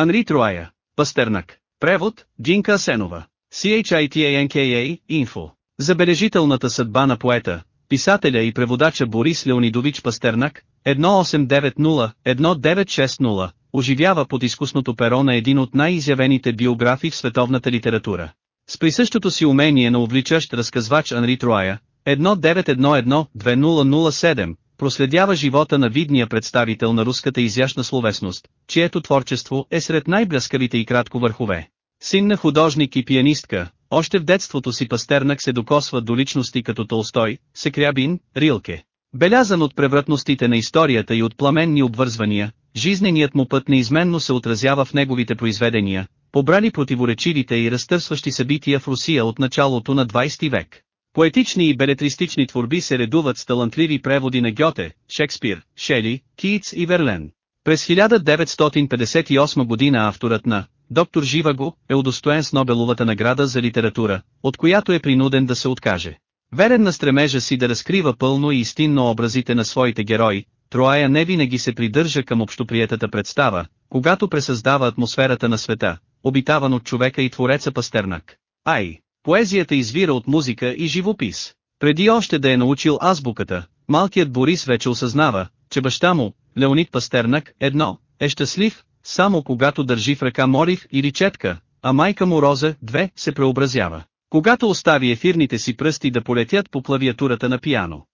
Анри Труая. Пастернак. Превод, Гинка Асенова. CHITANKA, Info. Забележителната съдба на поета, писателя и преводача Борис Леонидович Пастернак, 1890-1960, оживява под изкусното перо на един от най-изявените биографи в световната литература. С присъщото си умение на увличащ разказвач Анри Труая, 1911-2007, проследява живота на видния представител на руската изящна словесност, чието творчество е сред най-бляскавите и кратко върхове. Син на художник и пианистка, още в детството си Пастернак се докосва до личности като Толстой, Секрябин, Рилке. Белязан от превратностите на историята и от пламенни обвързвания, жизненият му път неизменно се отразява в неговите произведения, побрали противоречивите и разтърсващи събития в Русия от началото на 20 век. Поетични и белетристични творби се редуват с талантливи преводи на Гьоте, Шекспир, Шели, Киитс и Верлен. През 1958 година авторът на «Доктор Живаго» е удостоен с Нобеловата награда за литература, от която е принуден да се откаже. Верен на стремежа си да разкрива пълно и истинно образите на своите герои, Троая не винаги се придържа към общоприетата представа, когато пресъздава атмосферата на света, обитаван от човека и твореца Пастернак. Ай, поезията извира от музика и живопис. Преди още да е научил азбуката, малкият Борис вече осъзнава, че баща му, Леонид Пастернак, едно, е щастлив, само когато държи в ръка Морив или Четка, а майка му Роза, две, се преобразява. Когато остави ефирните си пръсти да полетят по клавиатурата на пиано.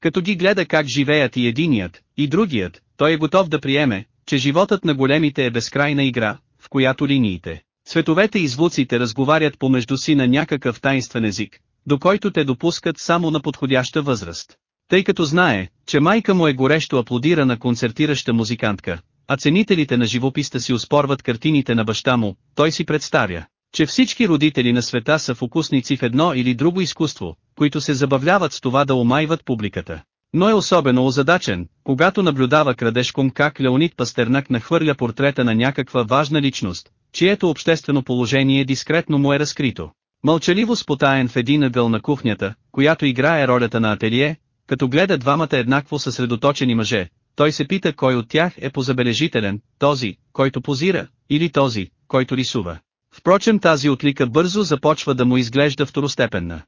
Като ги гледа как живеят и единият, и другият, той е готов да приеме, че животът на големите е безкрайна игра, в която линиите, цветовете и звуците разговарят помежду си на някакъв таинствен език, до който те допускат само на подходяща възраст. Тъй като знае, че майка му е горещо аплодирана концертираща музикантка, а ценителите на живописта си успорват картините на баща му, той си представя, че всички родители на света са фокусници в едно или друго изкуство, които се забавляват с това да омайват публиката. Но е особено озадачен, когато наблюдава крадешком как Леонид Пастернак нахвърля портрета на някаква важна личност, чието обществено положение дискретно му е разкрито. Мълчаливо спотаен в един ъгъл на кухнята, която играе ролята на ателие, като гледа двамата еднакво съсредоточени мъже, той се пита кой от тях е позабележителен, този, който позира, или този, който рисува. Впрочем тази отлика бързо започва да му изглежда второстепенна.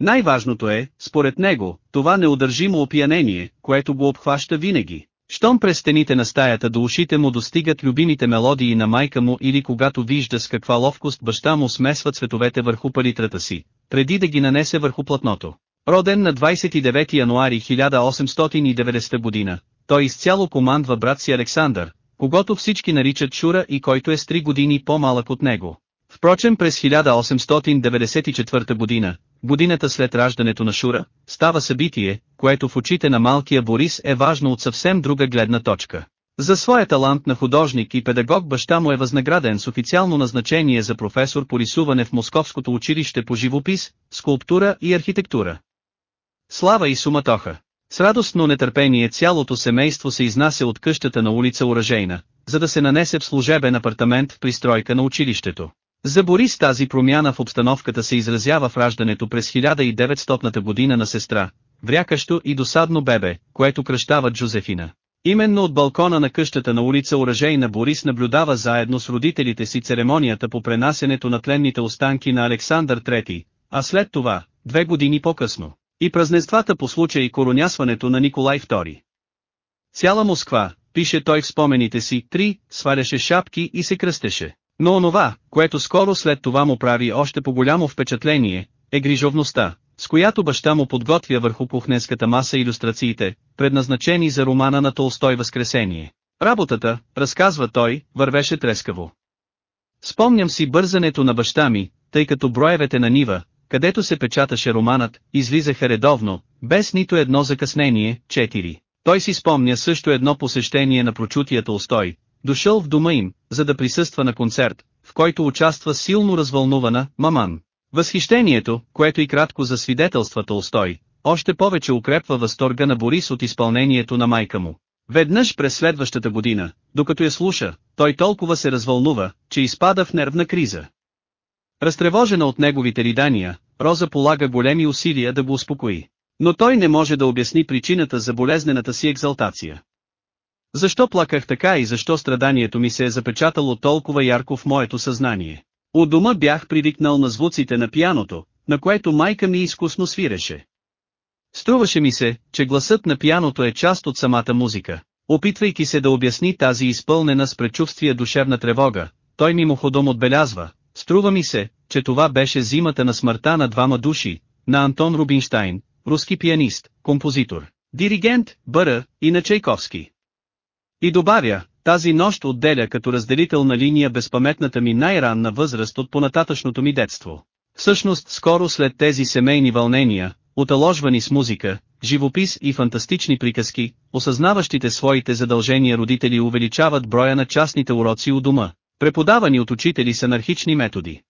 Най-важното е, според него, това неудържимо опиянение, което го обхваща винаги. Щом през стените на стаята до ушите му достигат любимите мелодии на майка му или когато вижда с каква ловкост баща му смесва цветовете върху палитрата си, преди да ги нанесе върху платното. Роден на 29 януари 1890 година, той изцяло командва брат си Александър, когато всички наричат Шура и който е с 3 години по-малък от него. Впрочем през 1894 година, годината след раждането на Шура, става събитие, което в очите на малкия Борис е важно от съвсем друга гледна точка. За своя талант на художник и педагог баща му е възнаграден с официално назначение за професор по рисуване в Московското училище по живопис, скулптура и архитектура. Слава и суматоха! С радостно нетърпение цялото семейство се изнася от къщата на улица Оръжейна, за да се нанесе в служебен апартамент в пристройка на училището. За Борис тази промяна в обстановката се изразява в раждането през 1900 година на сестра, врякащо и досадно бебе, което кръщава Джозефина. Именно от балкона на къщата на улица Оръжейна Борис наблюдава заедно с родителите си церемонията по пренасенето на тленните останки на Александър III, а след това, две години по-късно, и празненствата по случай коронясването на Николай II. Цяла Москва, пише той в спомените си, три, сваляше шапки и се кръстеше. Но онова, което скоро след това му прави още по-голямо впечатление, е грижовността, с която баща му подготвя върху кухненската маса иллюстрациите, предназначени за романа на Толстой Възкресение. Работата, разказва той, вървеше трескаво. Спомням си бързането на баща ми, тъй като броевете на Нива, където се печаташе романът, излизаха редовно, без нито едно закъснение, 4. Той си спомня също едно посещение на прочутия Толстой, дошъл в дома им, за да присъства на концерт, в който участва силно развълнувана Маман. Възхищението, което и кратко засвидетелства Толстой, още повече укрепва възторга на Борис от изпълнението на майка му. Веднъж през следващата година, докато я слуша, той толкова се развълнува, че изпада в нервна криза. Разтревожена от неговите ридания, Роза полага големи усилия да го успокои. Но той не може да обясни причината за болезнената си екзалтация. Защо плаках така и защо страданието ми се е запечатало толкова ярко в моето съзнание? У дома бях привикнал на звуците на пияното, на което майка ми изкусно свиреше. Струваше ми се, че гласът на пияното е част от самата музика. Опитвайки се да обясни тази изпълнена с предчувствия душевна тревога, той мимоходом отбелязва, струва ми се, че това беше зимата на смъртта на двама души, на Антон Рубинштайн, руски пианист, композитор, диригент, бъра и на Чайковски. И добавя, тази нощ отделя като разделителна линия безпаметната ми най-ранна възраст от понататъчното ми детство. Всъщност скоро след тези семейни вълнения, оталожвани с музика, живопис и фантастични приказки, осъзнаващите своите задължения родители увеличават броя на частните уроци у дома, преподавани от учители с анархични методи.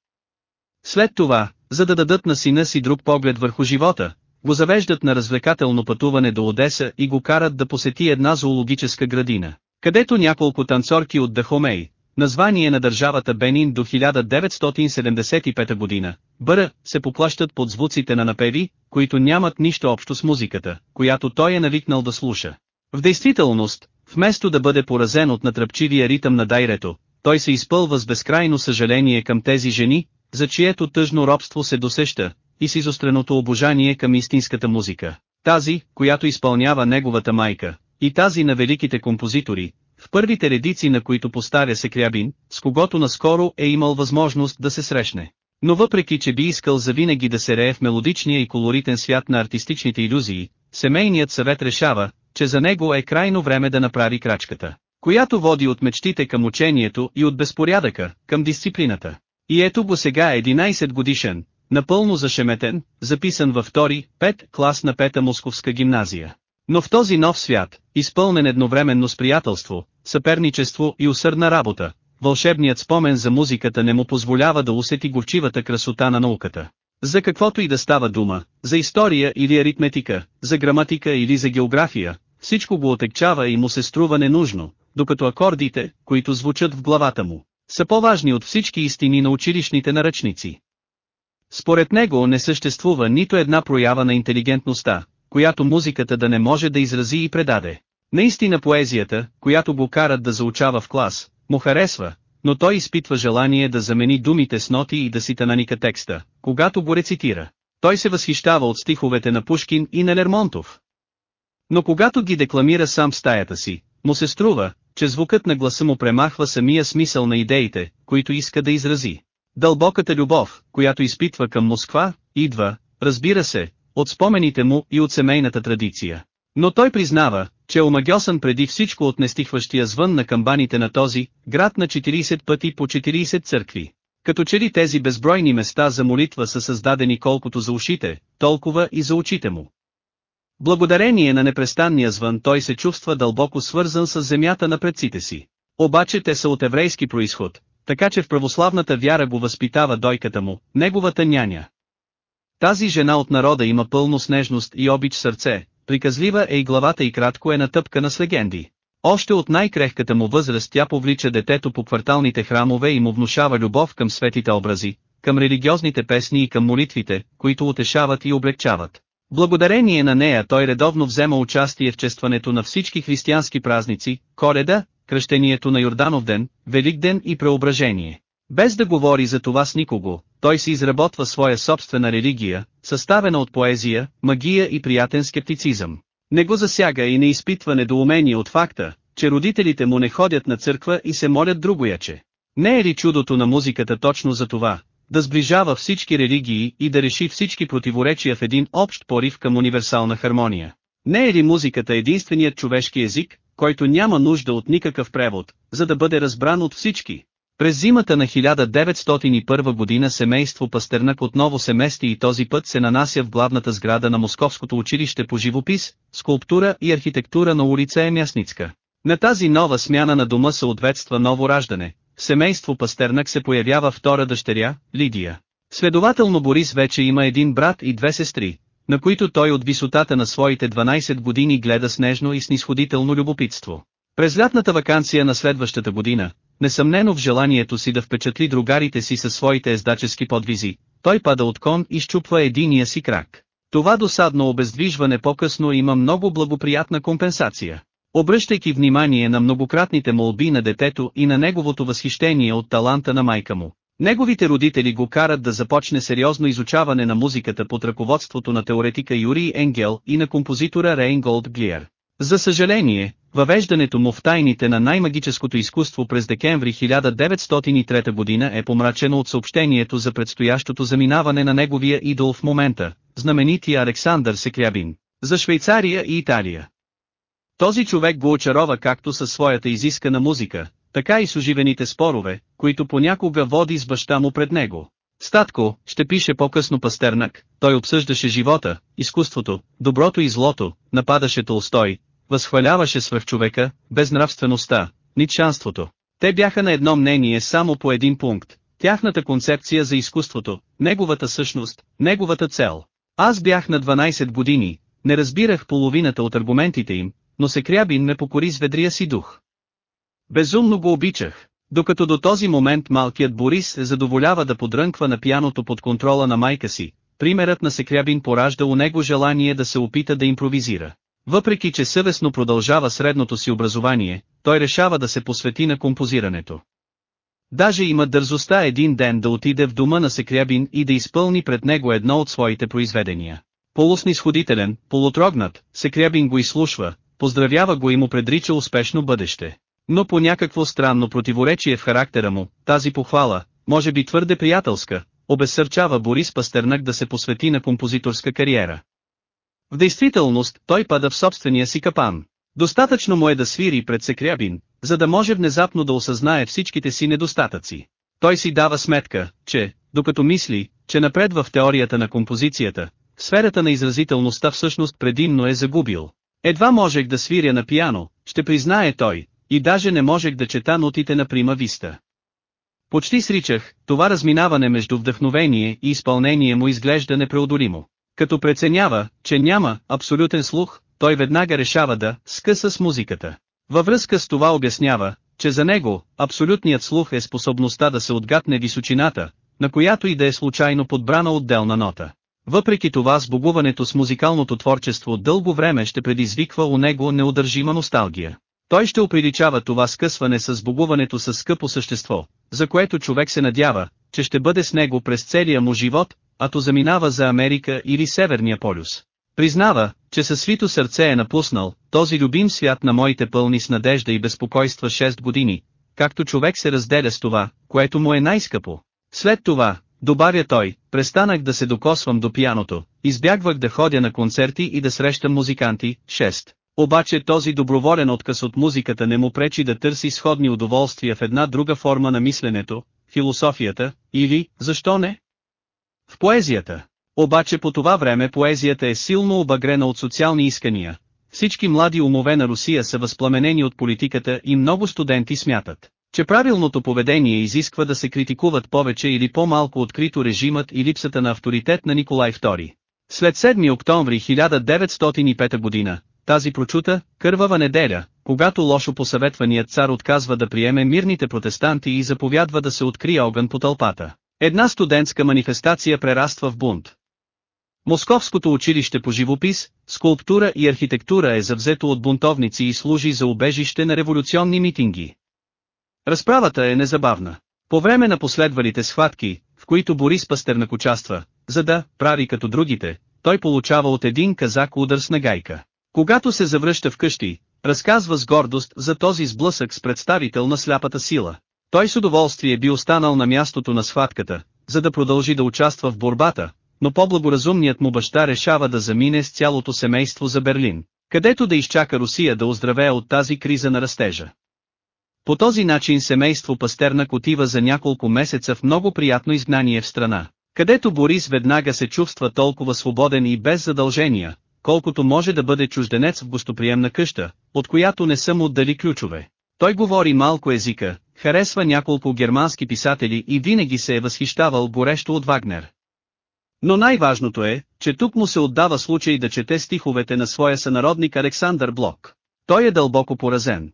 След това, за да дадат на сина си друг поглед върху живота, го завеждат на развлекателно пътуване до Одеса и го карат да посети една зоологическа градина, където няколко танцорки от Дахомей, название на държавата Бенин до 1975 година, бъра, се поплащат под звуците на напеви, които нямат нищо общо с музиката, която той е навикнал да слуша. В действителност, вместо да бъде поразен от натръпчивия ритъм на дайрето, той се изпълва с безкрайно съжаление към тези жени, за чието тъжно робство се досеща, и с изостреното обожание към истинската музика. Тази, която изпълнява неговата майка, и тази на великите композитори, в първите редици на които постаря се Крябин, с когото наскоро е имал възможност да се срещне. Но въпреки че би искал завинаги да се рее в мелодичния и колоритен свят на артистичните иллюзии, семейният съвет решава, че за него е крайно време да направи крачката, която води от мечтите към учението и от безпорядъка, към дисциплината. И ето го сега 11 годишен, напълно зашеметен, записан във втори, пет клас на пета московска гимназия. Но в този нов свят, изпълнен едновременно с приятелство, съперничество и усърдна работа, вълшебният спомен за музиката не му позволява да усети горчивата красота на науката. За каквото и да става дума, за история или аритметика, за граматика или за география, всичко го отекчава и му се струва ненужно, докато акордите, които звучат в главата му, са по-важни от всички истини на училищните наръчници. Според него не съществува нито една проява на интелигентността, която музиката да не може да изрази и предаде. Наистина поезията, която го карат да заучава в клас, му харесва, но той изпитва желание да замени думите с ноти и да си тананика текста, когато го рецитира. Той се възхищава от стиховете на Пушкин и на Лермонтов. Но когато ги декламира сам в стаята си, му се струва, че звукът на гласа му премахва самия смисъл на идеите, които иска да изрази. Дълбоката любов, която изпитва към Москва, идва, разбира се, от спомените му и от семейната традиция. Но той признава, че е омагьосан преди всичко от нестихващия звън на камбаните на този, град на 40 пъти по 40 църкви. Като че ли тези безбройни места за молитва са създадени колкото за ушите, толкова и за очите му. Благодарение на непрестанния звън той се чувства дълбоко свързан с земята на предците си. Обаче те са от еврейски происход, така че в православната вяра го възпитава дойката му, неговата няня. Тази жена от народа има пълно с нежност и обич сърце, приказлива е и главата и кратко е натъпкана с легенди. Още от най-крехката му възраст тя повлича детето по кварталните храмове и му внушава любов към светите образи, към религиозните песни и към молитвите, които утешават и облегчават. Благодарение на нея той редовно взема участие в честването на всички християнски празници, Кореда, кръщението на Йорданов ден, Великден и Преображение. Без да говори за това с никого, той си изработва своя собствена религия, съставена от поезия, магия и приятен скептицизъм. Не го засяга и не изпитва недоумение от факта, че родителите му не ходят на църква и се молят другояче. Не е ли чудото на музиката точно за това, да сближава всички религии и да реши всички противоречия в един общ порив към универсална хармония? Не е ли музиката единственият човешки език, който няма нужда от никакъв превод, за да бъде разбран от всички? През зимата на 1901 година семейство Пастернак отново се мести и този път се нанася в главната сграда на Московското училище по живопис, скулптура и архитектура на улица Емясницка. На тази нова смяна на дома се ответства ново раждане. Семейство Пастернак се появява втора дъщеря, Лидия. Следователно Борис вече има един брат и две сестри, на които той от висотата на своите 12 години гледа снежно и снисходително любопитство. През лятната вакансия на следващата година, Несъмнено в желанието си да впечатли другарите си със своите ездачески подвизи, той пада от кон и щупва единия си крак. Това досадно обездвижване по-късно има много благоприятна компенсация. Обръщайки внимание на многократните молби на детето и на неговото възхищение от таланта на майка му, Неговите родители го карат да започне сериозно изучаване на музиката под ръководството на теоретика Юрий Енгел и на композитора Рейнголд Глиер. За съжаление, въвеждането му в тайните на най-магическото изкуство през декември 1903 година е помрачено от съобщението за предстоящото заминаване на неговия идол в момента, знаменития Александър Секрябин, за Швейцария и Италия. Този човек го очарова както със своята изискана музика, така и с оживените спорове, които понякога води с баща му пред него. Статко, ще пише по-късно Пастернак, той обсъждаше живота, изкуството, доброто и злото, нападаше Толстой, възхваляваше свръхчовека, безнравствеността, ничанството. Те бяха на едно мнение само по един пункт, тяхната концепция за изкуството, неговата същност, неговата цел. Аз бях на 12 години, не разбирах половината от аргументите им, но се крябин ме покори с ведрия си дух. Безумно го обичах. Докато до този момент малкият Борис се задоволява да подрънква на пяното под контрола на майка си, примерът на Секрябин поражда у него желание да се опита да импровизира. Въпреки че съвестно продължава средното си образование, той решава да се посвети на композирането. Даже има дързостта един ден да отиде в дома на Секрябин и да изпълни пред него едно от своите произведения. Полуснисходителен, полутрогнат, Секрябин го изслушва, поздравява го и му предрича успешно бъдеще. Но по някакво странно противоречие в характера му, тази похвала, може би твърде приятелска, обезсърчава Борис Пастернак да се посвети на композиторска кариера. В действителност, той пада в собствения си капан. Достатъчно му е да свири пред Секрябин, за да може внезапно да осъзнае всичките си недостатъци. Той си дава сметка, че, докато мисли, че напредва в теорията на композицията, в сферата на изразителността всъщност предимно е загубил. Едва можех да свиря на пияно, ще признае той, и даже не можех да чета нотите на Прима Виста. Почти сричах, това разминаване между вдъхновение и изпълнение му изглежда непреодолимо. Като преценява, че няма абсолютен слух, той веднага решава да скъса с музиката. Във връзка с това обяснява, че за него, абсолютният слух е способността да се отгатне височината, на която и да е случайно подбрана отделна нота. Въпреки това сбогуването с музикалното творчество дълго време ще предизвиква у него неудържима носталгия. Той ще оприличава това скъсване с сбогуването с скъпо същество, за което човек се надява, че ще бъде с него през целия му живот, а то заминава за Америка или Северния полюс. Признава, че със свито сърце е напуснал, този любим свят на моите пълни с надежда и безпокойства 6 години, както човек се разделя с това, което му е най-скъпо. След това, добавя той, престанах да се докосвам до пияното, избягвах да ходя на концерти и да срещам музиканти, 6. Обаче този доброволен отказ от музиката не му пречи да търси сходни удоволствия в една друга форма на мисленето, философията, или, защо не? В поезията. Обаче по това време поезията е силно обагрена от социални искания. Всички млади умове на Русия са възпламенени от политиката и много студенти смятат, че правилното поведение изисква да се критикуват повече или по-малко открито режимът и липсата на авторитет на Николай II. След 7 октомври 1905 година, тази прочута, кървава неделя, когато лошо посъветваният цар отказва да приеме мирните протестанти и заповядва да се открие огън по тълпата. Една студентска манифестация прераства в бунт. Московското училище по живопис, скулптура и архитектура е завзето от бунтовници и служи за убежище на революционни митинги. Разправата е незабавна. По време на последвалите схватки, в които Борис Пастернак участва, за да прави като другите, той получава от един казак удар с нагайка. Когато се завръща вкъщи, разказва с гордост за този сблъсък с представител на сляпата сила. Той с удоволствие би останал на мястото на схватката, за да продължи да участва в борбата, но по-благоразумният му баща решава да замине с цялото семейство за Берлин, където да изчака Русия да оздравее от тази криза на растежа. По този начин семейство Пастернак отива за няколко месеца в много приятно изгнание в страна, където Борис веднага се чувства толкова свободен и без задължения, колкото може да бъде чужденец в гостоприемна къща, от която не са му отдали ключове. Той говори малко езика, харесва няколко германски писатели и винаги се е възхищавал горещо от Вагнер. Но най-важното е, че тук му се отдава случай да чете стиховете на своя сънародник Александър Блок. Той е дълбоко поразен.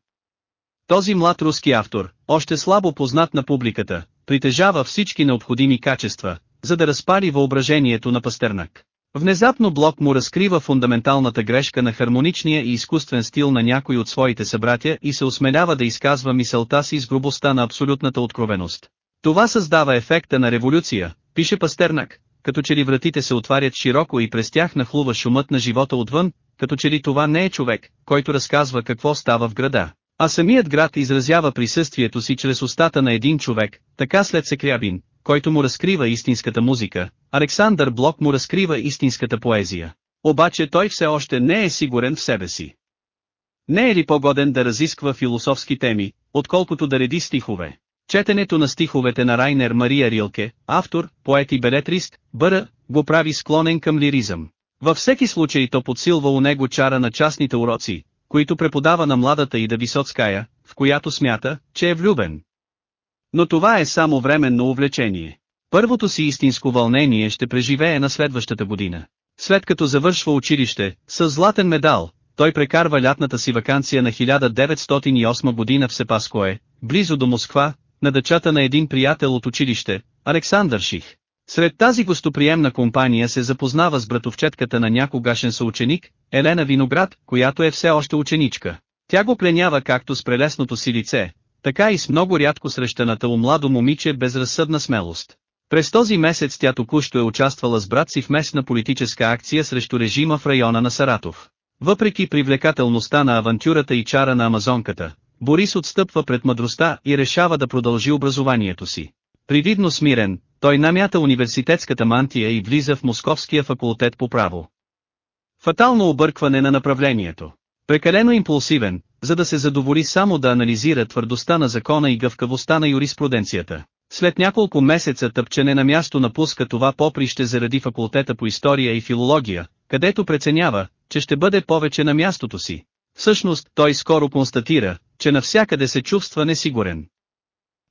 Този млад руски автор, още слабо познат на публиката, притежава всички необходими качества, за да разпари въображението на Пастернак. Внезапно Блок му разкрива фундаменталната грешка на хармоничния и изкуствен стил на някой от своите събратя и се осмелява да изказва мисълта си с грубостта на абсолютната откровеност. Това създава ефекта на революция, пише Пастернак, като че ли вратите се отварят широко и през тях нахлува шумът на живота отвън, като че ли това не е човек, който разказва какво става в града, а самият град изразява присъствието си чрез устата на един човек, така след Секрябин, който му разкрива истинската музика, Александър Блок му разкрива истинската поезия. Обаче той все още не е сигурен в себе си. Не е ли по-годен да разисква философски теми, отколкото да реди стихове? Четенето на стиховете на Райнер Мария Рилке, автор, поет и белетрист, бъра, го прави склонен към лиризъм. Във всеки случай то подсилва у него чара на частните уроци, които преподава на младата и да Висоцкая, в която смята, че е влюбен. Но това е само временно увлечение. Първото си истинско вълнение ще преживее на следващата година. След като завършва училище, с златен медал, той прекарва лятната си вакансия на 1908 година в Сепаское, близо до Москва, на дъчата на един приятел от училище, Александър Ших. Сред тази гостоприемна компания се запознава с братовчетката на някогашен съученик, Елена Виноград, която е все още ученичка. Тя го пленява както с прелесното си лице, така и с много рядко срещаната у младо момиче безразсъдна смелост. През този месец тя току-що е участвала с брат си в местна политическа акция срещу режима в района на Саратов. Въпреки привлекателността на авантюрата и чара на Амазонката, Борис отстъпва пред мъдростта и решава да продължи образованието си. Привидно смирен, той намята университетската мантия и влиза в Московския факултет по право. Фатално объркване на направлението. Прекалено импулсивен, за да се задоволи само да анализира твърдостта на закона и гъвкавостта на юриспруденцията. След няколко месеца тъпчене на място напуска това поприще заради факултета по история и филология, където преценява, че ще бъде повече на мястото си. Всъщност, той скоро констатира, че навсякъде се чувства несигурен.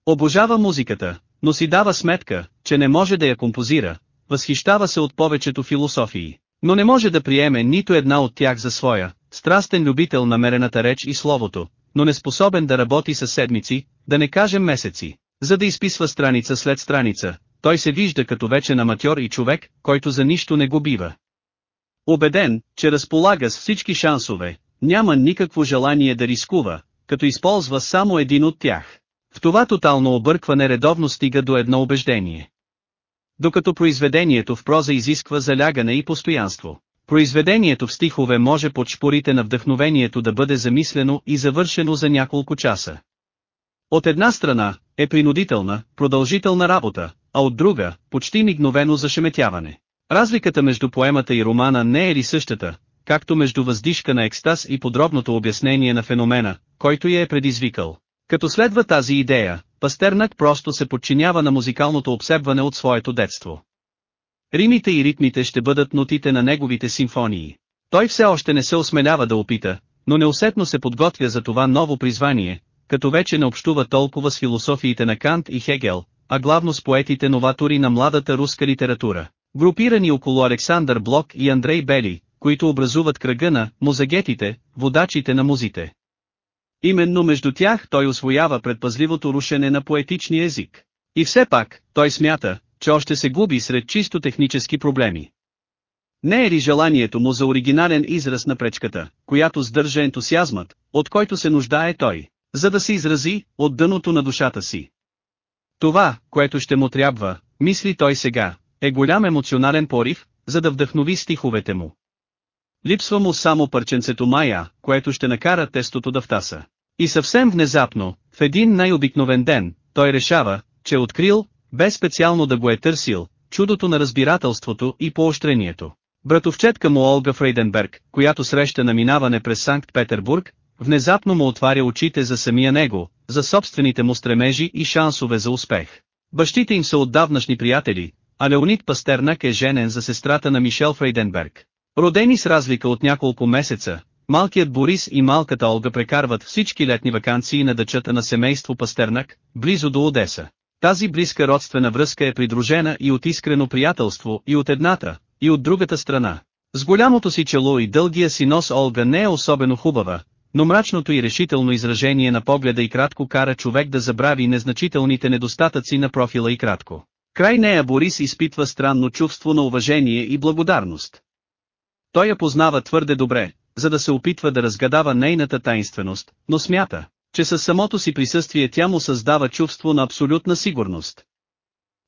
Обожава музиката, но си дава сметка, че не може да я композира, възхищава се от повечето философии, но не може да приеме нито една от тях за своя, страстен любител на мерената реч и словото, но не способен да работи със седмици, да не кажем месеци, за да изписва страница след страница, той се вижда като вече аматьор и човек, който за нищо не го бива. Обеден, че разполага с всички шансове, няма никакво желание да рискува, като използва само един от тях. В това тотално объркване редовно стига до едно убеждение. Докато произведението в проза изисква залягане и постоянство, произведението в стихове може под шпорите на вдъхновението да бъде замислено и завършено за няколко часа. От една страна, е принудителна, продължителна работа, а от друга, почти мигновено зашеметяване. Разликата между поемата и романа не е ли същата, както между въздишка на екстаз и подробното обяснение на феномена, който я е предизвикал. Като следва тази идея, Пастернак просто се подчинява на музикалното обсебване от своето детство. Римите и ритмите ще бъдат нотите на неговите симфонии. Той все още не се осмелява да опита, но неусетно се подготвя за това ново призвание, като вече не общува толкова с философиите на Кант и Хегел, а главно с поетите новатори на младата руска литература, групирани около Александър Блок и Андрей Бели, които образуват кръга на музагетите, водачите на музите. Именно между тях той освоява предпазливото рушене на поетичния език. И все пак, той смята, че още се губи сред чисто технически проблеми. Не е ли желанието му за оригинален израз на пречката, която сдържа ентусиазмът, от който се нуждае той, за да се изрази, от дъното на душата си. Това, което ще му трябва, мисли той сега, е голям емоционален порив, за да вдъхнови стиховете му. Липсва му само парченцето Мая, което ще накара тестото да втаса. И съвсем внезапно, в един най-обикновен ден, той решава, че е открил, без специално да го е търсил, чудото на разбирателството и поощрението. Братовчетка му Олга Фрейденберг, която среща на минаване през Санкт-Петербург, внезапно му отваря очите за самия него, за собствените му стремежи и шансове за успех. Бащите им са отдавнашни приятели, а Леонид Пастернак е женен за сестрата на Мишел Фрейденберг. Родени с разлика от няколко месеца, малкият Борис и малката Олга прекарват всички летни вакансии на дъчата на семейство Пастернак, близо до Одеса. Тази близка родствена връзка е придружена и от искрено приятелство и от едната, и от другата страна. С голямото си чело и дългия си нос Олга не е особено хубава, но мрачното и решително изражение на погледа и кратко кара човек да забрави незначителните недостатъци на профила и кратко. Край нея Борис изпитва странно чувство на уважение и благодарност. Той я познава твърде добре, за да се опитва да разгадава нейната таинственост, но смята, че със самото си присъствие тя му създава чувство на абсолютна сигурност.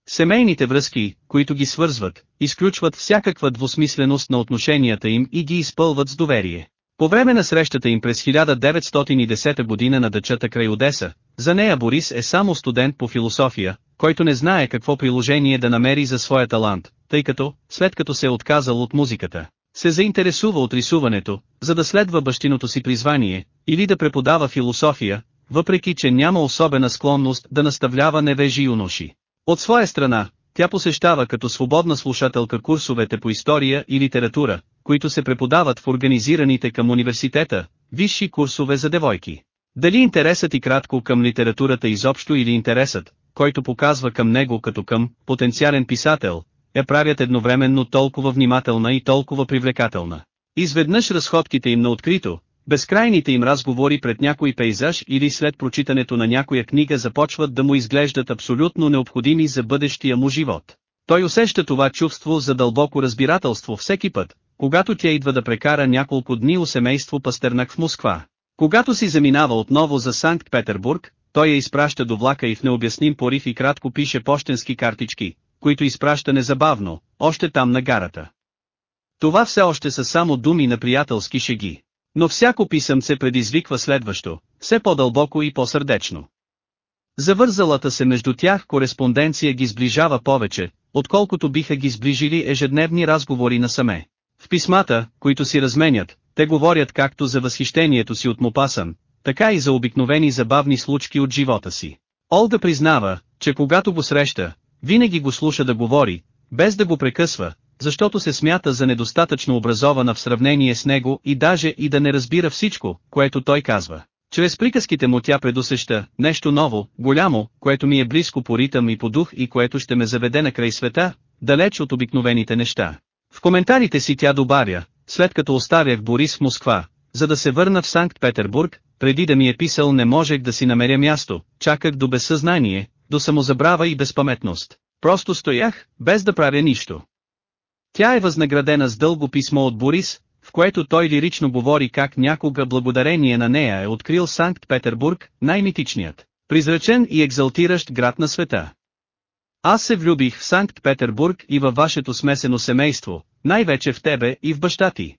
Семейните връзки, които ги свързват, изключват всякаква двусмисленост на отношенията им и ги изпълват с доверие. По време на срещата им през 1910 година на дъчата край Одеса, за нея Борис е само студент по философия, който не знае какво приложение да намери за своя талант, тъй като, след като се е отказал от музиката, се заинтересува от рисуването, за да следва бащиното си призвание, или да преподава философия, въпреки че няма особена склонност да наставлява невежи юноши. От своя страна, тя посещава като свободна слушателка курсовете по история и литература, които се преподават в организираните към университета, висши курсове за девойки. Дали интересът и кратко към литературата изобщо или интересът, който показва към него като към потенциален писател, я правят едновременно толкова внимателна и толкова привлекателна. Изведнъж разходките им на открито, безкрайните им разговори пред някой пейзаж или след прочитането на някоя книга започват да му изглеждат абсолютно необходими за бъдещия му живот. Той усеща това чувство за дълбоко разбирателство всеки път, когато тя идва да прекара няколко дни у семейство Пастернак в Москва. Когато си заминава отново за Санкт-Петербург, той я изпраща до влака и в необясним порив и кратко пише почтенски картички, които изпраща незабавно, още там на гарата. Това все още са само думи на приятелски шеги. Но всяко писъмце предизвиква следващо, все по-дълбоко и по-сърдечно. Завързалата се между тях кореспонденция ги сближава повече, отколкото биха ги сближили ежедневни разговори насаме. В писмата, които си разменят, те говорят както за възхищението си от Мопасан, така и за обикновени забавни случки от живота си. Олга признава, че когато го среща, винаги го слуша да говори, без да го прекъсва, защото се смята за недостатъчно образована в сравнение с него и даже и да не разбира всичко, което той казва. Чрез приказките му тя предусеща нещо ново, голямо, което ми е близко по ритъм и по дух и което ще ме заведе на край света, далеч от обикновените неща. В коментарите си тя добавя, след като оставях Борис в Москва, за да се върна в Санкт-Петербург, преди да ми е писал не можех да си намеря място, чаках до безсъзнание, до самозабрава и безпаметност. Просто стоях, без да правя нищо. Тя е възнаградена с дълго писмо от Борис, в което той лирично говори как някога благодарение на нея е открил Санкт-Петербург, най-митичният, призрачен и екзалтиращ град на света. Аз се влюбих в Санкт-Петербург и във вашето смесено семейство, най-вече в тебе и в баща ти.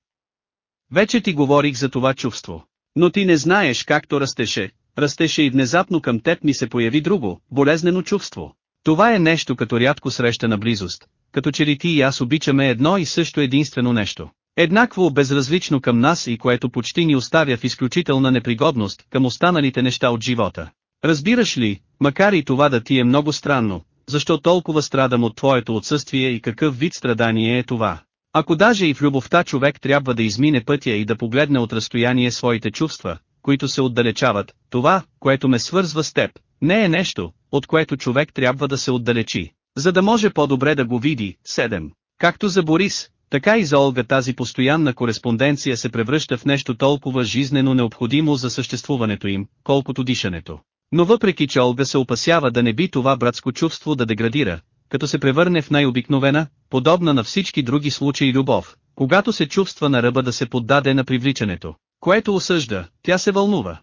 Вече ти говорих за това чувство. Но ти не знаеш както растеше, растеше и внезапно към теб ми се появи друго, болезнено чувство. Това е нещо като рядко срещана близост, като че ли ти и аз обичаме едно и също единствено нещо. Еднакво безразлично към нас и което почти ни оставя в изключителна непригодност към останалите неща от живота. Разбираш ли, макар и това да ти е много странно, защо толкова страдам от твоето отсъствие и какъв вид страдание е това? Ако даже и в любовта човек трябва да измине пътя и да погледне от разстояние своите чувства, които се отдалечават, това, което ме свързва с теб, не е нещо, от което човек трябва да се отдалечи, за да може по-добре да го види. 7. Както за Борис, така и за Олга тази постоянна кореспонденция се превръща в нещо толкова жизнено необходимо за съществуването им, колкото дишането. Но въпреки че Олга се опасява да не би това братско чувство да деградира, като се превърне в най-обикновена, подобна на всички други случаи любов, когато се чувства на ръба да се поддаде на привличането, което осъжда, тя се вълнува.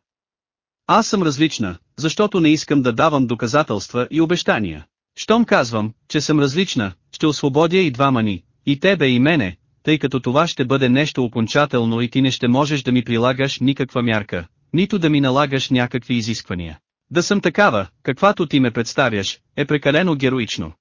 Аз съм различна, защото не искам да давам доказателства и обещания. Щом казвам, че съм различна, ще освободя и двама ни, и тебе и мене, тъй като това ще бъде нещо окончателно и ти не ще можеш да ми прилагаш никаква мярка, нито да ми налагаш някакви изисквания. Да съм такава, каквато ти ме представяш, е прекалено героично.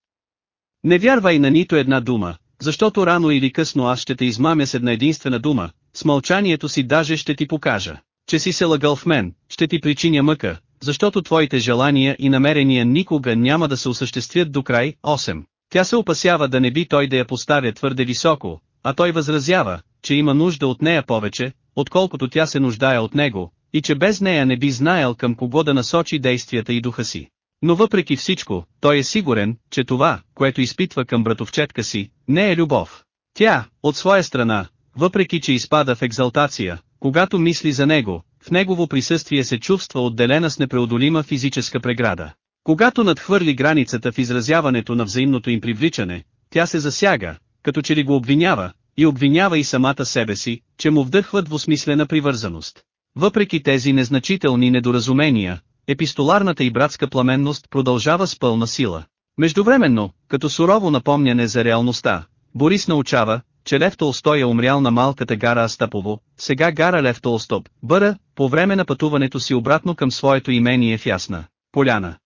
Не вярвай на нито една дума, защото рано или късно аз ще те измамя с една единствена дума, с мълчанието си даже ще ти покажа, че си се лъгал в мен, ще ти причиня мъка, защото твоите желания и намерения никога няма да се осъществят до край. 8. Тя се опасява да не би той да я поставя твърде високо, а той възразява, че има нужда от нея повече, отколкото тя се нуждае от него, и че без нея не би знаел към кого да насочи действията и духа си. Но въпреки всичко, той е сигурен, че това, което изпитва към братовчетка си, не е любов. Тя, от своя страна, въпреки че изпада в екзалтация, когато мисли за него, в негово присъствие се чувства отделена с непреодолима физическа преграда. Когато надхвърли границата в изразяването на взаимното им привличане, тя се засяга, като че ли го обвинява, и обвинява и самата себе си, че му вдъхва двусмислена привързаност. Въпреки тези незначителни недоразумения, епистоларната и братска пламенност продължава с пълна сила. Междувременно, като сурово напомняне за реалността, Борис научава, че Лев Толстой е умрял на малката гара Астапово, сега гара Лев Толстоп, бъра, по време на пътуването си обратно към своето имение в Ясна, Поляна.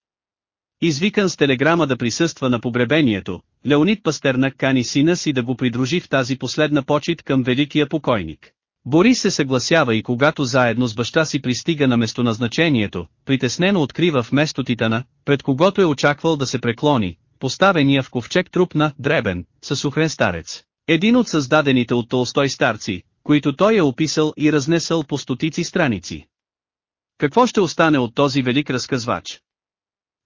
Извикан с телеграма да присъства на погребението, Леонид Пастернак кани сина си да го придружи в тази последна почет към великия покойник. Борис се съгласява и когато заедно с баща си пристига на местоназначението, притеснено открива вместо Титана, пред когото е очаквал да се преклони, поставения в ковчег труп на Дребен, със сухрен старец. Един от създадените от Толстой старци, които той е описал и разнесъл по стотици страници. Какво ще остане от този велик разказвач?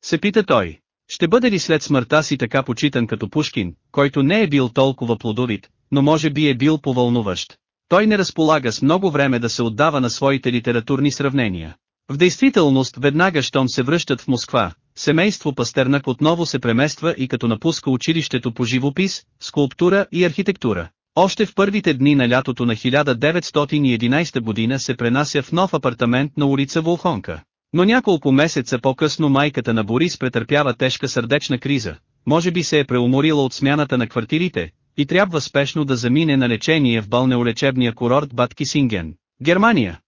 Се пита той. Ще бъде ли след смъртта си така почитан като Пушкин, който не е бил толкова плодовит, но може би е бил повълнуващ? Той не разполага с много време да се отдава на своите литературни сравнения. В действителност веднага щом се връщат в Москва, семейство Пастернак отново се премества и като напуска училището по живопис, скулптура и архитектура. Още в първите дни на лятото на 1911 година се пренася в нов апартамент на улица Волхонка. Но няколко месеца по-късно майката на Борис претърпява тежка сърдечна криза, може би се е преуморила от смяната на квартирите, и трябва спешно да замине на лечение в балнеолечебния курорт Бад Кисинген, Германия.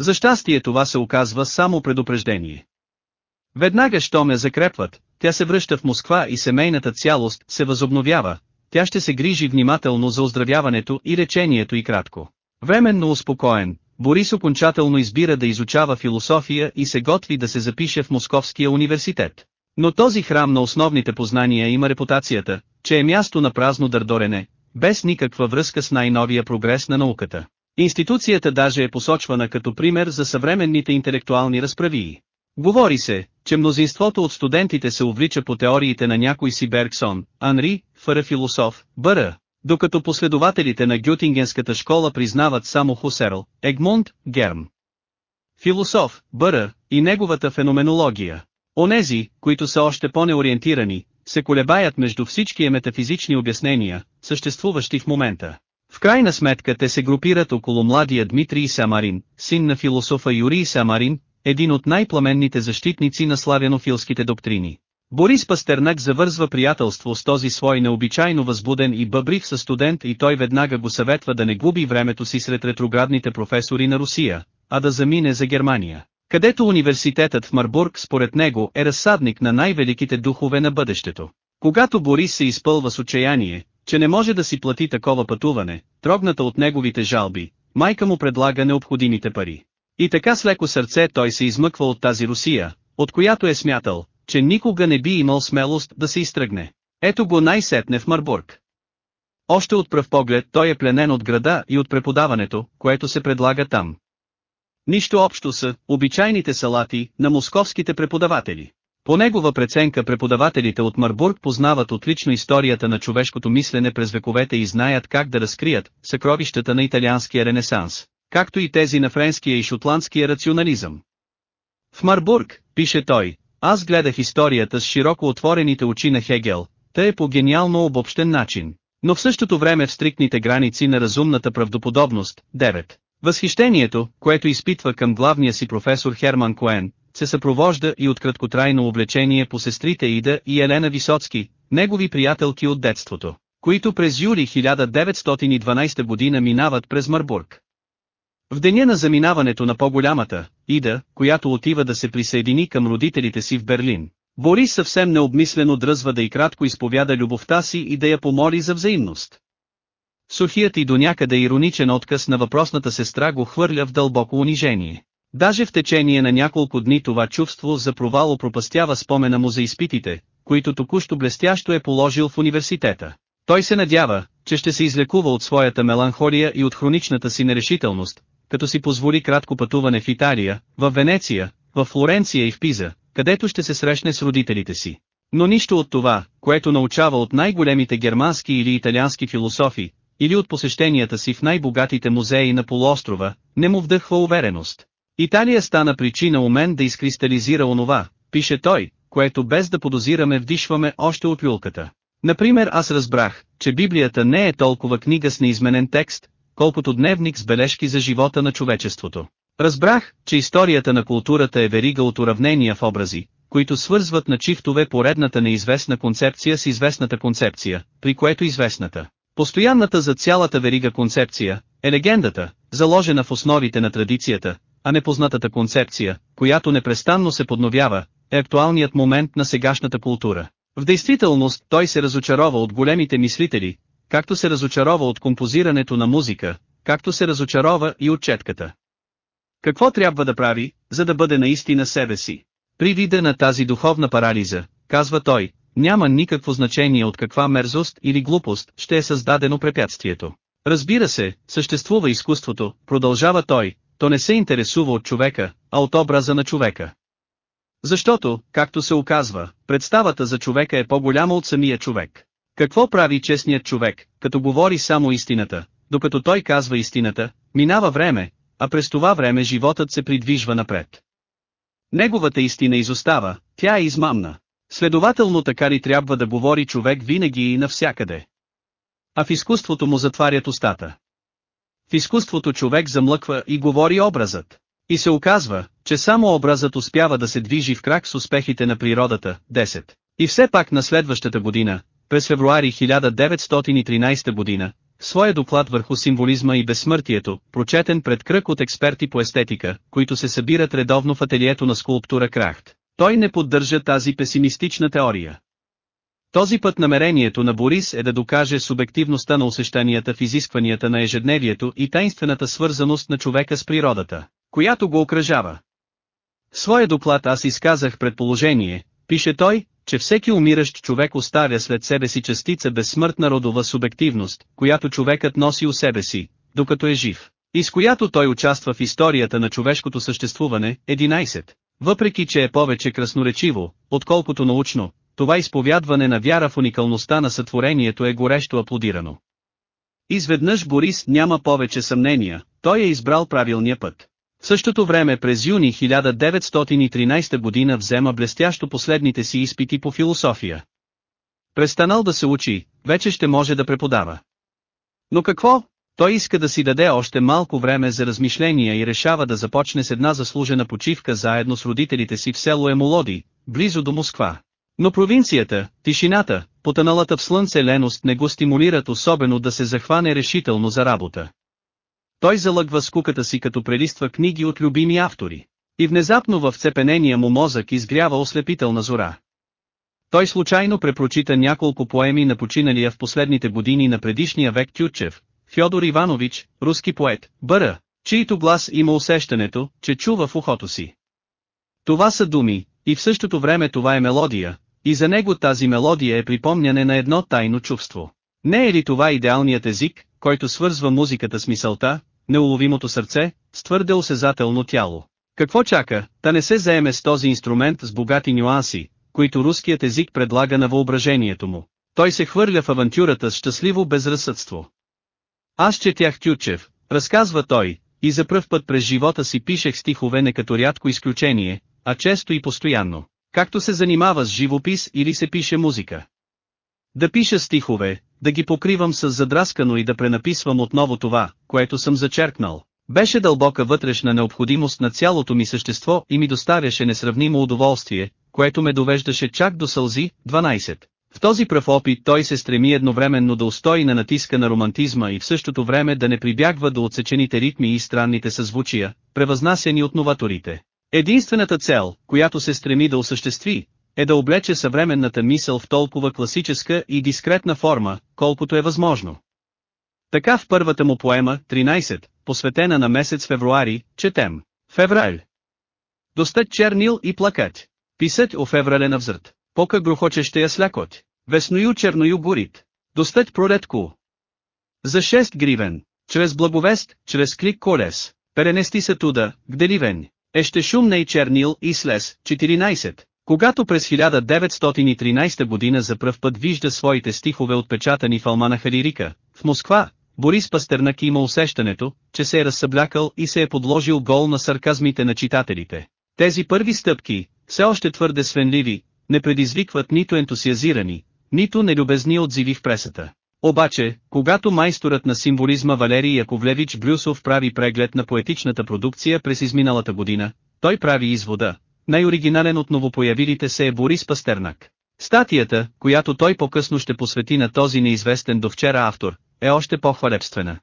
За щастие това се оказва само предупреждение. Веднага що ме закрепват, тя се връща в Москва и семейната цялост се възобновява, тя ще се грижи внимателно за оздравяването и лечението и кратко. Временно успокоен, Борис окончателно избира да изучава философия и се готви да се запише в Московския университет. Но този храм на основните познания има репутацията, че е място на празно дърдорене, без никаква връзка с най-новия прогрес на науката. Институцията даже е посочвана като пример за съвременните интелектуални разправии. Говори се, че мнозинството от студентите се увлича по теориите на някой си Бергсон, Анри, Фъра философ, Бъра, докато последователите на Гютингенската школа признават само Хусерл, Егмунд, Герм. Философ, Бъра, и неговата феноменология. Онези, които са още по-неориентирани, се колебаят между всички метафизични обяснения, съществуващи в момента. В крайна сметка те се групират около младия Дмитрий Самарин, син на философа Юрий Самарин, един от най-пламенните защитници на славянофилските доктрини. Борис Пастернак завързва приятелство с този свой необичайно възбуден и бъбрив със студент и той веднага го съветва да не губи времето си сред ретроградните професори на Русия, а да замине за Германия, където университетът в Марбург според него е разсадник на най-великите духове на бъдещето. Когато Борис се изпълва с отчаяние, че не може да си плати такова пътуване, трогната от неговите жалби, майка му предлага необходимите пари. И така с леко сърце той се измъква от тази Русия, от която е смятал, че никога не би имал смелост да се изтръгне. Ето го най-сетне в Марбург. Още от пръв поглед той е пленен от града и от преподаването, което се предлага там. Нищо общо са обичайните салати на московските преподаватели. По негова преценка преподавателите от Марбург познават отлично историята на човешкото мислене през вековете и знаят как да разкрият съкровищата на италианския ренесанс, както и тези на френския и шотландския рационализъм. В Марбург, пише той, аз гледах историята с широко отворените очи на Хегел, тъй е по гениално обобщен начин, но в същото време в стриктните граници на разумната правдоподобност. 9. Възхищението, което изпитва към главния си професор Херман Коен, се съпровожда и от краткотрайно облечение по сестрите Ида и Елена Висоцки, негови приятелки от детството, които през юли 1912 година минават през Марбург. В деня на заминаването на по-голямата, Ида, която отива да се присъедини към родителите си в Берлин, Борис съвсем необмислено дръзва да и кратко изповяда любовта си и да я помоли за взаимност. Сухият и до някъде ироничен отказ на въпросната сестра го хвърля в дълбоко унижение. Даже в течение на няколко дни това чувство за провал опропастява спомена му за изпитите, които току-що блестящо е положил в университета. Той се надява, че ще се излекува от своята меланхолия и от хроничната си нерешителност, като си позволи кратко пътуване в Италия, в Венеция, в Флоренция и в Пиза, където ще се срещне с родителите си. Но нищо от това, което научава от най-големите германски или италиански философи, или от посещенията си в най-богатите музеи на полуострова, не му вдъхва увереност. Италия стана причина у мен да изкристализира онова, пише той, което без да подозираме вдишваме още от люлката. Например аз разбрах, че Библията не е толкова книга с неизменен текст, колкото дневник с бележки за живота на човечеството. Разбрах, че историята на културата е верига от уравнения в образи, които свързват на чифтове поредната неизвестна концепция с известната концепция, при което известната, постоянната за цялата верига концепция, е легендата, заложена в основите на традицията, а непознатата концепция, която непрестанно се подновява, е актуалният момент на сегашната култура. В действителност той се разочарова от големите мислители, както се разочарова от композирането на музика, както се разочарова и от четката. Какво трябва да прави, за да бъде наистина себе си? При вида на тази духовна парализа, казва той, няма никакво значение от каква мерзост или глупост ще е създадено препятствието. Разбира се, съществува изкуството, продължава той, то не се интересува от човека, а от образа на човека. Защото, както се оказва, представата за човека е по-голяма от самия човек. Какво прави честният човек, като говори само истината, докато той казва истината, минава време, а през това време животът се придвижва напред. Неговата истина изостава, тя е измамна. Следователно така ли трябва да говори човек винаги и навсякъде? А в изкуството му затварят устата. В изкуството човек замлъква и говори образът. И се оказва, че само образът успява да се движи в крак с успехите на природата. 10. И все пак на следващата година, през февруари 1913 година, своя доклад върху символизма и безсмъртието, прочетен пред кръг от експерти по естетика, които се събират редовно в ателието на скулптура Крахт. Той не поддържа тази песимистична теория. Този път намерението на Борис е да докаже субективността на усещанията в изискванията на ежедневието и тайнствената свързаност на човека с природата, която го окръжава. В своя доклад аз изказах предположение, пише той, че всеки умиращ човек оставя след себе си частица безсмъртна родова субективност, която човекът носи у себе си, докато е жив, и с която той участва в историята на човешкото съществуване, 11. Въпреки че е повече красноречиво, отколкото научно, това изповядване на вяра в уникалността на сътворението е горещо аплодирано. Изведнъж Борис няма повече съмнения, той е избрал правилния път. В същото време през юни 1913 година взема блестящо последните си изпити по философия. Престанал да се учи, вече ще може да преподава. Но какво? Той иска да си даде още малко време за размишления и решава да започне с една заслужена почивка заедно с родителите си в село Емолоди, близо до Москва. Но провинцията, тишината, потъналата в слънце леност не го стимулират особено да се захване решително за работа. Той залъгва скуката си като прелиства книги от любими автори. И внезапно в цепенения му мозък изгрява ослепителна зора. Той случайно препрочита няколко поеми на починалия в последните години на предишния век Тютчев, Фьодор Иванович, руски поет, Бъра, чието глас има усещането, че чува в ухото си. Това са думи, и в същото време това е мелодия, и за него тази мелодия е припомняне на едно тайно чувство. Не е ли това идеалният език, който свързва музиката с мисълта, неуловимото сърце, с твърде осезателно тяло? Какво чака, да не се заеме с този инструмент с богати нюанси, които руският език предлага на въображението му? Той се хвърля в авантюрата с щастливо безразсъдство. Аз четях Тючев, разказва той, и за пръв път през живота си пишех стихове не като рядко изключение, а често и постоянно, както се занимава с живопис или се пише музика. Да пиша стихове, да ги покривам с задраскано и да пренаписвам отново това, което съм зачеркнал. Беше дълбока вътрешна необходимост на цялото ми същество и ми доставяше несравнимо удоволствие, което ме довеждаше чак до сълзи, 12. В този пръв опит той се стреми едновременно да устои на натиска на романтизма и в същото време да не прибягва до отсечените ритми и странните съзвучия, превъзнасяни от новаторите. Единствената цел, която се стреми да осъществи, е да облече съвременната мисъл в толкова класическа и дискретна форма, колкото е възможно. Така в първата му поема, 13, посветена на месец февруари, четем. Февраль. Достать чернил и плакать. Писать о феврале на взрт. Пока грохочеще я слякоть. Весною черною горит. Достать пролетку. За 6 гривен. Чрез благовест, чрез клик колес. Перенести се туда, где ливен. Еще шумне и чернил и слез, 14. Когато през 1913 година за пръв път вижда своите стихове отпечатани в Алмана Халирика, в Москва, Борис Пастернак има усещането, че се е разсъблякал и се е подложил гол на сарказмите на читателите. Тези първи стъпки, все още твърде свенливи, не предизвикват нито ентусиазирани, нито нелюбезни отзиви в пресата. Обаче, когато майсторът на символизма Валерий Яковлевич Брюсов прави преглед на поетичната продукция през изминалата година, той прави извода, най-оригинален от новопоявилите се е Борис Пастернак. Статията, която той по-късно ще посвети на този неизвестен до вчера автор, е още по-хвалебствена.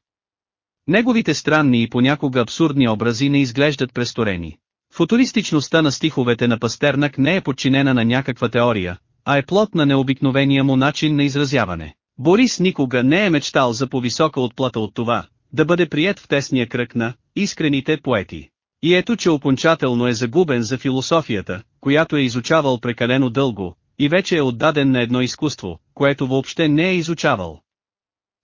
Неговите странни и понякога абсурдни образи не изглеждат престорени. Футуристичността на стиховете на Пастернак не е подчинена на някаква теория, а е плод на необикновения му начин на изразяване. Борис никога не е мечтал за повисока отплата от това, да бъде прият в тесния кръг на искрените поети. И ето че окончателно е загубен за философията, която е изучавал прекалено дълго, и вече е отдаден на едно изкуство, което въобще не е изучавал.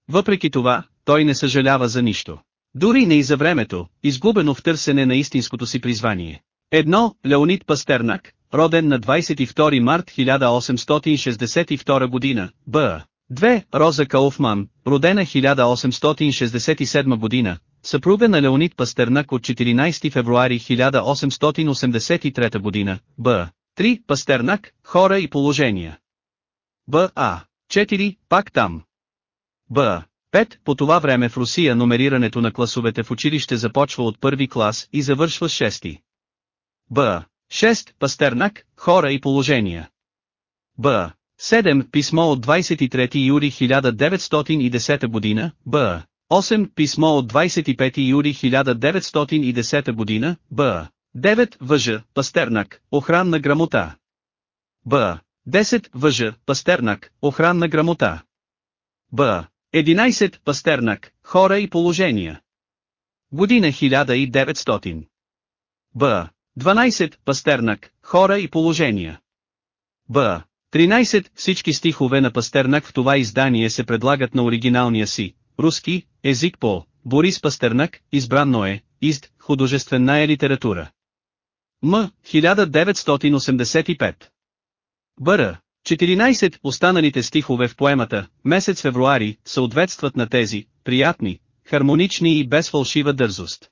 Въпреки това, той не съжалява за нищо. Дори не и за времето, изгубено в търсене на истинското си призвание. Едно, Леонид Пастернак, роден на 22 март 1862 година, Б. 2. Роза Кауфман, родена 1867 година, съпруга на Леонид Пастернак от 14 февруари 1883 година, Б. 3. Пастернак, хора и положения. Б. А. 4. Пак там. Б. 5. По това време в Русия номерирането на класовете в училище започва от първи клас и завършва с шести. Б. 6. Пастернак, хора и положения. Б. 7. Писмо от 23 юли 1910 година, Б. 8. Писмо от 25 юли 1910 година, Б. 9. Въжа, Пастернак, охранна грамота. Б. 10. Въжа, Пастернак, охранна грамота. Б. 11. Пастернак, хора и положения. Година 1900. Б. 12. Пастернак, хора и положения. Б. 13. Всички стихове на Пастернак в това издание се предлагат на оригиналния си, руски, език по Борис Пастернак, избрано е, ист, художественна е литература. М. 1985. Бър. 14 останалите стихове в поемата, месец февруари, съответстват на тези, приятни, хармонични и без фалшива дързост.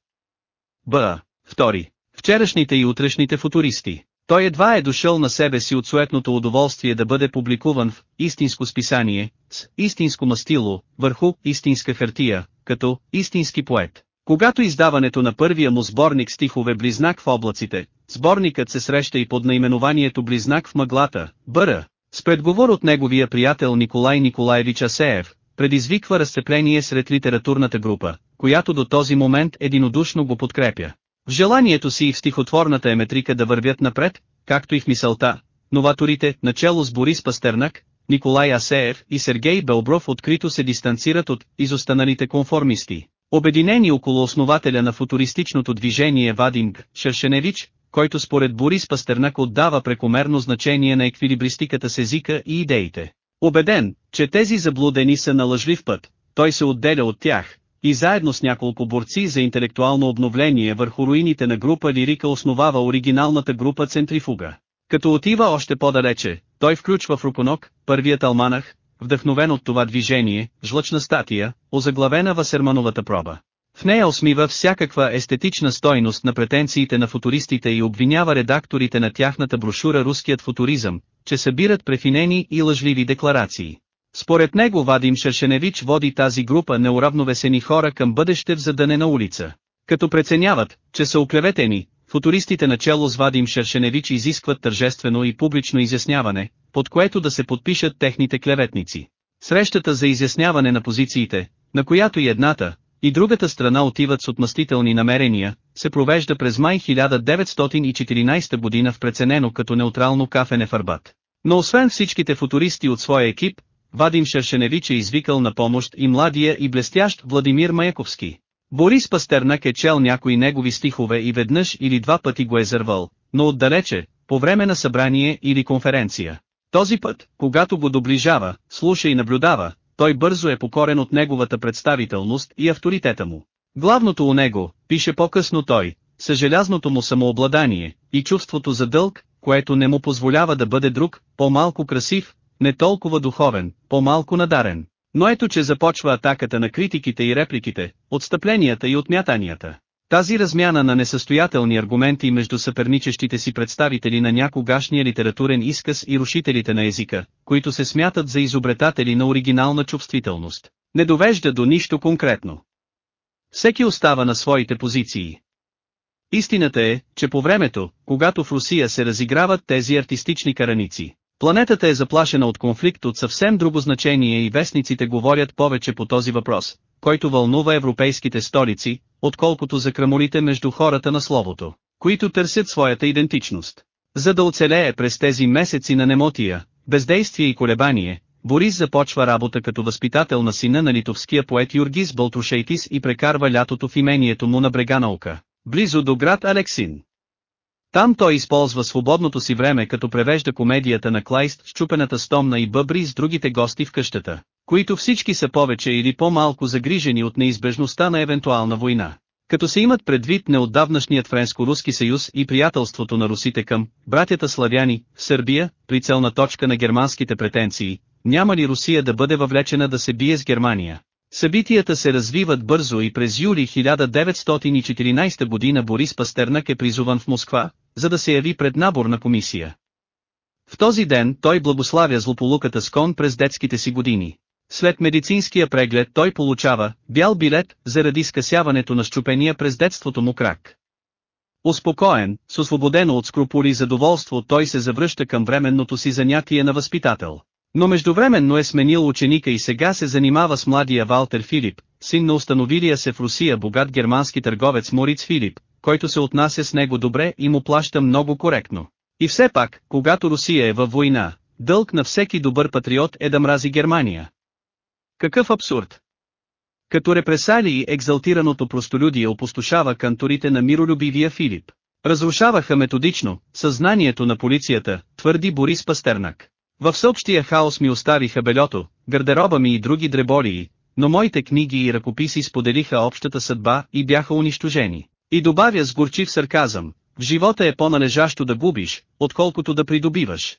Б. Втори. Вчерашните и утрешните футуристи. Той едва е дошъл на себе си от суетното удоволствие да бъде публикуван в истинско списание, с истинско мастило, върху истинска хартия, като истински поет. Когато издаването на първия му сборник стихове Близнак в облаците, сборникът се среща и под наименованието Близнак в мъглата, бъра, с предговор от неговия приятел Николай Николаевич Асеев, предизвиква разцепление сред литературната група, която до този момент единодушно го подкрепя. В желанието си и в стихотворната еметрика да вървят напред, както и в мисълта, новаторите, начало с Борис Пастернак, Николай Асеев и Сергей Белбров открито се дистанцират от изостаналите конформисти, обединени около основателя на футуристичното движение Вадим Шершеневич, който според Борис Пастернак отдава прекомерно значение на еквилибристиката с езика и идеите. Обеден, че тези заблудени са на лъжлив път, той се отделя от тях, и заедно с няколко борци за интелектуално обновление върху руините на група Лирика основава оригиналната група Центрифуга. Като отива още по-далече, той включва в Рупонок, първият алманах, вдъхновен от това движение, жлъчна статия, озаглавена Васермановата проба. В нея осмива всякаква естетична стойност на претенциите на футуристите и обвинява редакторите на тяхната брошура Руският футуризъм, че събират префинени и лъжливи декларации. Според него Вадим Шершеневич води тази група неуравновесени хора към бъдеще в задънена улица. Като преценяват, че са оклеветени, футуристите начало с Вадим Шершеневич изискват тържествено и публично изясняване, под което да се подпишат техните клеветници. Срещата за изясняване на позициите, на която и едната, и другата страна отиват с отмъстителни намерения, се провежда през май 1914 година в преценено като неутрално кафене в Арбат. Но освен всичките футуристи от своя екип, Вадим Шершеневич е извикал на помощ и младия и блестящ Владимир Маяковски. Борис Пастернак е чел някои негови стихове и веднъж или два пъти го е зървал, но отдалече, по време на събрание или конференция. Този път, когато го доближава, слуша и наблюдава, той бързо е покорен от неговата представителност и авторитета му. Главното у него, пише по-късно той, са желязното му самообладание, и чувството за дълг, което не му позволява да бъде друг, по-малко красив, не толкова духовен, по-малко надарен. Но ето че започва атаката на критиките и репликите, отстъпленията и отмятанията. Тази размяна на несъстоятелни аргументи между съперничещите си представители на някогашния литературен изказ и рушителите на езика, които се смятат за изобретатели на оригинална чувствителност, не довежда до нищо конкретно. Всеки остава на своите позиции. Истината е, че по времето, когато в Русия се разиграват тези артистични караници, планетата е заплашена от конфликт от съвсем друго значение и вестниците говорят повече по този въпрос, който вълнува европейските столици, отколкото за крамолите между хората на словото, които търсят своята идентичност. За да оцелее през тези месеци на немотия, бездействие и колебание, Борис започва работа като възпитател на сина на литовския поет Юргис Болтрушейтис и прекарва лятото в имението му на брега наука, близо до град Алексин. Там той използва свободното си време като превежда комедията на Клайст с чупената стомна и бъбри с другите гости в къщата, които всички са повече или по-малко загрижени от неизбежността на евентуална война. Като се имат предвид неотдавнашният френско-руски съюз и приятелството на русите към братята славяни, Сърбия, прицелна точка на германските претенции, няма ли Русия да бъде въвлечена да се бие с Германия? Събитията се развиват бързо и през юли 1914 година Борис Пастернак е призован в Москва, за да се яви пред наборна комисия. В този ден той благославя злополуката с кон през детските си години. След медицинския преглед той получава бял билет заради скъсяването на щупения през детството му крак. Успокоен, с освободено от скрупули задоволство той се завръща към временното си занятие на възпитател. Но междувременно е сменил ученика и сега се занимава с младия Валтер Филип, син на установилия се в Русия богат германски търговец Мориц Филип, който се отнася с него добре и му плаща много коректно. И все пак, когато Русия е във война, дълг на всеки добър патриот е да мрази Германия. Какъв абсурд! Като репресалии екзалтираното простолюдие опустошава канторите на миролюбивия Филип. Разрушаваха методично съзнанието на полицията, твърди Борис Пастернак. В съобщия хаос ми оставиха белето, гардероба ми и други дреболии, но моите книги и ръкописи споделиха общата съдба и бяха унищожени. И добавя с горчив сарказъм, в живота е по-належащо да губиш, отколкото да придобиваш.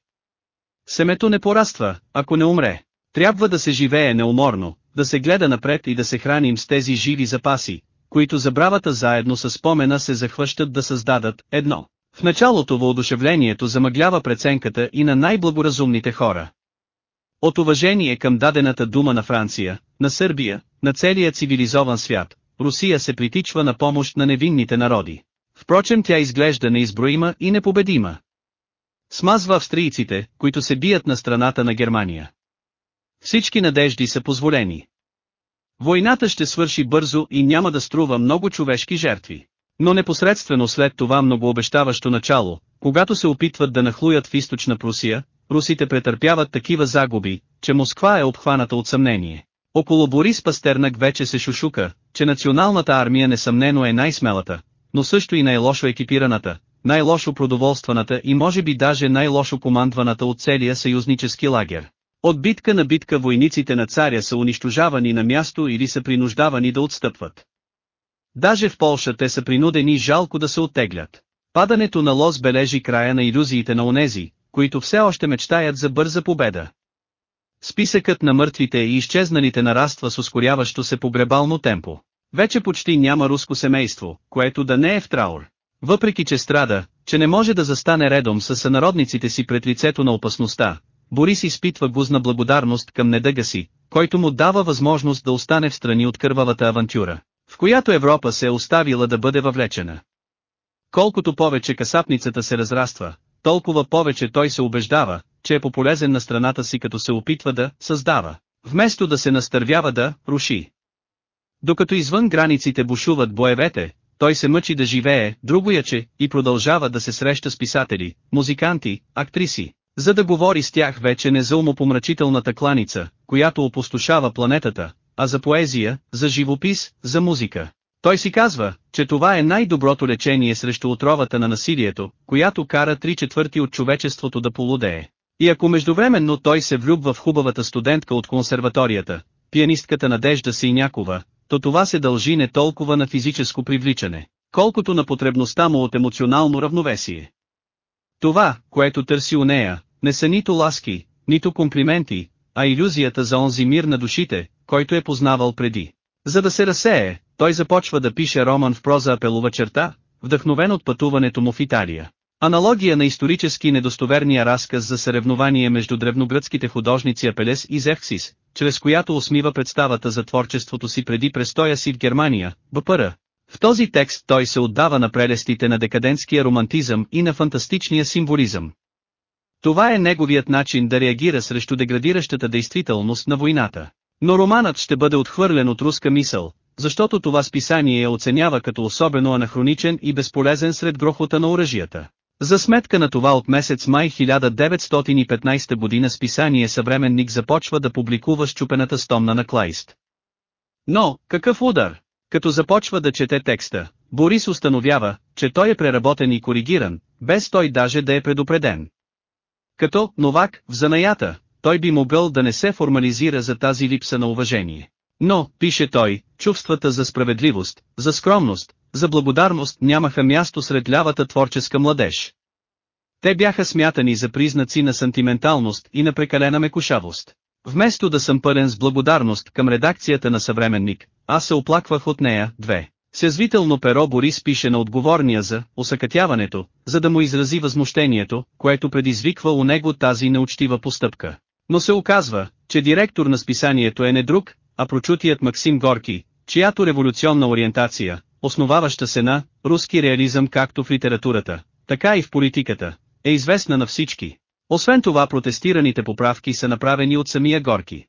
Семето не пораства, ако не умре. Трябва да се живее неуморно, да се гледа напред и да се храним с тези живи запаси, които забравата заедно с спомена се захващат да създадат едно. В началото въодушевлението замъглява преценката и на най-благоразумните хора. От уважение към дадената дума на Франция, на Сърбия, на целия цивилизован свят, Русия се притичва на помощ на невинните народи. Впрочем тя изглежда неизброима и непобедима. Смазва австрийците, които се бият на страната на Германия. Всички надежди са позволени. Войната ще свърши бързо и няма да струва много човешки жертви. Но непосредствено след това многообещаващо начало, когато се опитват да нахлуят в източна Прусия, русите претърпяват такива загуби, че Москва е обхваната от съмнение. Около Борис Пастернак вече се шушука, че националната армия несъмнено е най-смелата, но също и най-лошо екипираната, най-лошо продоволстваната и може би даже най-лошо командваната от целия съюзнически лагер. От битка на битка войниците на царя са унищожавани на място или са принуждавани да отстъпват. Даже в Полша те са принудени жалко да се оттеглят. Падането на Лос бележи края на иллюзиите на онези, които все още мечтаят за бърза победа. Списъкът на мъртвите и изчезналите нараства с ускоряващо се погребално темпо. Вече почти няма руско семейство, което да не е в траур. Въпреки че страда, че не може да застане редом с сънародниците си пред лицето на опасността, Борис изпитва гузна благодарност към недъга си, който му дава възможност да остане в страни от кървавата авантюра в която Европа се е оставила да бъде въвлечена. Колкото повече касапницата се разраства, толкова повече той се убеждава, че е пополезен на страната си като се опитва да създава, вместо да се настървява да руши. Докато извън границите бушуват боевете, той се мъчи да живее, другояче, и продължава да се среща с писатели, музиканти, актриси, за да говори с тях вече не за умопомрачителната кланица, която опустошава планетата, а за поезия, за живопис, за музика. Той си казва, че това е най-доброто лечение срещу отровата на насилието, която кара три четвърти от човечеството да полудее. И ако междувременно той се влюбва в хубавата студентка от консерваторията, пианистката Надежда Синякова, то това се дължи не толкова на физическо привличане, колкото на потребността му от емоционално равновесие. Това, което търси у нея, не са нито ласки, нито комплименти, а иллюзията за онзи мир на душите, който е познавал преди. За да се разсее, той започва да пише роман в проза Апелова черта, вдъхновен от пътуването му в Италия. Аналогия на исторически недостоверния разказ за съревнование между древногръцките художници Апелес и Зевксис, чрез която осмива представата за творчеството си преди престоя си в Германия, БПР. В този текст той се отдава на прелестите на декадентския романтизъм и на фантастичния символизъм. Това е неговият начин да реагира срещу деградиращата действителност на войната. Но романът ще бъде отхвърлен от руска мисъл, защото това списание я оценява като особено анахроничен и безполезен сред грохота на оръжията. За сметка на това от месец май 1915 година списание Съвременник започва да публикува щупената стомна на Клайст. Но, какъв удар! Като започва да чете текста, Борис установява, че той е преработен и коригиран, без той даже да е предупреден. Като новак в занаята, той би могъл да не се формализира за тази липса на уважение. Но, пише той, чувствата за справедливост, за скромност, за благодарност нямаха място сред лявата творческа младеж. Те бяха смятани за признаци на сантименталност и на прекалена мекушавост. Вместо да съм пълен с благодарност към редакцията на съвременник, аз се оплаквах от нея, две. Сезвително перо Борис пише на отговорния за осъкътяването, за да му изрази възмущението, което предизвиква у него тази неучтива постъпка. Но се оказва, че директор на списанието е не друг, а прочутият Максим Горки, чиято революционна ориентация, основаваща се на руски реализъм както в литературата, така и в политиката, е известна на всички. Освен това протестираните поправки са направени от самия Горки.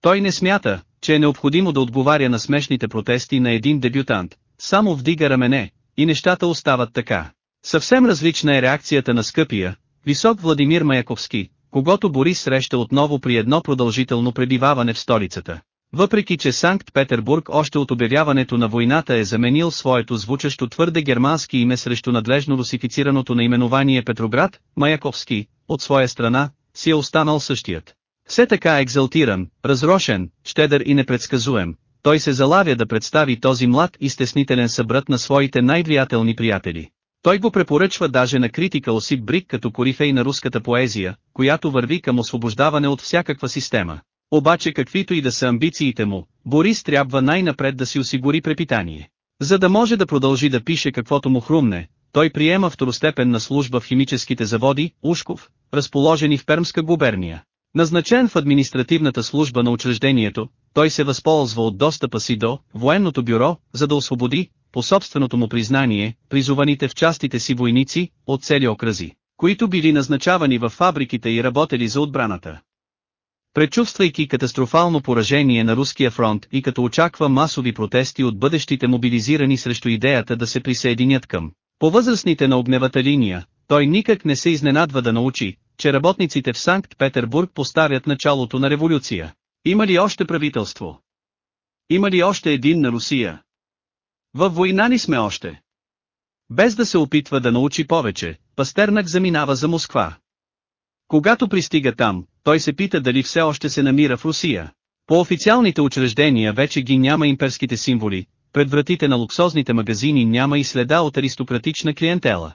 Той не смята, че е необходимо да отговаря на смешните протести на един дебютант, само вдига рамене, и нещата остават така. Съвсем различна е реакцията на скъпия, висок Владимир Маяковски, когато Борис среща отново при едно продължително пребиваване в столицата. Въпреки че Санкт-Петербург още от обявяването на войната е заменил своето звучащо твърде германски име срещу надлежно русифицираното наименование Петроград, Маяковски, от своя страна, си е останал същият. Все така екзалтиран, разрошен, щедър и непредсказуем, той се залавя да представи този млад и стеснителен събрат на своите най-влиятелни приятели. Той го препоръчва даже на критика Осип Брик като корифей на руската поезия, която върви към освобождаване от всякаква система. Обаче каквито и да са амбициите му, Борис трябва най-напред да си осигури препитание. За да може да продължи да пише каквото му хрумне, той приема второстепенна служба в химическите заводи, Ушков, разположени в Пермска губерния. Назначен в административната служба на учреждението, той се възползва от достъпа си до военното бюро, за да освободи, по собственото му признание, призованите в частите си войници, от цели окрази, които били назначавани в фабриките и работели за отбраната. Пречувствайки катастрофално поражение на руския фронт и като очаква масови протести от бъдещите мобилизирани срещу идеята да се присъединят към по-възрастните на огневата линия, той никак не се изненадва да научи, че работниците в Санкт-Петербург поставят началото на революция. Има ли още правителство? Има ли още един на Русия? Във война ни сме още. Без да се опитва да научи повече, Пастернак заминава за Москва. Когато пристига там, той се пита дали все още се намира в Русия. По официалните учреждения вече ги няма имперските символи, пред вратите на луксозните магазини няма и следа от аристократична клиентела.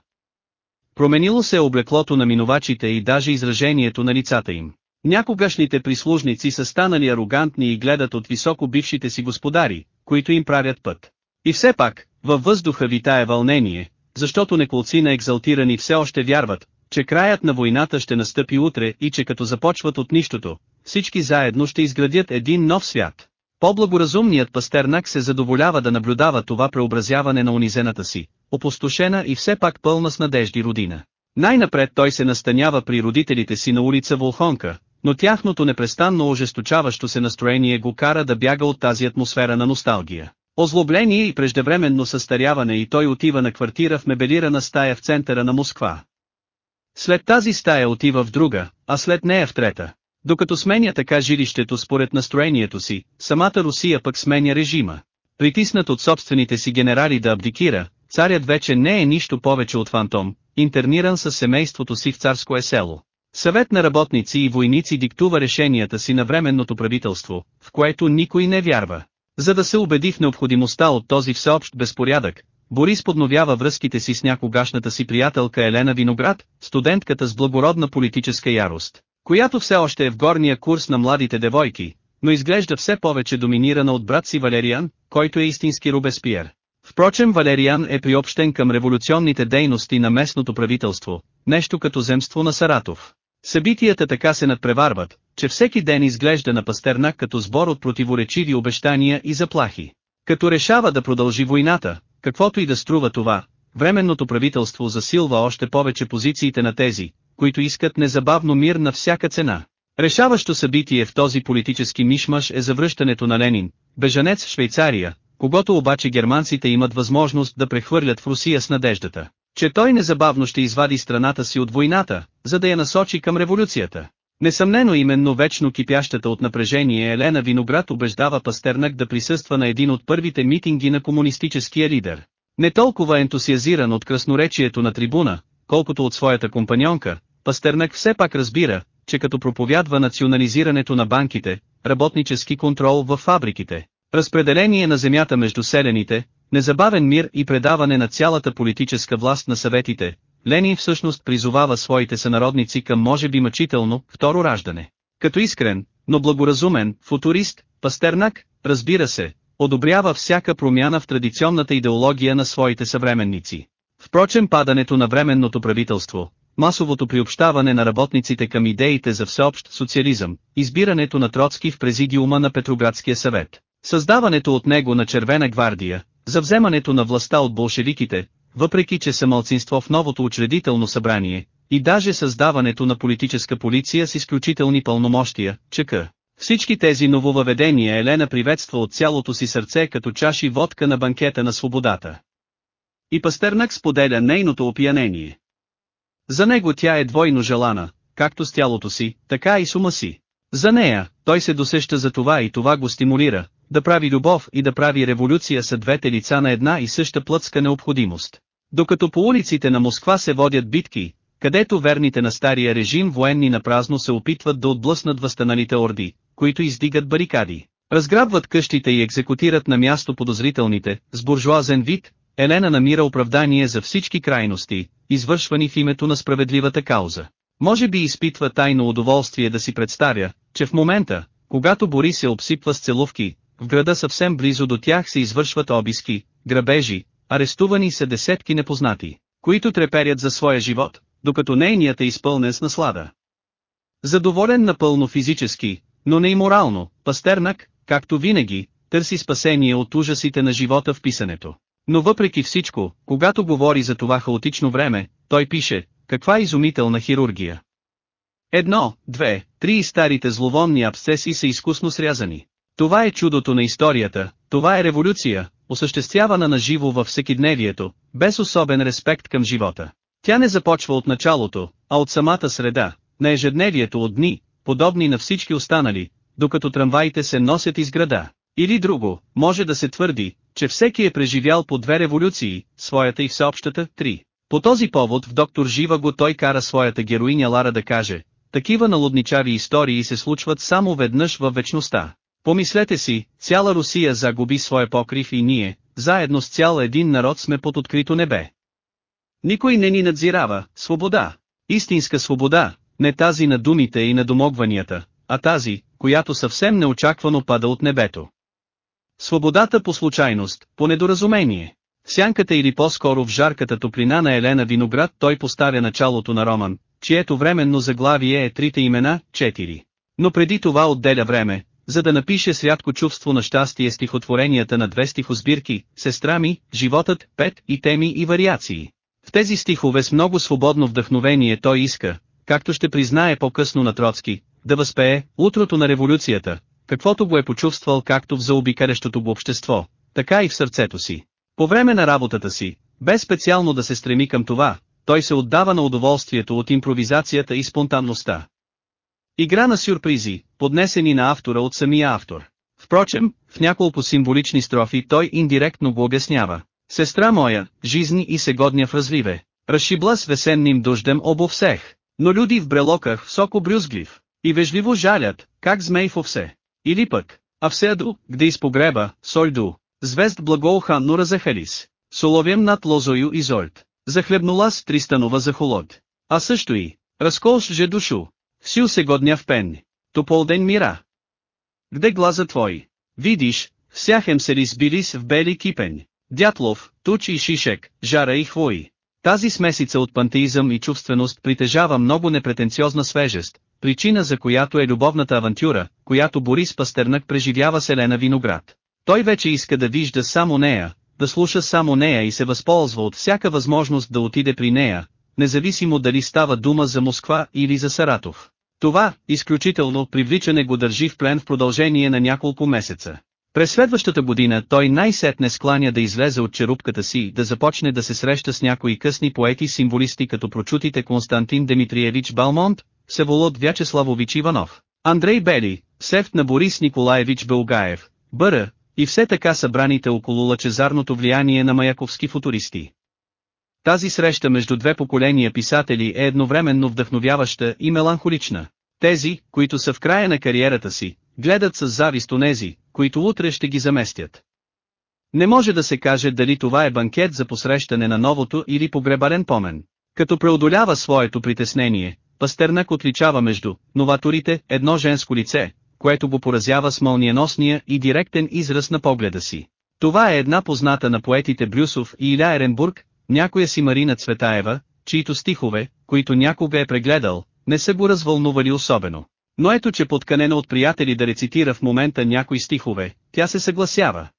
Променило се облеклото на минувачите и даже изражението на лицата им. Някогашните прислужници са станали арогантни и гледат от високо бившите си господари, които им правят път. И все пак, във въздуха витае вълнение, защото неколци на екзалтирани все още вярват, че краят на войната ще настъпи утре и че като започват от нищото, всички заедно ще изградят един нов свят. По-благоразумният пастернак се задоволява да наблюдава това преобразяване на унизената си, опустошена и все пак пълна с надежди родина. Най-напред той се настанява при родителите си на улица Волхонка, но тяхното непрестанно ожесточаващо се настроение го кара да бяга от тази атмосфера на носталгия. Озлобление и преждевременно състаряване и той отива на квартира в мебелирана стая в центъра на Москва. След тази стая отива в друга, а след нея в трета. Докато сменя така жилището според настроението си, самата Русия пък сменя режима. Притиснат от собствените си генерали да абдикира, царят вече не е нищо повече от фантом, интерниран със семейството си в царско есело. Съвет на работници и войници диктува решенията си на временното правителство, в което никой не вярва. За да се убеди в необходимостта от този всеобщ безпорядък, Борис подновява връзките си с някогашната си приятелка Елена Виноград, студентката с благородна политическа ярост, която все още е в горния курс на младите девойки, но изглежда все повече доминирана от брат си Валериан, който е истински Робеспиер. Впрочем Валериан е приобщен към революционните дейности на местното правителство, нещо като земство на Саратов. Събитията така се надпреварват, че всеки ден изглежда на Пастернак като сбор от противоречиви обещания и заплахи. Като решава да продължи войната, каквото и да струва това, временното правителство засилва още повече позициите на тези, които искат незабавно мир на всяка цена. Решаващо събитие в този политически мишмаш е завръщането на Ленин, бежанец в Швейцария, когато обаче германците имат възможност да прехвърлят в Русия с надеждата, че той незабавно ще извади страната си от войната, за да я насочи към революцията. Несъмнено именно вечно кипящата от напрежение Елена Виноград убеждава Пастернак да присъства на един от първите митинги на комунистическия лидер. Не толкова ентусиазиран от красноречието на трибуна, колкото от своята компаньонка, Пастернак все пак разбира, че като проповядва национализирането на банките, работнически контрол в фабриките, разпределение на земята между селените, незабавен мир и предаване на цялата политическа власт на съветите, Ленин всъщност призовава своите сънародници към може би мъчително, второ раждане. Като искрен, но благоразумен, футурист, Пастернак, разбира се, одобрява всяка промяна в традиционната идеология на своите съвременници. Впрочем падането на временното правителство, масовото приобщаване на работниците към идеите за всеобщ социализъм, избирането на Троцки в президиума на Петроградския съвет, създаването от него на Червена гвардия, за вземането на властта от болшевиките, въпреки че са малцинство в новото учредително събрание, и даже създаването на политическа полиция с изключителни пълномощия, ЧК. Всички тези нововъведения Елена приветства от цялото си сърце като чаши водка на банкета на свободата. И Пастернак споделя нейното опиянение. За него тя е двойно желана, както с тялото си, така и с ума си. За нея, той се досеща за това и това го стимулира, да прави любов и да прави революция са двете лица на една и съща плътска необходимост. Докато по улиците на Москва се водят битки, където верните на стария режим военни на празно се опитват да отблъснат възстаналите орди, които издигат барикади, разграбват къщите и екзекутират на място подозрителните, с буржуазен вид, Елена намира оправдание за всички крайности, извършвани в името на справедливата кауза. Може би изпитва тайно удоволствие да си представя, че в момента, когато Бори се обсипва с целувки, в града съвсем близо до тях се извършват обиски, грабежи, арестувани са десетки непознати, които треперят за своя живот, докато нейният е изпълнен с наслада. Задоволен напълно физически, но не и морално, Пастернак, както винаги, търси спасение от ужасите на живота в писането. Но въпреки всичко, когато говори за това хаотично време, той пише, каква изумителна хирургия. Едно, две, три и старите зловонни абсцеси са изкусно срязани. Това е чудото на историята, това е революция, осъществявана на живо във всекидневието, без особен респект към живота. Тя не започва от началото, а от самата среда, на ежедневието от дни, подобни на всички останали, докато трамваите се носят из града. Или друго, може да се твърди, че всеки е преживял по две революции, своята и всеобщата, три. По този повод в доктор Жива го той кара своята героиня Лара да каже, такива налудничави истории се случват само веднъж във вечността. Помислете си, цяла Русия загуби своя покрив и ние, заедно с цял един народ сме под открито небе. Никой не ни надзирава, свобода. Истинска свобода, не тази на думите и на домогванията, а тази, която съвсем неочаквано пада от небето. Свободата по случайност, по недоразумение. В сянката или по-скоро в жарката топлина на Елена Виноград той поставя началото на роман, чието временно заглавие е трите имена, четири. Но преди това отделя време, за да напише с рядко чувство на щастие стихотворенията на две стихосбирки, сестра ми, животът, пет и теми и вариации. В тези стихове с много свободно вдъхновение той иска, както ще признае по-късно на Троцки, да възпее утрото на революцията, каквото го е почувствал както в заобикалящото го общество, така и в сърцето си. По време на работата си, без специално да се стреми към това, той се отдава на удоволствието от импровизацията и спонтанността. Игра на сюрпризи, поднесени на автора от самия автор. Впрочем, в няколко символични строфи той индиректно го обяснява. Сестра моя, жизни и сегодня в разливе, разшибла с весенним дождем обо всех, но люди в брелоках соко брюзглив, и вежливо жалят, как змей в овсе. Или пък, а вседу, где изпогреба, сойду, звезд благоуханно разехалис, соловем над лозою и зольт, захлебнула с тристанова за холод. А също и, разколш же душу, всю сегодня в пен, то полден мира. Где глаза твой? Видиш, Всяхем се сбилис в бели кипень. Дятлов, туч и шишек, жара и хвои. Тази смесица от пантеизъм и чувственост притежава много непретенциозна свежест, причина за която е любовната авантюра, която Борис Пастернак преживява Селена Виноград. Той вече иска да вижда само нея, да слуша само нея и се възползва от всяка възможност да отиде при нея, независимо дали става дума за Москва или за Саратов. Това, изключително, привличане го държи в плен в продължение на няколко месеца. През следващата година той най-сетне скланя да излезе от черупката си и да започне да се среща с някои късни поети-символисти като прочутите Константин Дмитриевич Балмонт, Севолод Вячеславович Иванов, Андрей Бели, Сефт на Борис Николаевич Белгаев, Бъра, и все така събраните около лъчезарното влияние на маяковски футуристи. Тази среща между две поколения писатели е едновременно вдъхновяваща и меланхолична. Тези, които са в края на кариерата си, гледат с завист онези, които утре ще ги заместят. Не може да се каже дали това е банкет за посрещане на новото или погребален помен. Като преодолява своето притеснение, Пастернак отличава между новаторите едно женско лице, което го поразява с мълниеносния и директен израз на погледа си. Това е една позната на поетите Брюсов и Иля Еренбург, някоя си Марина Цветаева, чието стихове, които някога е прегледал, не са го развълнували особено. Но ето че подканена от приятели да рецитира в момента някои стихове, тя се съгласява.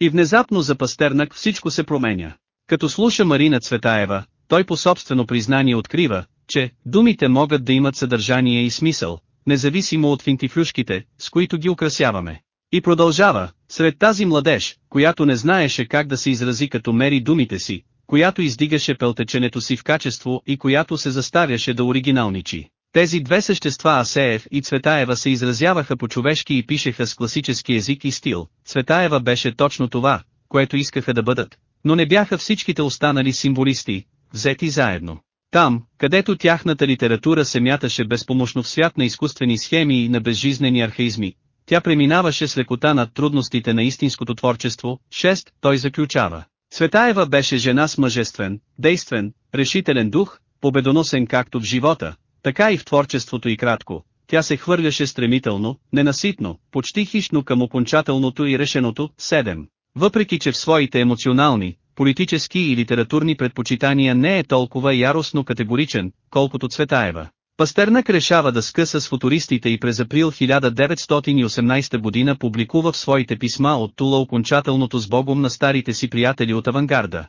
И внезапно за Пастернак всичко се променя. Като слуша Марина Цветаева, той по собствено признание открива, че думите могат да имат съдържание и смисъл, независимо от финтифлюшките, с които ги украсяваме. И продължава, сред тази младеж, която не знаеше как да се изрази като мери думите си, която издигаше пелтеченето си в качество и която се заставяше да оригиналничи. Тези две същества Асеев и Цветаева се изразяваха по-човешки и пишеха с класически език и стил. Цветаева беше точно това, което искаха да бъдат, но не бяха всичките останали символисти, взети заедно. Там, където тяхната литература се мяташе безпомощно в свят на изкуствени схеми и на безжизнени архаизми, тя преминаваше с лекота над трудностите на истинското творчество. 6. Той заключава. Цветаева беше жена с мъжествен, действен, решителен дух, победоносен както в живота, така и в творчеството и кратко. Тя се хвърляше стремително, ненаситно, почти хищно към окончателното и решеното. 7. Въпреки че в своите емоционални, политически и литературни предпочитания не е толкова яростно категоричен, колкото Цветаева. Пастернак решава да скъса с футуристите и през април 1918 година публикува в своите писма от Тула окончателното с Богом на старите си приятели от авангарда.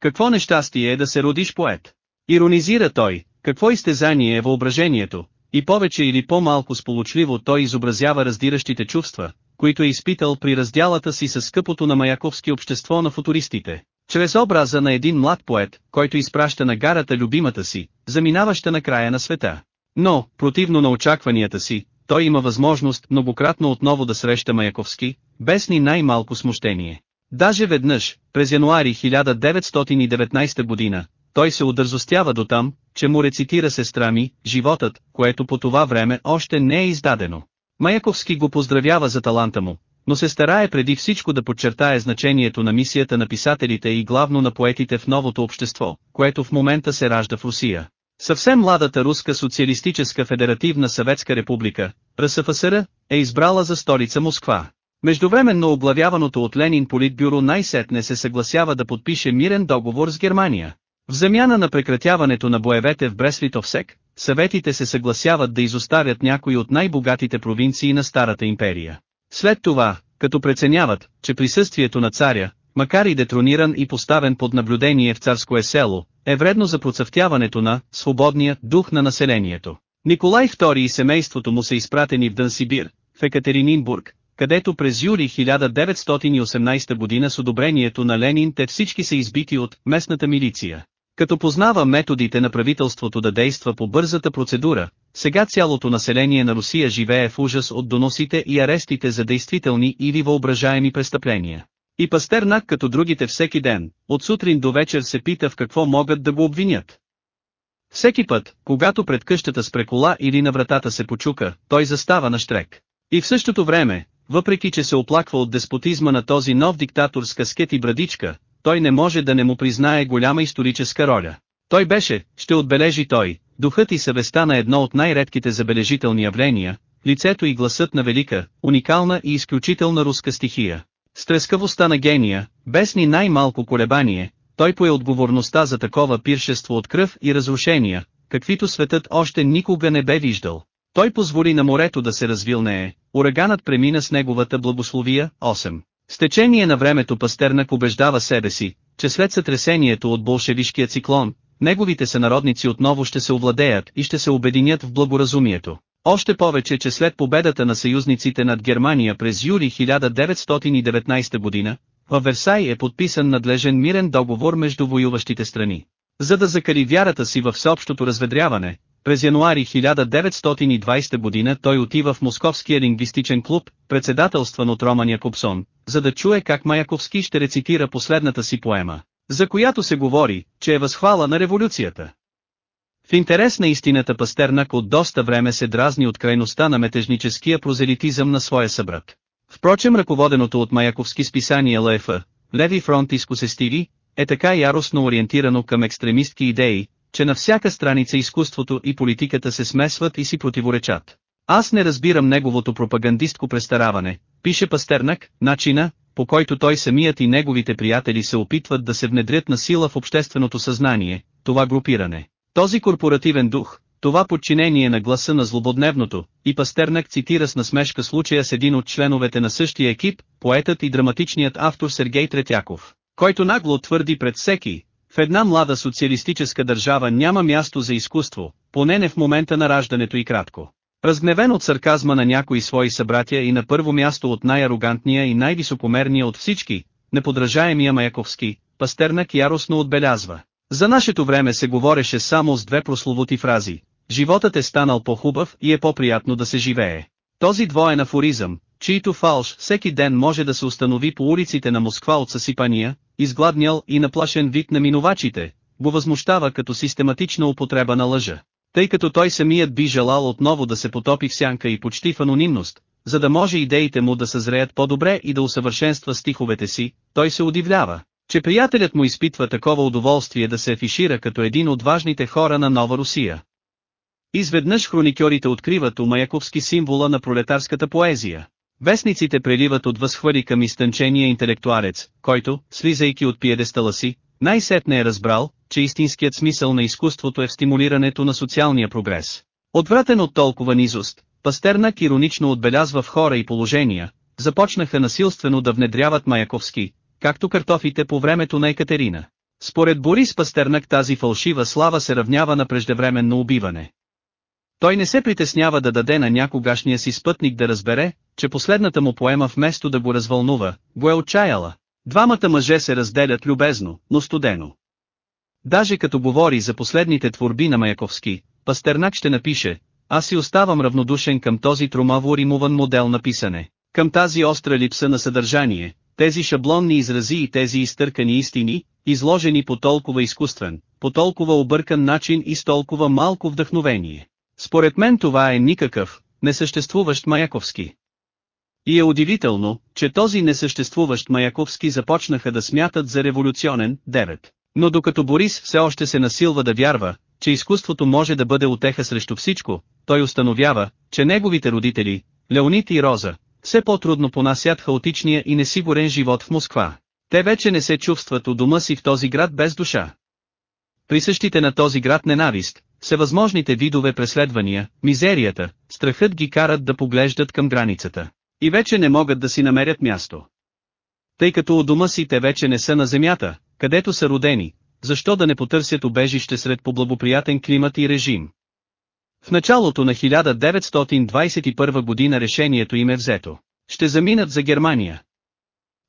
Какво нещастие е да се родиш поет? Иронизира той, какво изтезание е въображението, и повече или по-малко сполучливо той изобразява раздиращите чувства, които е изпитал при разделата си с скъпото на Маяковски общество на футуристите. Чрез образа на един млад поет, който изпраща на гарата любимата си, заминаваща на края на света. Но, противно на очакванията си, той има възможност многократно отново да среща Маяковски, без ни най-малко смущение. Даже веднъж, през януари 1919 година, той се удързостява до там, че му рецитира сестра ми, животът, което по това време още не е издадено. Маяковски го поздравява за таланта му, но се старае преди всичко да подчертае значението на мисията на писателите и главно на поетите в новото общество, което в момента се ражда в Русия. Съвсем младата Руска социалистическа федеративна съветска република, РСФСР, е избрала за столица Москва. Междувременно оглавяваното от Ленин политбюро най-сетне се съгласява да подпише мирен договор с Германия. В замяна на прекратяването на боевете в Бреслитовсек, съветите се съгласяват да изоставят някои от най-богатите провинции на Старата империя. След това, като преценяват, че присъствието на царя, макар и детрониран и поставен под наблюдение в царско село, е вредно за процъфтяването на свободния дух на населението. Николай II и семейството му са изпратени в Дънсибир, в Екатерининбург, където през юли 1918 година с одобрението на Ленин те всички са избити от местната милиция. Като познава методите на правителството да действа по бързата процедура, сега цялото население на Русия живее в ужас от доносите и арестите за действителни или въображаеми престъпления. И Пастернак като другите всеки ден, от сутрин до вечер се пита в какво могат да го обвинят. Всеки път, когато пред къщата с прекола или на вратата се почука, той застава на штрек. И в същото време, въпреки че се оплаква от деспотизма на този нов диктатор с каскет и брадичка, той не може да не му признае голяма историческа роля. Той беше, ще отбележи той, духът и съвестта на едно от най-редките забележителни явления, лицето и гласът на велика, уникална и изключителна руска стихия. С трескавостта на гения, без ни най-малко колебание, той пое отговорността за такова пиршество от кръв и разрушения, каквито светът още никога не бе виждал. Той позволи на морето да се развилнее, ураганът премина с неговата благословия, 8. С течение на времето Пастернак убеждава себе си, че след сътресението от болшевишкия циклон, неговите сънародници отново ще се овладеят и ще се обединят в благоразумието. Още повече, че след победата на съюзниците над Германия през юли 1919 година, във Версай е подписан надлежен мирен договор между воюващите страни. За да закари вярата си в всеобщото разведряване, през януари 1920 година той отива в Московския лингвистичен клуб, председателстван от Роман Якобсон, за да чуе как Маяковски ще рецитира последната си поема, за която се говори, че е възхвала на революцията. В интерес на истината Пастернак от доста време се дразни от крайността на метежническия прозелитизъм на своя събрат. Впрочем ръководеното от Маяковски списание ЛФ, Леви фронт изкусестиви, е така яростно ориентирано към екстремистки идеи, че на всяка страница изкуството и политиката се смесват и си противоречат. Аз не разбирам неговото пропагандистко престараване, пише Пастернак, начина, по който той самият и неговите приятели се опитват да се внедрят на сила в общественото съзнание, това групиране. Този корпоративен дух, това подчинение на гласа на злободневното, и Пастернак цитира с насмешка случая с един от членовете на същия екип, поетът и драматичният автор Сергей Третяков, който нагло твърди пред всеки, в една млада социалистическа държава няма място за изкуство, поне не в момента на раждането и кратко. Разгневен от сарказма на някои свои събратя и на първо място от най-арогантния и най-високомерния от всички, неподражаемия Маяковски, Пастернак яростно отбелязва. За нашето време се говореше само с две прословути фрази. Животът е станал по-хубав и е по-приятно да се живее. Този двоен афоризъм, чието фалш всеки ден може да се установи по улиците на Москва от съсипания, изгладнял и наплашен вид на минувачите, го възмущава като систематична употреба на лъжа. Тъй като той самият би желал отново да се потопи в сянка и почти в анонимност, за да може идеите му да съзреят по-добре и да усъвършенства стиховете си, той се удивлява, че приятелят му изпитва такова удоволствие да се афишира като един от важните хора на Нова Русия. Изведнъж хроникьорите откриват у Маяковски символа на пролетарската поезия. Вестниците преливат от възхвали към изтънчения интелектуалец, който, слизайки от пиедестала си, най-сетне е разбрал, че истинският смисъл на изкуството е в стимулирането на социалния прогрес. Отвратен от толкова низост, Пастернак иронично отбелязва в хора и положения, започнаха насилствено да внедряват Маяковски, както картофите по времето на Екатерина. Според Борис Пастернак тази фалшива слава се равнява на преждевременно убиване. Той не се притеснява да даде на някогашния си спътник да разбере, че последната му поема вместо да го развълнува, го е отчаяла. Двамата мъже се разделят любезно, но студено. Даже като говори за последните творби на Маяковски, Пастернак ще напише, аз си оставам равнодушен към този тромаво римуван модел на писане, към тази остра липса на съдържание, тези шаблонни изрази и тези изтъркани истини, изложени по толкова изкуствен, по толкова объркан начин и с толкова малко вдъхновение. Според мен това е никакъв, несъществуващ Маяковски. И е удивително, че този несъществуващ Маяковски започнаха да смятат за революционен, 9. Но докато Борис все още се насилва да вярва, че изкуството може да бъде отеха срещу всичко, той установява, че неговите родители, Леонид и Роза, все по-трудно понасят хаотичния и несигурен живот в Москва. Те вече не се чувстват у дома си в този град без душа. Присъщите на този град ненавист, всевъзможните видове преследвания, мизерията, страхът ги карат да поглеждат към границата. И вече не могат да си намерят място. Тъй като у дома си те вече не са на земята, където са родени, защо да не потърсят убежище сред по-благоприятен климат и режим? В началото на 1921 година решението им е взето. Ще заминат за Германия.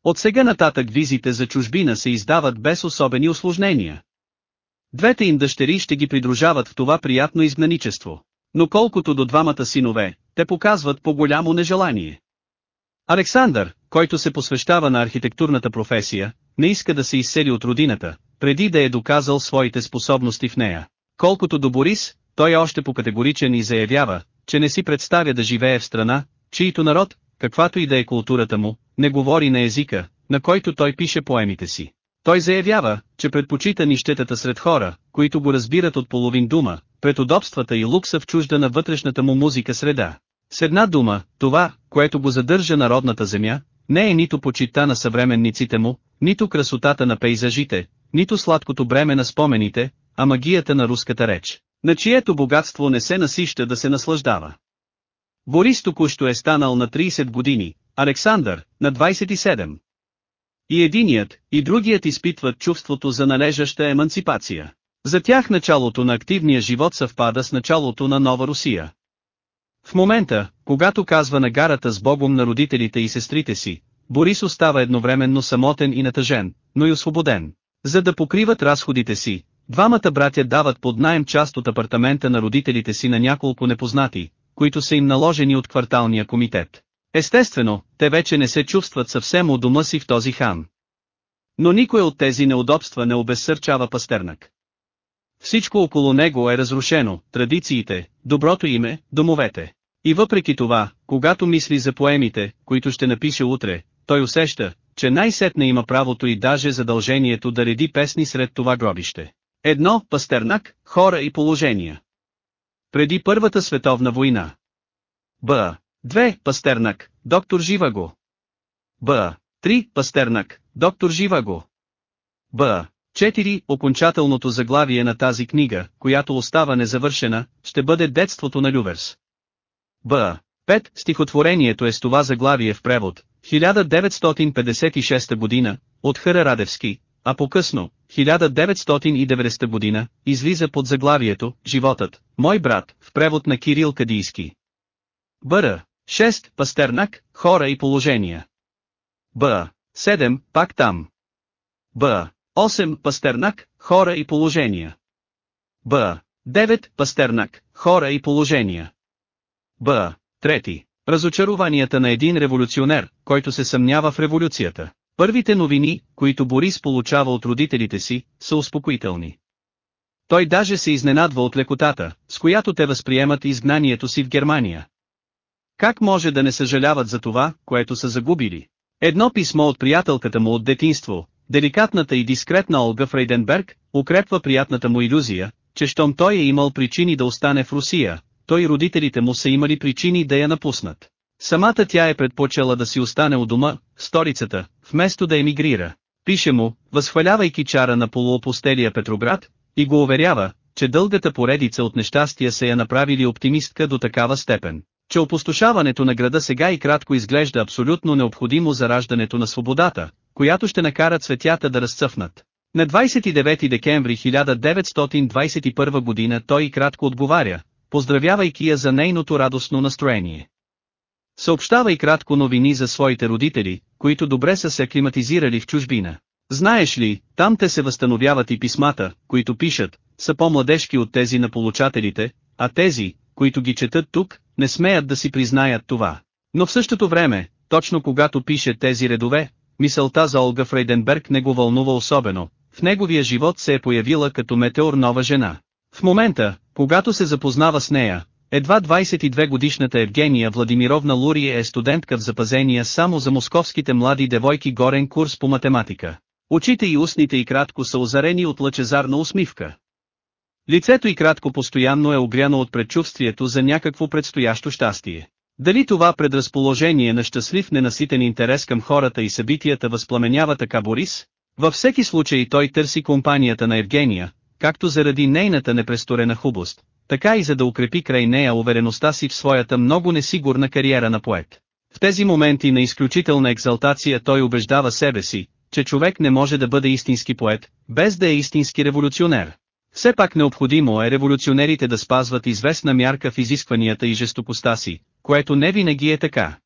От сега нататък визите за чужбина се издават без особени осложнения. Двете им дъщери ще ги придружават в това приятно изгнаничество. Но колкото до двамата синове, те показват по-голямо нежелание. Александър, който се посвещава на архитектурната професия, не иска да се изсели от родината, преди да е доказал своите способности в нея. Колкото до Борис, той е още по-категоричен и заявява, че не си представя да живее в страна, чието народ, каквато и да е културата му, не говори на езика, на който той пише поемите си. Той заявява, че предпочита нищетата сред хора, които го разбират от половин дума, пред удобствата и лукса в чужда на вътрешната му музика среда. С една дума, това, което го задържа на родната земя, не е нито почита на съвременниците му, нито красотата на пейзажите, нито сладкото бреме на спомените, а магията на руската реч, на чието богатство не се насища да се наслаждава. Борис току-що е станал на 30 години, Александър, на 27. И единият, и другият изпитват чувството за належаща еманципация. За тях началото на активния живот съвпада с началото на нова Русия. В момента, когато казва на гарата с Богом на родителите и сестрите си, Борис остава едновременно самотен и натъжен, но и освободен. За да покриват разходите си, двамата братя дават под найем част от апартамента на родителите си на няколко непознати, които са им наложени от кварталния комитет. Естествено, те вече не се чувстват съвсем у дома си в този хан. Но никой от тези неудобства не обезсърчава Пастернак. Всичко около него е разрушено, традициите, доброто име, домовете. И въпреки това, когато мисли за поемите, които ще напише утре, той усеща, че най-сетне има правото и даже задължението да реди песни сред това гробище. Едно, Пастернак, хора и положения. Преди Първата световна война. Б. 2. Пастернак, доктор Живаго. Б. 3. Пастернак, доктор Живаго. Б. 4. Окончателното заглавие на тази книга, която остава незавършена, ще бъде Детството на Люверс. Б. 5. Стихотворението е с това заглавие в превод, 1956 година, от Хара Радевски, а по-късно, 1990 година, излиза под заглавието «Животът, мой брат», в превод на Кирил Кадийски. Бър. 6. Пастернак, хора и положения. Б. 7. Пак там. Б. 8. Пастернак, хора и положения. Б. 9. Пастернак, хора и положения. Б. 3. Разочарованията на един революционер, който се съмнява в революцията. Първите новини, които Борис получава от родителите си, са успокоителни. Той даже се изненадва от лекотата, с която те възприемат изгнанието си в Германия. Как може да не съжаляват за това, което са загубили? Едно писмо от приятелката му от детинство, деликатната и дискретна Олга Фрейденберг, укрепва приятната му иллюзия, че щом той е имал причини да остане в Русия, той и родителите му са имали причини да я напуснат. Самата тя е предпочела да си остане у дома, в столицата, вместо да емигрира. Пише му, възхвалявайки чара на полуопостелия Петроград, и го уверява, че дългата поредица от нещастия се я направили оптимистка до такава степен, че опустошаването на града сега и кратко изглежда абсолютно необходимо за раждането на свободата, която ще накара цветята да разцъфнат. На 29 декември 1921 година той и кратко отговаря, поздравявайки я за нейното радостно настроение. Съобщава и кратко новини за своите родители, които добре са се аклиматизирали в чужбина. Знаеш ли, там те се възстановяват и писмата, които пишат, са по-младежки от тези на получателите, а тези, които ги четат тук, не смеят да си признаят това. Но в същото време, точно когато пише тези редове, мисълта за Олга Фрейденберг не го вълнува особено, в неговия живот се е появила като метеор нова жена. В момента, когато се запознава с нея, едва 22 годишната Евгения Владимировна Лурия е студентка в запазения само за московските млади девойки горен курс по математика. Очите и устните и кратко са озарени от лъчезарна усмивка. Лицето и кратко постоянно е огряно от предчувствието за някакво предстоящо щастие. Дали това предразположение на щастлив ненаситен интерес към хората и събитията възпламенява така Борис? Във всеки случай той търси компанията на Евгения, както заради нейната непресторена хубост, така и за да укрепи край нея увереността си в своята много несигурна кариера на поет. В тези моменти на изключителна екзалтация той убеждава себе си, че човек не може да бъде истински поет, без да е истински революционер. Все пак необходимо е революционерите да спазват известна мярка в изискванията и жестокостта си, което не винаги е така.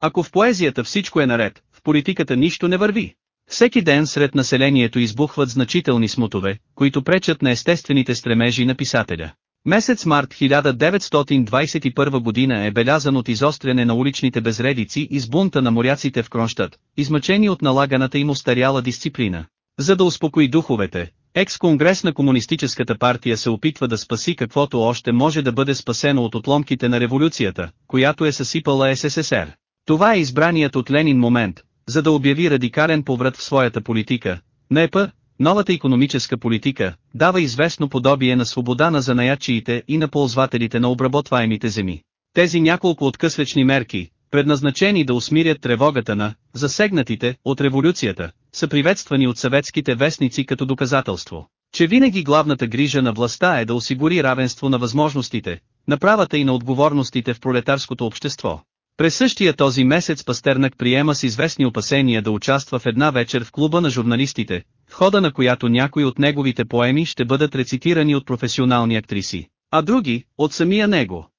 Ако в поезията всичко е наред, в политиката нищо не върви. Всеки ден сред населението избухват значителни смутове, които пречат на естествените стремежи на писателя. Месец март 1921 година е белязан от изостряне на уличните безредици и с бунта на моряците в Кронштадт, измъчени от налаганата им устаряла дисциплина. За да успокои духовете, екс-конгрес на Комунистическата партия се опитва да спаси каквото още може да бъде спасено от отломките на революцията, която е съсипала СССР. Това е избраният от Ленин момент, за да обяви радикален поврат в своята политика. НЕПА, новата економическа политика, дава известно подобие на свобода на занаячиите и на ползвателите на обработваемите земи. Тези няколко откъслечни мерки, предназначени да усмирят тревогата на засегнатите от революцията, са приветствани от съветските вестници като доказателство, че винаги главната грижа на властта е да осигури равенство на възможностите, на правата и на отговорностите в пролетарското общество. През същия този месец Пастернак приема с известни опасения да участва в една вечер в клуба на журналистите, в хода на която някои от неговите поеми ще бъдат рецитирани от професионални актриси, а други – от самия него.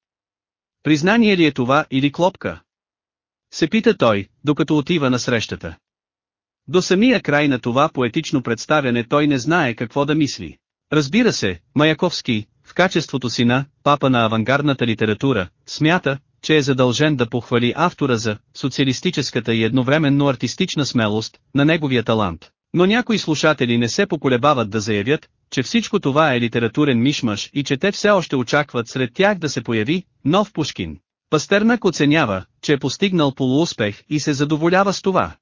Признание ли е това или клопка? Се пита той, докато отива на срещата. До самия край на това поетично представяне той не знае какво да мисли. Разбира се, Маяковски, в качеството си на папа на авангардната литература, смята, че е задължен да похвали автора за социалистическата и едновременно артистична смелост на неговия талант. Но някои слушатели не се поколебават да заявят, че всичко това е литературен мишмаш и че те все още очакват сред тях да се появи нов Пушкин. Пастернак оценява, че е постигнал полууспех и се задоволява с това.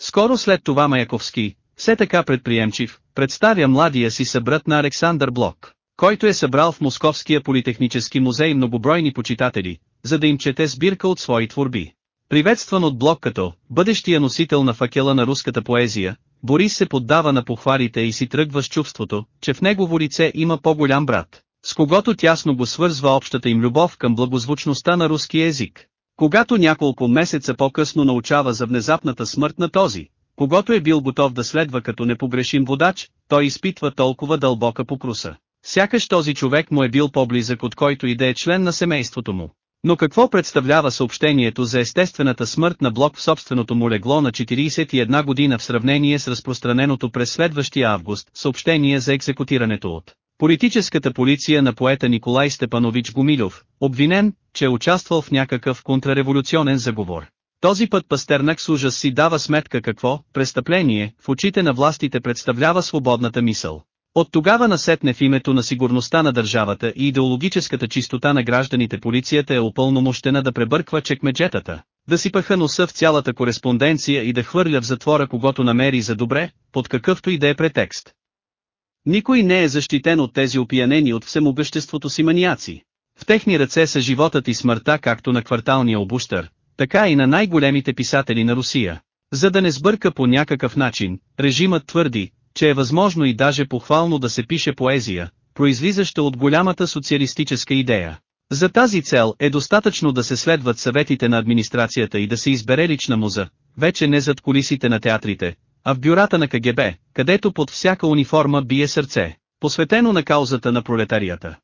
Скоро след това Маяковски, все така предприемчив, представя младия си събрат на Александър Блок, който е събрал в Московския политехнически музей многобройни почитатели, за да им чете сбирка от свои творби. Приветстван от Блок като бъдещия носител на факела на руската поезия, Борис се поддава на похвалите и си тръгва с чувството, че в негово лице има по-голям брат, с когото тясно го свързва общата им любов към благозвучността на руски език. Когато няколко месеца по-късно научава за внезапната смърт на този, когато е бил готов да следва като непогрешим водач, той изпитва толкова дълбока покруса. Сякаш този човек му е бил по-близък от който и да е член на семейството му. Но какво представлява съобщението за естествената смърт на Блок в собственото му легло на 41 година в сравнение с разпространеното през следващия август съобщение за екзекутирането от политическата полиция на поета Николай Степанович Гумилев, обвинен, че е участвал в някакъв контрреволюционен заговор. Този път Пастернак с ужас си дава сметка какво, престъпление, в очите на властите представлява свободната мисъл. От тогава насетне в името на сигурността на държавата и идеологическата чистота на гражданите полицията е упълномощена да пребърква чекмеджетата, да си пъха носа в цялата кореспонденция и да хвърля в затвора когото намери за добре, под какъвто и да е претекст. Никой не е защитен от тези опиянени от всемогъществото си маниаци. В техни ръце са животът и смъртта както на кварталния обущър, така и на най-големите писатели на Русия. За да не сбърка по някакъв начин, режимът твърди, че е възможно и даже похвално да се пише поезия, произлизаща от голямата социалистическа идея. За тази цел е достатъчно да се следват съветите на администрацията и да се избере лична муза, вече не зад колисите на театрите, а в бюрата на КГБ, където под всяка униформа бие сърце, посветено на каузата на пролетарията.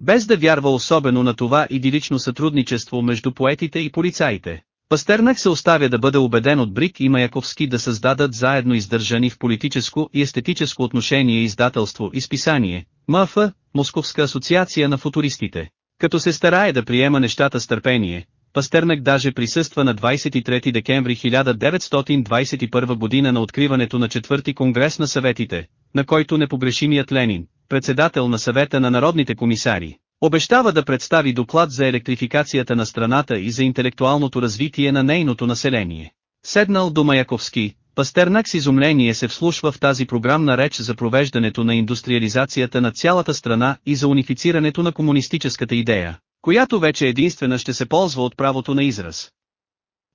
Без да вярва особено на това идилично сътрудничество между поетите и полицаите, Пастернак се оставя да бъде убеден от Брик и Маяковски да създадат заедно издържани в политическо и естетическо отношение издателство и списание, МФ, Московска асоциация на футуристите. Като се старае да приема нещата с търпение, Пастернак даже присъства на 23 декември 1921 година на откриването на четвърти конгрес на съветите, на който непогрешимият Ленин, председател на съвета на народните комисари, Обещава да представи доклад за електрификацията на страната и за интелектуалното развитие на нейното население. Седнал до Маяковски, Пастернак с изумление се вслушва в тази програмна реч за провеждането на индустриализацията на цялата страна и за унифицирането на комунистическата идея, която вече единствена ще се ползва от правото на израз.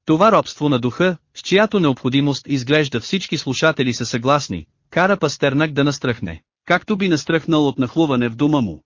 Това робство на духа, с чиято необходимост изглежда всички слушатели са съгласни, кара Пастернак да настръхне, както би настръхнал от нахлуване в дома му.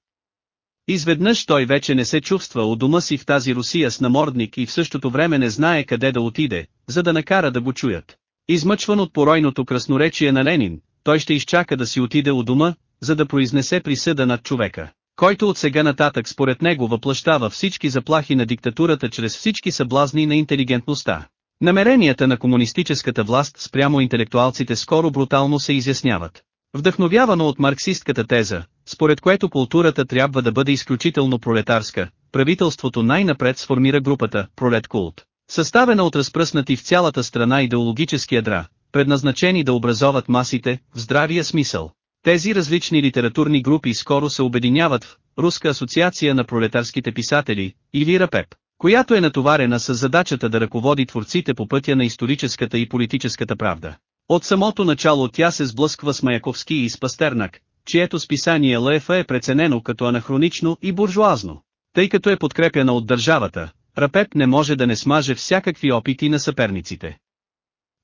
Изведнъж той вече не се чувства у дома си в тази Русия с намордник и в същото време не знае къде да отиде, за да накара да го чуят. Измъчван от поройното красноречие на Ленин, той ще изчака да си отиде у дома, за да произнесе присъда над човека, който от сега нататък според него въплащава всички заплахи на диктатурата чрез всички съблазни на интелигентността. Намеренията на комунистическата власт спрямо интелектуалците скоро брутално се изясняват. Вдъхновявано от марксистката теза, според което културата трябва да бъде изключително пролетарска, правителството най-напред сформира групата «Пролет култ», съставена от разпръснати в цялата страна идеологически ядра, предназначени да образоват масите, в здравия смисъл. Тези различни литературни групи скоро се обединяват в Руска асоциация на пролетарските писатели, или РАПЕП, която е натоварена с задачата да ръководи творците по пътя на историческата и политическата правда. От самото начало тя се сблъсква с Маяковски и с Пастернак, чието списание ЛФ е преценено като анахронично и буржуазно. Тъй като е подкрепяна от държавата, Рапеп не може да не смаже всякакви опити на съперниците.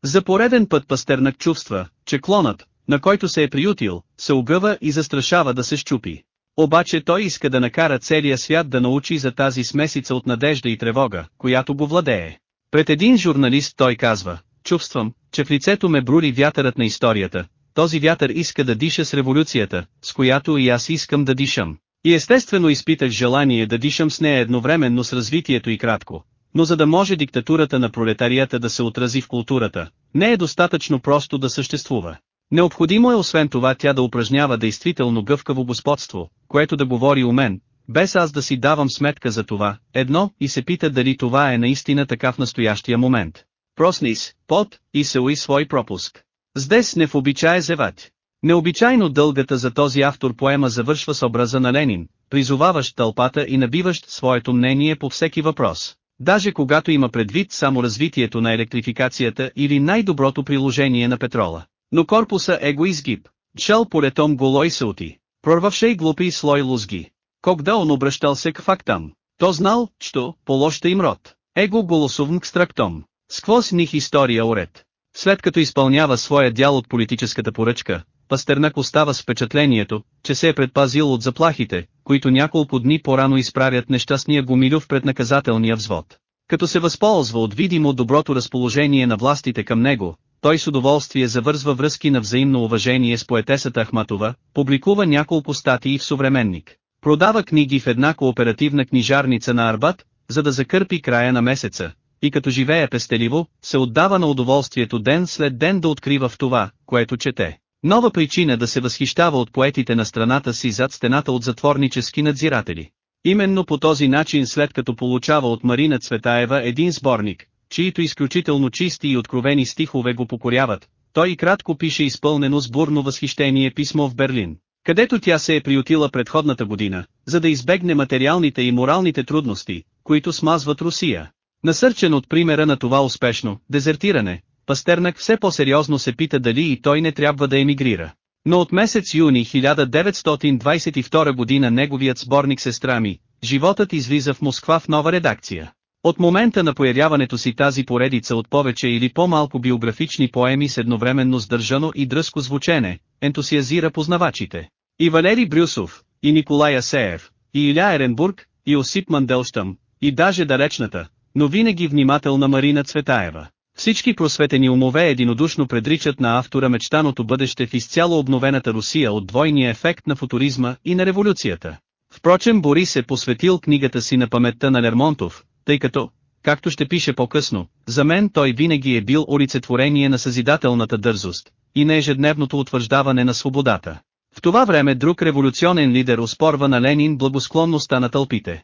За пореден път Пастернак чувства, че клонът, на който се е приютил, се огъва и застрашава да се щупи. Обаче той иска да накара целия свят да научи за тази смесица от надежда и тревога, която го владее. Пред един журналист той казва, чувствам, че в лицето ме брули вятърът на историята, този вятър иска да диша с революцията, с която и аз искам да дишам. И естествено изпитах желание да дишам с нея едновременно с развитието и кратко. Но за да може диктатурата на пролетарията да се отрази в културата, не е достатъчно просто да съществува. Необходимо е освен това тя да упражнява действително гъвкаво господство, което да говори у мен, без аз да си давам сметка за това, едно, и се пита дали това е наистина така в настоящия момент. Проснис, пот, и се уи свой пропуск. Здесь не в обичае зевать. Необичайно дългата за този автор поема завършва с образа на Ленин, призоваващ тълпата и набиващ своето мнение по всеки въпрос. Даже когато има предвид само развитието на електрификацията или най-доброто приложение на петрола. Но корпуса е го изгиб. Шел полетом голой сълти. Прорвавшей глупи слой лузги. Когда он обръщал се к фактам, то знал, что, полоща им род. Его голосовн к страктом. Сквозь них история уред. След като изпълнява своя дял от политическата поръчка, Пастернак остава с впечатлението, че се е предпазил от заплахите, които няколко дни по-рано изправят нещастния Гомилюв пред наказателния взвод. Като се възползва от видимо доброто разположение на властите към него, той с удоволствие завързва връзки на взаимно уважение с поетесата Ахматова, публикува няколко статии в Съвременник. Продава книги в една кооперативна книжарница на Арбат, за да закърпи края на месеца, и като живее пестеливо, се отдава на удоволствието ден след ден да открива в това, което чете. Нова причина да се възхищава от поетите на страната си зад стената от затворнически надзиратели. Именно по този начин след като получава от Марина Цветаева един сборник, чието изключително чисти и откровени стихове го покоряват, той и кратко пише изпълнено с бурно възхищение писмо в Берлин, където тя се е приютила предходната година, за да избегне материалните и моралните трудности, които смазват Русия. Насърчен от примера на това успешно дезертиране, Пастернак все по-сериозно се пита дали и той не трябва да емигрира. Но от месец юни 1922 година неговият сборник Сестра ми, животът излиза в Москва в нова редакция. От момента на появяването си тази поредица от повече или по-малко биографични поеми с едновременно сдържано и дръско звучене, ентусиазира познавачите. И Валери Брюсов, и Николай Асеев, и Иля Еренбург, и Осип Манделштам, и даже далечната, но винаги внимателна Марина Цветаева. Всички просветени умове единодушно предричат на автора мечтаното бъдеще в изцяло обновената Русия от двойния ефект на футуризма и на революцията. Впрочем Борис е посветил книгата си на паметта на Лермонтов, тъй като, както ще пише по-късно, за мен той винаги е бил олицетворение на съзидателната дързост и на ежедневното утвърждаване на свободата. В това време друг революционен лидер успорва на Ленин благосклонността на тълпите.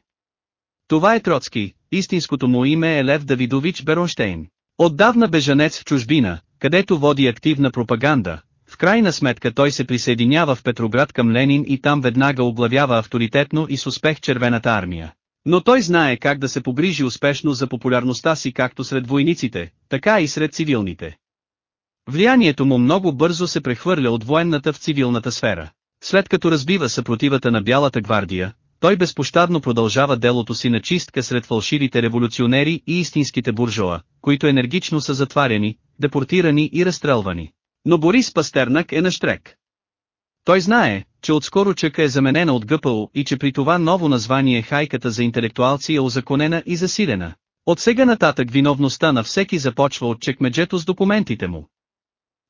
Това е Троцки, истинското му име е Лев Давидович Беронштейн. Отдавна бежанец в чужбина, където води активна пропаганда, в крайна сметка той се присъединява в Петроград към Ленин и там веднага оглавява авторитетно и с успех червената армия. Но той знае как да се погрижи успешно за популярността си както сред войниците, така и сред цивилните. Влиянието му много бързо се прехвърля от военната в цивилната сфера. След като разбива съпротивата на Бялата гвардия, той безпощадно продължава делото си на чистка сред фалшивите революционери и истинските буржоа, които енергично са затваряни, депортирани и разстрелвани. Но Борис Пастернак е на штрек. Той знае, че отскоро чъка е заменена от ГПО и че при това ново название хайката за интелектуалци е озаконена и засилена. От сега нататък виновността на всеки започва от чекмеджето с документите му.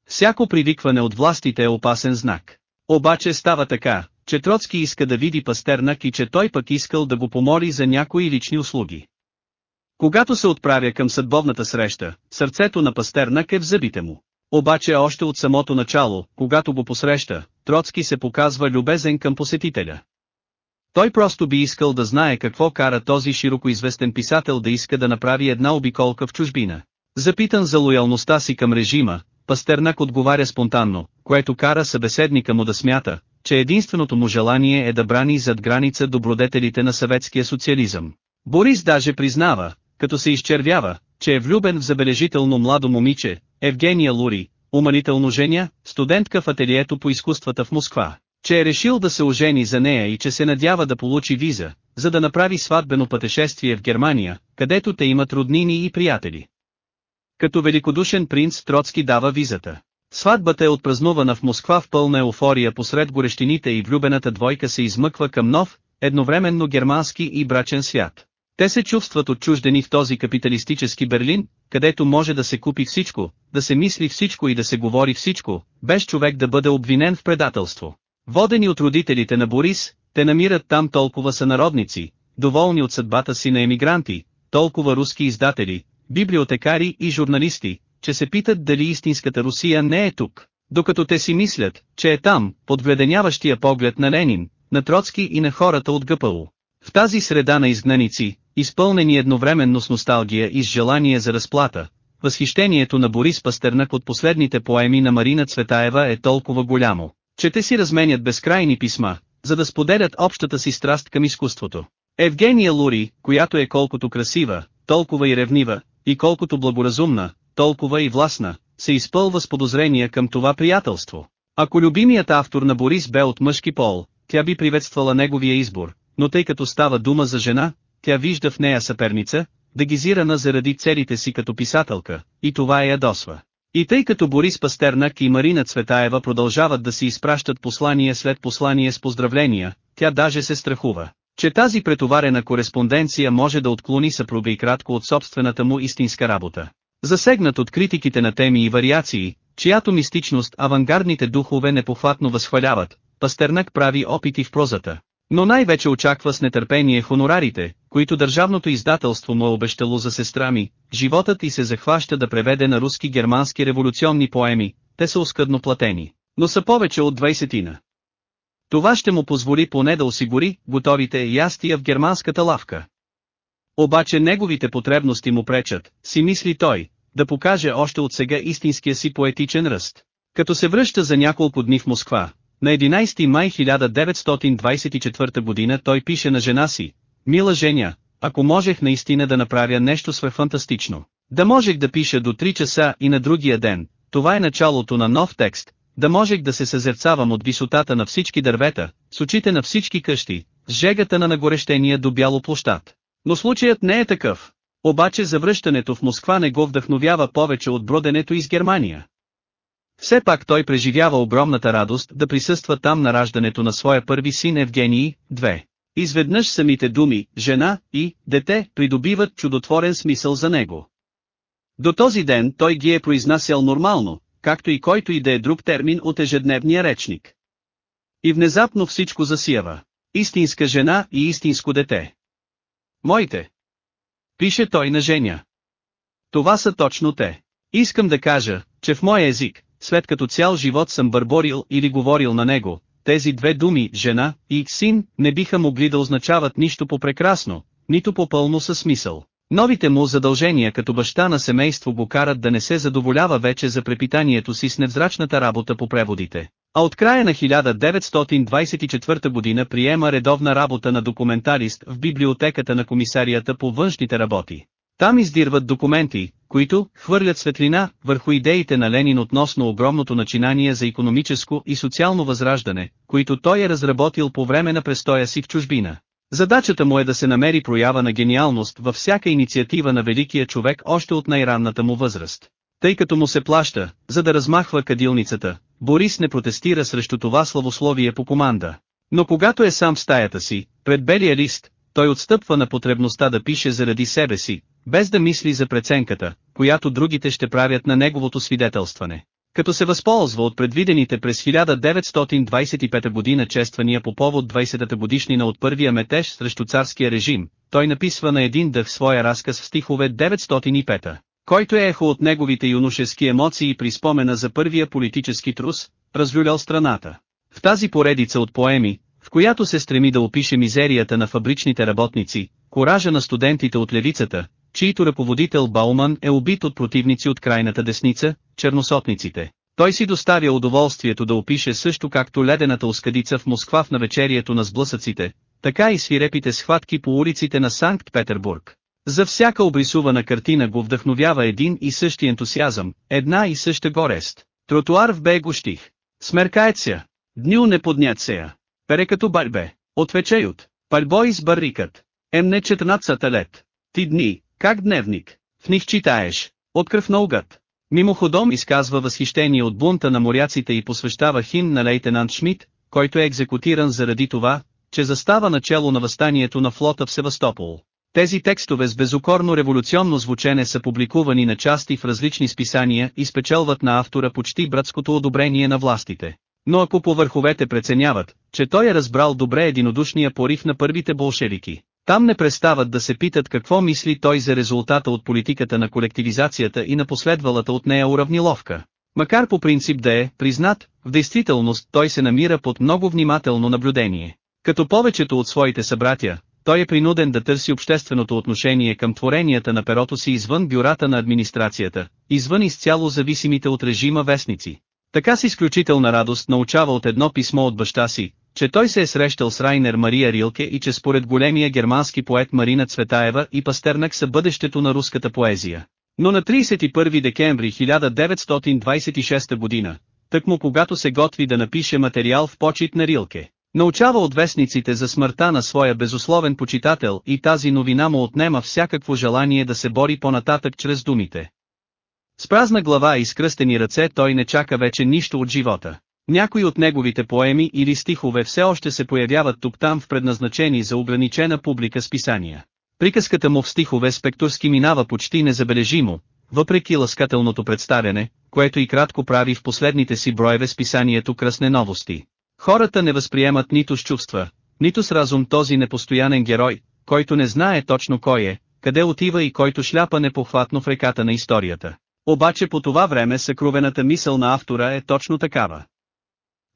Всяко привикване от властите е опасен знак. Обаче става така, че Троцки иска да види Пастернак и че той пък искал да го помоли за някои лични услуги. Когато се отправя към съдбовната среща, сърцето на Пастернак е в зъбите му. Обаче още от самото начало, когато го посреща, Троцки се показва любезен към посетителя. Той просто би искал да знае какво кара този широко известен писател да иска да направи една обиколка в чужбина. Запитан за лоялността си към режима, Пастернак отговаря спонтанно, което кара събеседника му да смята, че единственото му желание е да брани зад граница добродетелите на съветския социализъм. Борис даже признава, като се изчервява, че е влюбен в забележително младо момиче, Евгения Лури, уманително женя, студентка в ателието по изкуствата в Москва, че е решил да се ожени за нея и че се надява да получи виза, за да направи сватбено пътешествие в Германия, където те имат роднини и приятели. Като великодушен принц Троцки дава визата. Сватбата е отпразнувана в Москва в пълна еуфория посред горещините и влюбената двойка се измъква към нов, едновременно германски и брачен свят. Те се чувстват отчуждени в този капиталистически Берлин, където може да се купи всичко, да се мисли всичко и да се говори всичко, без човек да бъде обвинен в предателство. Водени от родителите на Борис, те намират там толкова сънародници, доволни от съдбата си на емигранти, толкова руски издатели, библиотекари и журналисти, че се питат дали истинската Русия не е тук. Докато те си мислят, че е там, под поглед на Ленин, на Троцки и на хората от Гъпало. В тази среда на изгнаници, изпълнени едновременно с носталгия и с желание за разплата, възхищението на Борис Пастернак от последните поеми на Марина Цветаева е толкова голямо, че те си разменят безкрайни писма, за да споделят общата си страст към изкуството. Евгения Лури, която е колкото красива, толкова и ревнива, и колкото благоразумна, толкова и властна, се изпълва с подозрения към това приятелство. Ако любимият автор на Борис бе от мъжки пол, тя би приветствала неговия избор, но тъй като става дума за жена, тя вижда в нея съперница, дегизирана заради целите си като писателка, и това е ядосва. И тъй като Борис Пастернак и Марина Цветаева продължават да си изпращат послание след послание с поздравления, тя даже се страхува, че тази претоварена кореспонденция може да отклони съпруга и кратко от собствената му истинска работа. Засегнат от критиките на теми и вариации, чиято мистичност авангардните духове непохватно възхваляват, Пастернак прави опити в прозата. Но най-вече очаква с нетърпение хонорарите, които държавното издателство му е обещало за сестра ми, животът и се захваща да преведе на руски германски революционни поеми, те са оскъдно платени, но са повече от 20 Това ще му позволи поне да осигури готовите ястия в германската лавка. Обаче неговите потребности му пречат, си мисли той, да покаже още от сега истинския си поетичен ръст. Като се връща за няколко дни в Москва, на 11 май 1924 година той пише на жена си, Мила Женя, ако можех наистина да направя нещо свръхфантастично, да можех да пиша до 3 часа и на другия ден, това е началото на нов текст, да можех да се съзерцавам от висотата на всички дървета, с очите на всички къщи, с жегата на нагорещения до бяло площад. Но случаят не е такъв. Обаче завръщането в Москва не го вдъхновява повече от броденето из Германия. Все пак той преживява огромната радост да присъства там на раждането на своя първи син Евгений, 2. Изведнъж самите думи, жена и дете придобиват чудотворен смисъл за него. До този ден той ги е произнасял нормално, както и който и да е друг термин от ежедневния речник. И внезапно всичко засиява. Истинска жена и истинско дете. Моите. Пише той на Женя. Това са точно те. Искам да кажа, че в моя език, след като цял живот съм бърборил или говорил на него, тези две думи, жена и син, не биха могли да означават нищо по-прекрасно, нито по-пълно със смисъл. Новите му задължения като баща на семейство го карат да не се задоволява вече за препитанието си с невзрачната работа по преводите. А от края на 1924 година приема редовна работа на документалист в библиотеката на комисарията по външните работи. Там издирват документи, които хвърлят светлина върху идеите на Ленин относно огромното начинание за економическо и социално възраждане, които той е разработил по време на престоя си в чужбина. Задачата му е да се намери проява на гениалност във всяка инициатива на великия човек още от най-ранната му възраст. Тъй като му се плаща, за да размахва кадилницата, Борис не протестира срещу това славословие по команда. Но когато е сам в стаята си, пред белия лист, той отстъпва на потребността да пише заради себе си, без да мисли за преценката, която другите ще правят на неговото свидетелстване. Като се възползва от предвидените през 1925 година чествания по повод 20-та годишнина от първия метеж срещу царския режим, той написва на един дъх своя разказ в стихове 905, който е ехо от неговите юношески емоции при спомена за първия политически трус, развюлял страната. В тази поредица от поеми, в която се стреми да опише мизерията на фабричните работници, коража на студентите от левицата, чийто ръководител Бауман е убит от противници от крайната десница, черносотниците. Той си доставя удоволствието да опише също както ледената оскадица в Москва в навечерието на сблъсъците, така и свирепите схватки по улиците на Санкт-Петербург. За всяка обрисувана картина го вдъхновява един и същи ентусиазъм, една и съща горест. Тротуар в бе гощих. Смеркаец се. Дню не поднят се. Пере като бальбе. Отвечают. Парбой с баррикът. Ем не 14 лет. Ти дни, как дневник. В них читаеш. От кръв на. Мимоходом изказва възхищение от бунта на моряците и посвещава химн на лейтенант Шмидт, който е екзекутиран заради това, че застава начало на възстанието на флота в Севастопол. Тези текстове с безукорно революционно звучене са публикувани на части в различни списания и спечелват на автора почти братското одобрение на властите. Но ако по върховете преценяват, че той е разбрал добре единодушния порив на първите болшевики, там не престават да се питат какво мисли той за резултата от политиката на колективизацията и на последвалата от нея уравниловка. Макар по принцип да е признат, в действителност той се намира под много внимателно наблюдение. Като повечето от своите събратя, той е принуден да търси общественото отношение към творенията на перото си извън бюрата на администрацията, извън изцяло зависимите от режима вестници. Така с изключителна радост научава от едно писмо от баща си, че той се е срещал с Райнер Мария Рилке и че според големия германски поет Марина Цветаева и Пастернак са бъдещето на руската поезия. Но на 31 декември 1926 година, тъкмо когато се готви да напише материал в почет на Рилке, научава от вестниците за смъртта на своя безусловен почитател и тази новина му отнема всякакво желание да се бори по-нататък чрез думите. С празна глава и скръстени ръце той не чака вече нищо от живота. Някои от неговите поеми или стихове все още се появяват тук-там в предназначени за ограничена публика списания. Приказката му в стихове спектурски минава почти незабележимо, въпреки ласкателното представяне, което и кратко прави в последните си броеве списанието Кръсне новости. Хората не възприемат нито с чувства, нито с разум този непостоянен герой, който не знае точно кой е, къде отива и който шляпа непохватно в реката на историята. Обаче по това време съкровената мисъл на автора е точно такава.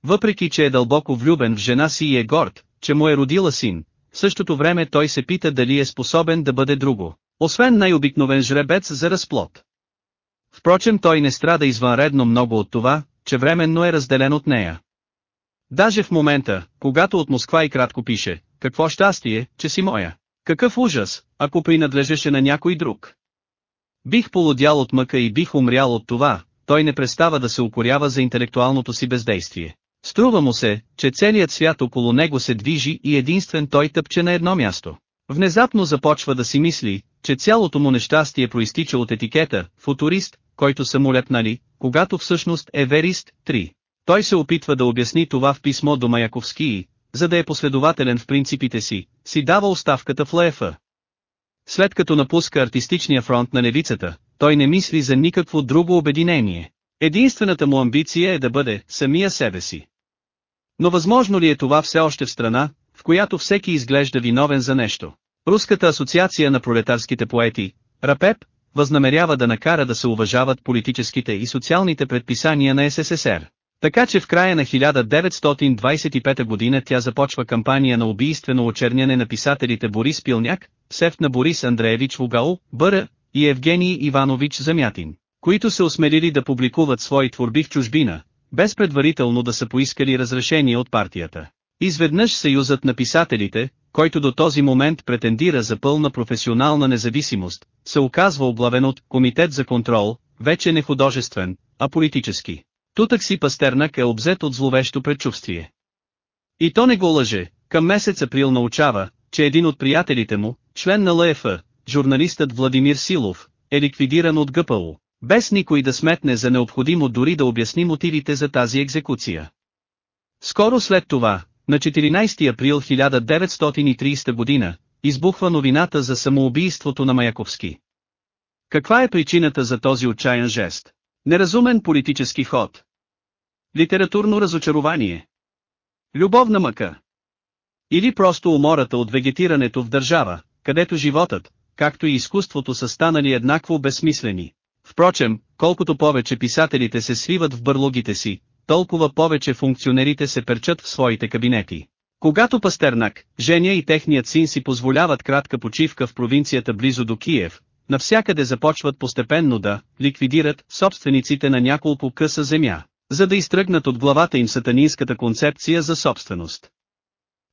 Въпреки че е дълбоко влюбен в жена си и е горд, че му е родила син, в същото време той се пита дали е способен да бъде друго, освен най-обикновен жребец за разплод. Впрочем той не страда извънредно много от това, че временно е разделен от нея. Даже в момента, когато от Москва и кратко пише, какво щастие, че си моя. Какъв ужас, ако принадлежеше на някой друг. Бих полудял от мъка и бих умрял от това, той не престава да се укорява за интелектуалното си бездействие. Струва му се, че целият свят около него се движи и единствен той тъпче на едно място. Внезапно започва да си мисли, че цялото му нещастие проистича от етикета, футурист, който са му лепнали, когато всъщност е верист, 3. Той се опитва да обясни това в писмо до Маяковски за да е последователен в принципите си, си дава оставката в ЛФ. След като напуска артистичния фронт на левицата, той не мисли за никакво друго обединение. Единствената му амбиция е да бъде самия себе си. Но възможно ли е това все още в страна, в която всеки изглежда виновен за нещо? Руската асоциация на пролетарските поети, РАПЕП, възнамерява да накара да се уважават политическите и социалните предписания на СССР. Така че в края на 1925 година тя започва кампания на убийствено очерняне на писателите Борис Пилняк, Сефт на Борис Андреевич Вугал, Бъра и Евгений Иванович Замятин, които се осмелили да публикуват свои творби в чужбина, без предварително да са поискали разрешение от партията. Изведнъж Съюзът на писателите, който до този момент претендира за пълна професионална независимост, се оказва облавен от Комитет за контрол, вече не художествен, а политически. Тутък си Пастернак е обзет от зловещо предчувствие. И то не го лъже, към месец април научава, че един от приятелите му, член на ЛФ, журналистът Владимир Силов, е ликвидиран от ГПУ, без никой да сметне за необходимо дори да обясни мотивите за тази екзекуция. Скоро след това, на 14 април 1930 година, избухва новината за самоубийството на Маяковски. Каква е причината за този отчаян жест? Неразумен политически ход. Литературно разочарование. Любовна мъка. Или просто умората от вегетирането в държава, където животът, както и изкуството са станали еднакво безсмислени. Впрочем, колкото повече писателите се свиват в бърлогите си, толкова повече функционерите се перчат в своите кабинети. Когато Пастернак, Женя и техният син си позволяват кратка почивка в провинцията близо до Киев, навсякъде започват постепенно да ликвидират собствениците на няколко къса земя, за да изтръгнат от главата им сатанинската концепция за собственост.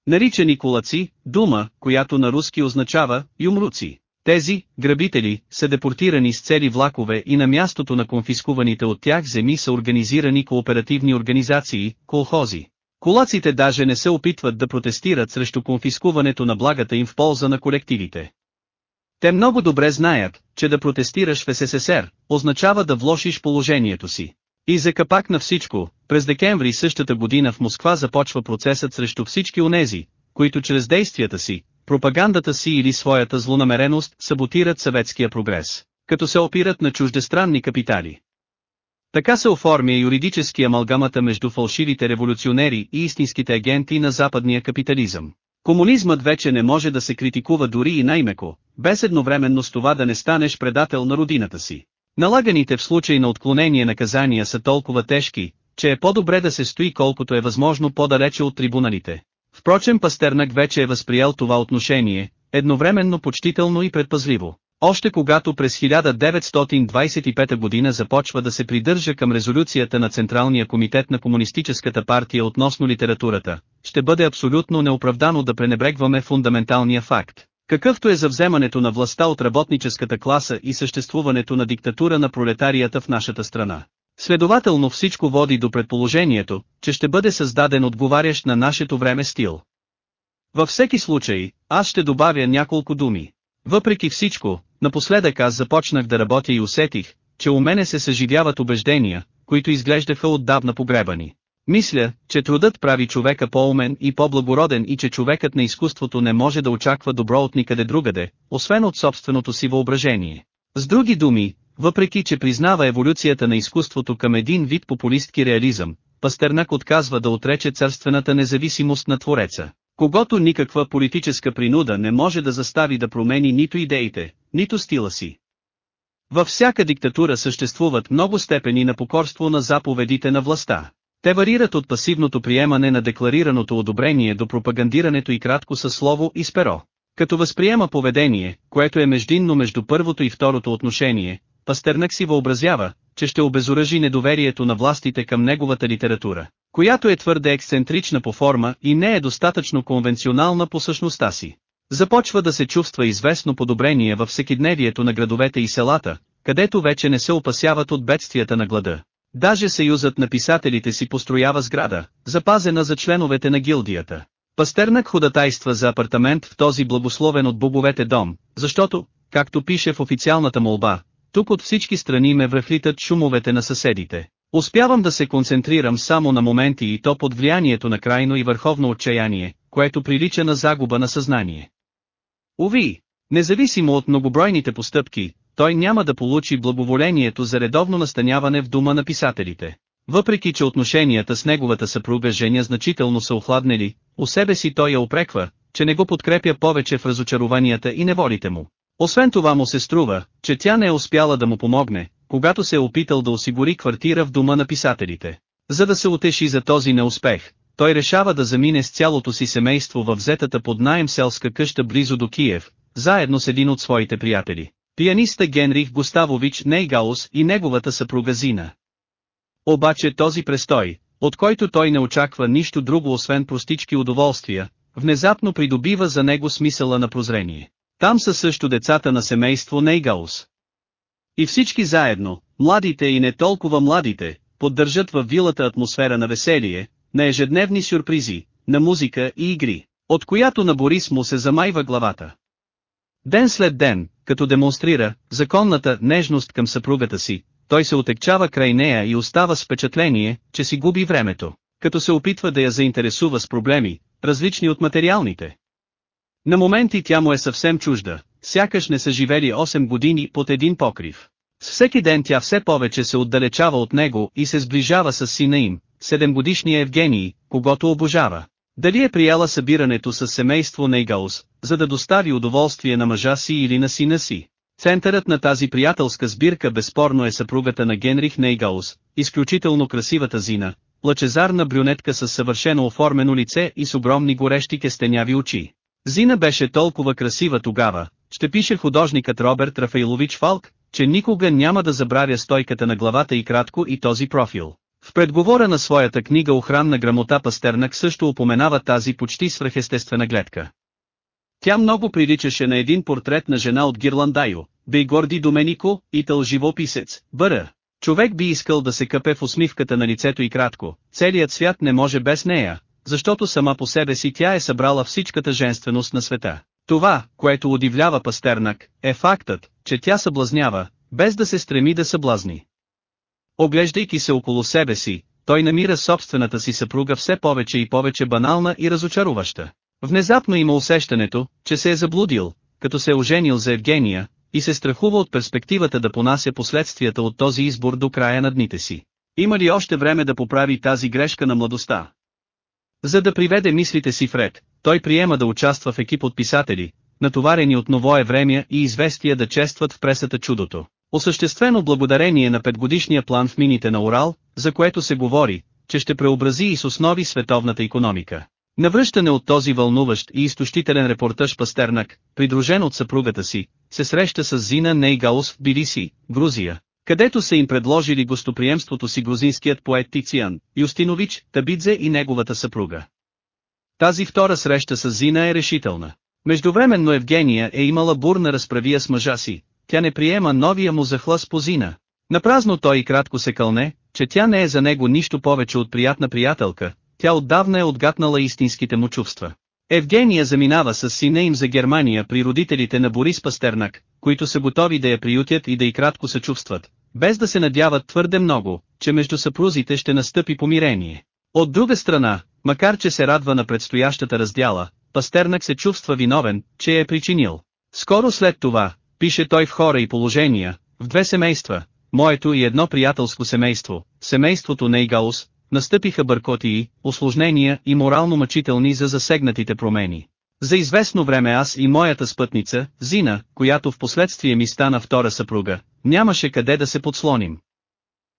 Наричани кулаци, дума, която на руски означава юмруци. Тези, грабители, са депортирани с цели влакове и на мястото на конфискуваните от тях земи са организирани кооперативни организации, колхози. Колаците даже не се опитват да протестират срещу конфискуването на благата им в полза на колективите. Те много добре знаят, че да протестираш в СССР, означава да влошиш положението си. И за капак на всичко, през декември същата година в Москва започва процесът срещу всички онези, които чрез действията си, пропагандата си или своята злонамереност саботират съветския прогрес, като се опират на чуждестранни капитали. Така се оформя юридически амалгамата между фалшивите революционери и истинските агенти на западния капитализъм. Комунизмът вече не може да се критикува дори и най-меко, без едновременно с това да не станеш предател на родината си. Налаганите в случай на отклонение наказания са толкова тежки, че е по-добре да се стои колкото е възможно по-далече от трибуналите. Впрочем Пастернак вече е възприял това отношение, едновременно почтително и предпазливо. Още когато през 1925 година започва да се придържа към резолюцията на Централния комитет на Комунистическата партия относно литературата, ще бъде абсолютно неоправдано да пренебрегваме фундаменталния факт, какъвто е за вземането на властта от работническата класа и съществуването на диктатура на пролетарията в нашата страна. Следователно всичко води до предположението, че ще бъде създаден отговарящ на нашето време стил. Във всеки случай, аз ще добавя няколко думи. Въпреки всичко, напоследък аз започнах да работя и усетих, че у мене се съживяват убеждения, които изглеждаха отдавна погребани. Мисля, че трудът прави човека по-умен и по-благороден и че човекът на изкуството не може да очаква добро от никъде другаде, освен от собственото си въображение. С други думи, въпреки че признава еволюцията на изкуството към един вид популистки реализъм, Пастернак отказва да отрече царствената независимост на Твореца, когато никаква политическа принуда не може да застави да промени нито идеите, нито стила си. Във всяка диктатура съществуват много степени на покорство на заповедите на властта. Те варират от пасивното приемане на декларираното одобрение до пропагандирането и кратко със слово и с перо. Като възприема поведение, което е междинно между първото и второто отношение, Пастернак си въобразява, че ще обезоръжи недоверието на властите към неговата литература, която е твърде ексцентрична по форма и не е достатъчно конвенционална по същността си. Започва да се чувства известно подобрение във всекидневието на градовете и селата, където вече не се опасяват от бедствията на глада. Даже съюзът на писателите си построява сграда, запазена за членовете на гилдията. Пастернак ходатайства за апартамент в този благословен от боговете дом, защото, както пише в официалната молба, тук от всички страни ме връхлитат шумовете на съседите. Успявам да се концентрирам само на моменти и то под влиянието на крайно и върховно отчаяние, което прилича на загуба на съзнание. Уви, независимо от многобройните постъпки, той няма да получи благоволението за редовно настаняване в дума на писателите. Въпреки че отношенията с неговата съпруга Женя значително са охладнели, у себе си той я опреква, че не го подкрепя повече в разочарованията и неволите му. Освен това му се струва, че тя не е успяла да му помогне, когато се е опитал да осигури квартира в дома на писателите. За да се утеши за този неуспех, той решава да замине с цялото си семейство в взетата под найем селска къща близо до Киев, заедно с един от своите приятели. Пианиста Генрих Густавович Нейгаус и неговата съпруга Зина. Обаче този престой, от който той не очаква нищо друго освен простички удоволствия, внезапно придобива за него смисъла на прозрение. Там са също децата на семейство Нейгаус. И всички заедно, младите и не толкова младите, поддържат във вилата атмосфера на веселие, на ежедневни сюрпризи, на музика и игри, от която на Борис му се замайва главата. Ден след ден, като демонстрира законната нежност към съпругата си, той се отекчава край нея и остава с впечатление, че си губи времето, като се опитва да я заинтересува с проблеми, различни от материалните. На моменти тя му е съвсем чужда, сякаш не са живели 8 години под един покрив. С всеки ден тя все повече се отдалечава от него и се сближава с сина им, седемгодишния Евгений, когато обожава. Дали е прияла събирането с семейство Нейгаус, за да достави удоволствие на мъжа си или на сина си? Центърът на тази приятелска сбирка безспорно е съпругата на Генрих Нейгаус, изключително красивата Зина, лъчезарна брюнетка с съвършено оформено лице и с огромни горещи кестеняви очи. Зина беше толкова красива тогава, ще пише художникът Роберт Рафаилович Фалк, че никога няма да забравя стойката на главата и кратко и този профил. В предговора на своята книга Охранна грамота Пастернак също упоменава тази почти свръхестествена гледка. Тя много приличаше на един портрет на жена от Гирландайо, Бейгорди Доменико, итал живописец, бъра. Човек би искал да се къпе в усмивката на лицето и кратко, целият свят не може без нея, защото сама по себе си тя е събрала всичката женственост на света. Това, което удивлява Пастернак, е фактът, че тя съблазнява, без да се стреми да съблазни. Оглеждайки се около себе си, той намира собствената си съпруга все повече и повече банална и разочаруваща. Внезапно има усещането, че се е заблудил, като се е оженил за Евгения, и се страхува от перспективата да понася последствията от този избор до края на дните си. Има ли още време да поправи тази грешка на младостта? За да приведе мислите си в ред, той приема да участва в екип от писатели, натоварени от новое време и известия да честват в пресата чудото. Осъществено благодарение на петгодишния план в мините на Урал, за което се говори, че ще преобрази и с основи световната економика. Навръщане от този вълнуващ и изтощителен репортаж Пастернак, придружен от съпругата си, се среща с Зина Нейгаус в Бириси, Грузия, където са им предложили гостоприемството си грузинският поет Тициан, Юстинович, Табидзе и неговата съпруга. Тази втора среща с Зина е решителна. Междувременно Евгения е имала бурна разправия с мъжа си, тя не приема новия му захлъс по Зина. Напразно той и кратко се кълне, че тя не е за него нищо повече от приятна приятелка, тя отдавна е отгатнала истинските му чувства. Евгения заминава с сина им за Германия при родителите на Борис Пастернак, които са готови да я приютят и да и кратко съчувстват, без да се надяват твърде много, че между съпрузите ще настъпи помирение. От друга страна, макар че се радва на предстоящата раздяла, Пастернак се чувства виновен, че е причинил. Скоро след това, пише той в хора и положения, в две семейства, моето и едно приятелско семейство, семейството Нейгаус, настъпиха бъркотии, осложнения и морално мъчителни за засегнатите промени. За известно време аз и моята спътница, Зина, която в последствие ми стана втора съпруга, нямаше къде да се подслоним.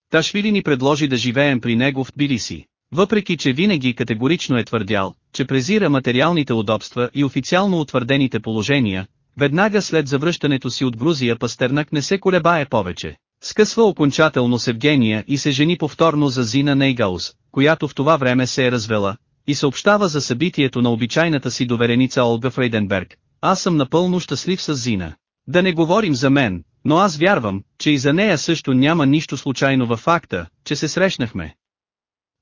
Ташвили ни предложи да живеем при него в Тбилиси. Въпреки че винаги категорично е твърдял, че презира материалните удобства и официално утвърдените положения, веднага след завръщането си от Грузия Пастернак не се колебае повече. Скъсва окончателно с Евгения и се жени повторно за Зина Нейгаус, която в това време се е развела, и съобщава за събитието на обичайната си довереница Олга Фрейденберг. Аз съм напълно щастлив с Зина. Да не говорим за мен, но аз вярвам, че и за нея също няма нищо случайно във факта, че се срещнахме.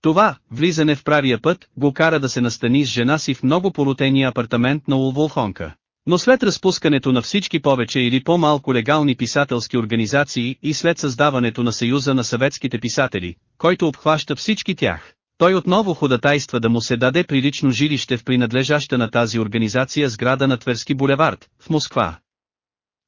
Това, влизане в правия път, го кара да се настани с жена си в много порутения апартамент на Улволхонка. Но след разпускането на всички повече или по-малко легални писателски организации и след създаването на Съюза на съветските писатели, който обхваща всички тях, той отново ходатайства да му се даде прилично жилище в принадлежаща на тази организация сграда на Тверски булевард, в Москва.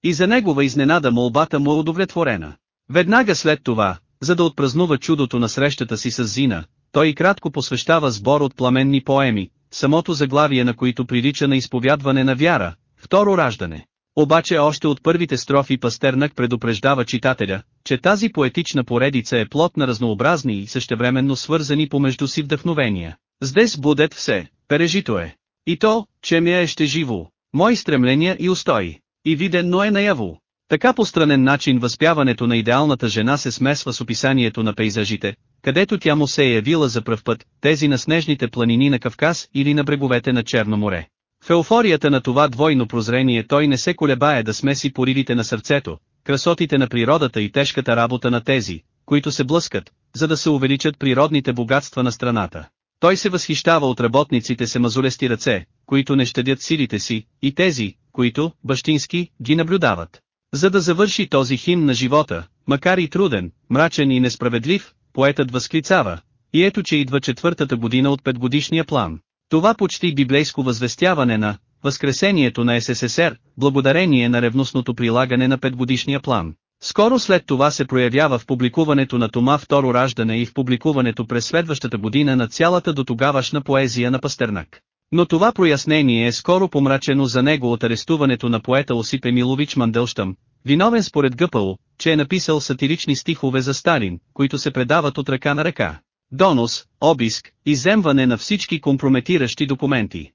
И за негова изненада молбата му е удовлетворена. Веднага след това, за да отпразнува чудото на срещата си с Зина, той и кратко посвещава сбор от пламенни поеми, самото заглавие на които прилича на изповядване на вяра, второ раждане. Обаче още от първите строфи Пастернак предупреждава читателя, че тази поетична поредица е плод на разнообразни и същевременно свързани помежду си вдъхновения. Здесь будет все, пережито е. И то, че ми е ще живо, мои стремления и устои, и виденно е наяво. Така по странен начин възпяването на идеалната жена се смесва с описанието на пейзажите, където тя му се е явила за пръв път, тези на снежните планини на Кавказ или на бреговете на Черно море. В еуфорията на това двойно прозрение той не се колебае да смеси поривите на сърцето, красотите на природата и тежката работа на тези, които се блъскат, за да се увеличат природните богатства на страната. Той се възхищава от работниците се мазолести ръце, които не щадят силите си, и тези, които, бащински, ги наблюдават. За да завърши този хим на живота, макар и труден, мрачен и несправедлив, поетът възклицава, и ето че идва четвъртата година от петгодишния план. Това почти библейско възвестяване на Възкресението на СССР, благодарение на ревностното прилагане на петгодишния план. Скоро след това се проявява в публикуването на Тома Второ раждане и в публикуването през следващата година на цялата до тогавашна поезия на Пастернак. Но това прояснение е скоро помрачено за него от арестуването на поета Осип Емилович Манделштам, виновен според Гъпало, че е написал сатирични стихове за Сталин, които се предават от ръка на ръка. Донос, обиск, иземване на всички компрометиращи документи.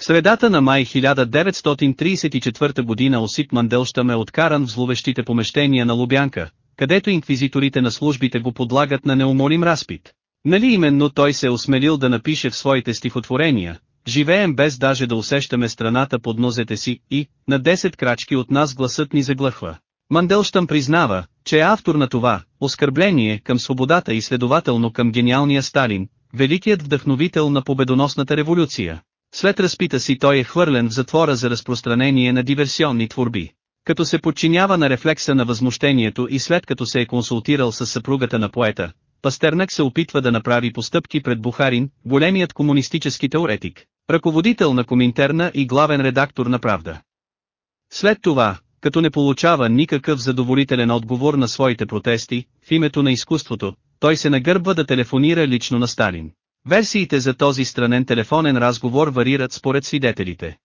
В средата на май 1934 година Осип Манделщам е откаран в зловещите помещения на Лубянка, където инквизиторите на службите го подлагат на неумолим разпит. Нали именно той се е осмелил да напише в своите стихотворения, живеем без даже да усещаме страната под нозете си, и, на 10 крачки от нас гласът ни заглъхва. Манделштам признава, че е автор на това, оскърбление към свободата и следователно към гениалния Сталин, великият вдъхновител на победоносната революция. След разпита си той е хвърлен в затвора за разпространение на диверсионни творби. Като се подчинява на рефлекса на възмущението и след като се е консултирал с съпругата на поета, Пастернак се опитва да направи постъпки пред Бухарин, големият комунистически теоретик, ръководител на Коминтерна и главен редактор на Правда. След това, като не получава никакъв задоволителен отговор на своите протести, в името на изкуството, той се нагърбва да телефонира лично на Сталин. Версиите за този странен телефонен разговор варират според свидетелите.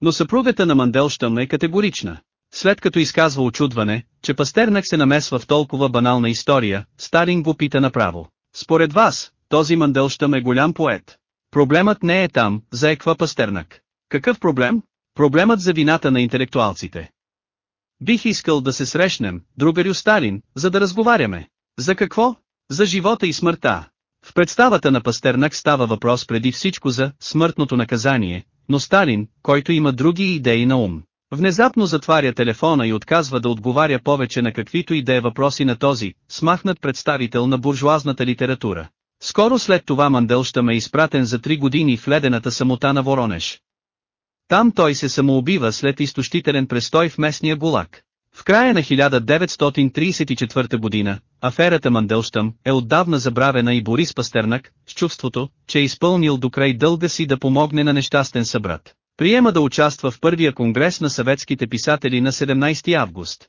Но съпругата на Манделштъм е категорична. След като изказва очудване, че Пастернак се намесва в толкова банална история, Сталин го пита направо. Според вас, този Манделштъм е голям поет. Проблемът не е там, заеква Пастернак. Какъв проблем? Проблемът за вината на интелектуалците. Бих искал да се срещнем, другарю Сталин, за да разговаряме. За какво? За живота и смъртта. В представата на Пастернак става въпрос преди всичко за смъртното наказание, но Сталин, който има други идеи на ум, внезапно затваря телефона и отказва да отговаря повече на каквито и да е въпроси на този, смахнат представител на буржуазната литература. Скоро след това Манделщам е изпратен за три години в ледената самота на Воронеж. Там той се самоубива след изтощителен престой в местния Гулак. В края на 1934 година, аферата Манделштъм е отдавна забравена и Борис Пастернак, с чувството, че е изпълнил до край дълга си да помогне на нещастен събрат. Приема да участва в първия конгрес на съветските писатели на 17 август.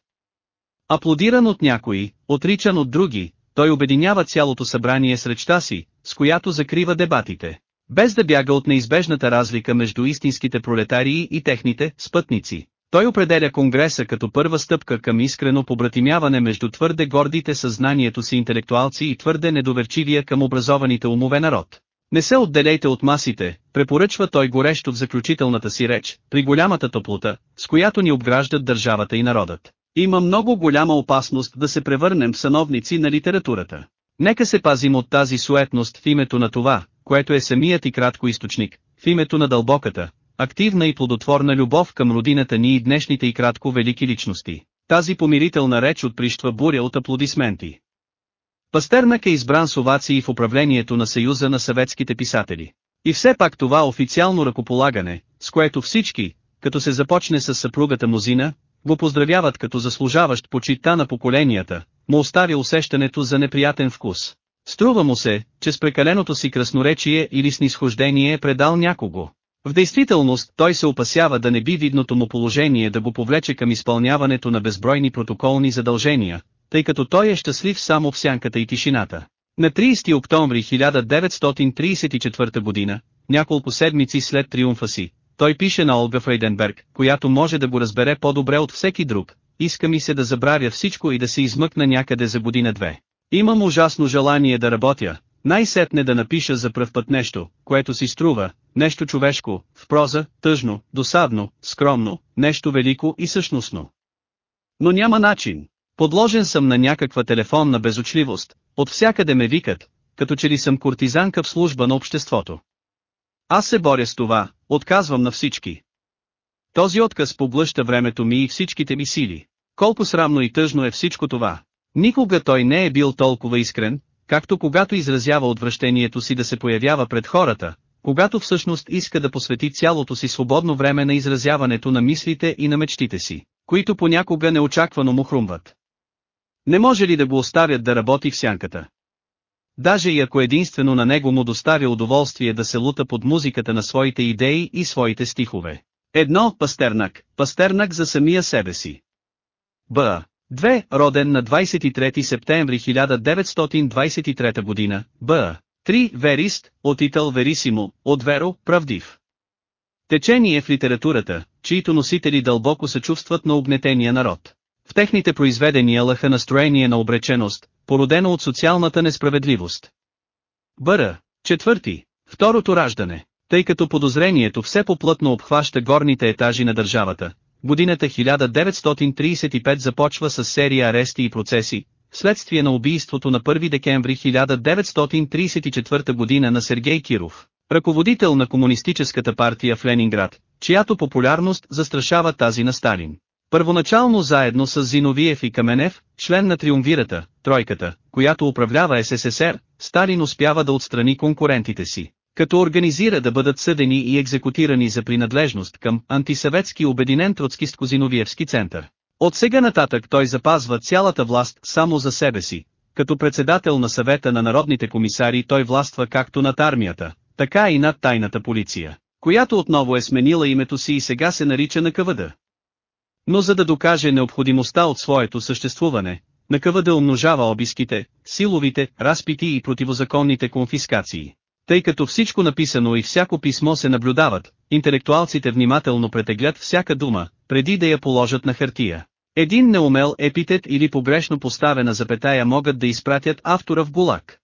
Аплодиран от някои, отричан от други, той обединява цялото събрание с речта си, с която закрива дебатите. Без да бяга от неизбежната разлика между истинските пролетарии и техните спътници. Той определя Конгреса като първа стъпка към искрено побратимяване между твърде гордите съзнанието си интелектуалци и твърде недоверчивия към образованите умове народ. Не се отделейте от масите, препоръчва той горещо в заключителната си реч, при голямата топлота, с която ни обграждат държавата и народът. Има много голяма опасност да се превърнем в сановници на литературата. Нека се пазим от тази суетност в името на това, което е самият и кратко източник, в името на дълбоката, активна и плодотворна любов към родината ни и днешните и кратко велики личности. Тази помирителна реч отприщва буря от аплодисменти. Пастернак е избран с овации в управлението на Съюза на съветските писатели. И все пак това официално ръкополагане, с което всички, като се започне с съпругата Мозина, го поздравяват като заслужаващ почита на поколенията, му оставя усещането за неприятен вкус. Струва му се, че с прекаленото си красноречие или снисхождение е предал някого. В действителност той се опасява да не би видното му положение да го повлече към изпълняването на безбройни протоколни задължения, тъй като той е щастлив само в сянката и тишината. На 30 октомври 1934 година, няколко седмици след триумфа си, той пише на Олга Фрейденберг, която може да го разбере по-добре от всеки друг, иска ми се да забравя всичко и да се измъкна някъде за година-две. Имам ужасно желание да работя, най-сетне да напиша за пръв път нещо, което си струва, нещо човешко, в проза, тъжно, досадно, скромно, нещо велико и същностно. Но няма начин. Подложен съм на някаква телефонна безочливост, от всякъде ме викат, като че ли съм куртизанка в служба на обществото. Аз се боря с това, отказвам на всички. Този отказ поблъща времето ми и всичките ми сили. Колко срамно и тъжно е всичко това. Никога той не е бил толкова искрен, както когато изразява отвращението си да се появява пред хората, когато всъщност иска да посвети цялото си свободно време на изразяването на мислите и на мечтите си, които понякога неочаквано му хрумват. Не може ли да го оставят да работи в сянката? Даже и ако единствено на него му доставя удоволствие да се лута под музиката на своите идеи и своите стихове. Едно, Пастернак, Пастернак за самия себе си. Б. 2. Роден на 23 септември 1923 година, Б. 3. Верист, от Итал Верисимо, от Веро, правдив. Течение в литературата, чието носители дълбоко се чувстват на обнетения народ. В техните произведения лъха настроение на обреченост, породено от социалната несправедливост. Бъра, четвърти, второто раждане, тъй като подозрението все поплътно обхваща горните етажи на държавата. Годината 1935 започва с серия арести и процеси, вследствие на убийството на 1 декември 1934 година на Сергей Киров, ръководител на Комунистическата партия в Ленинград, чиято популярност застрашава тази на Сталин. Първоначално заедно с Зиновиев и Каменев, член на Триумвирата, тройката, която управлява СССР, Сталин успява да отстрани конкурентите си, като организира да бъдат съдени и екзекутирани за принадлежност към антисъветски обединен троцкист-козиновиевски център. От сега нататък той запазва цялата власт само за себе си. Като председател на съвета на народните комисари той властва както над армията, така и над тайната полиция, която отново е сменила името си и сега се нарича на КВД. Но за да докаже необходимостта от своето съществуване, на да умножава обиските, силовите, разпити и противозаконните конфискации. Тъй като всичко написано и всяко писмо се наблюдават, интелектуалците внимателно претеглят всяка дума, преди да я положат на хартия. Един неумел епитет или погрешно поставена запетая могат да изпратят автора в гулак.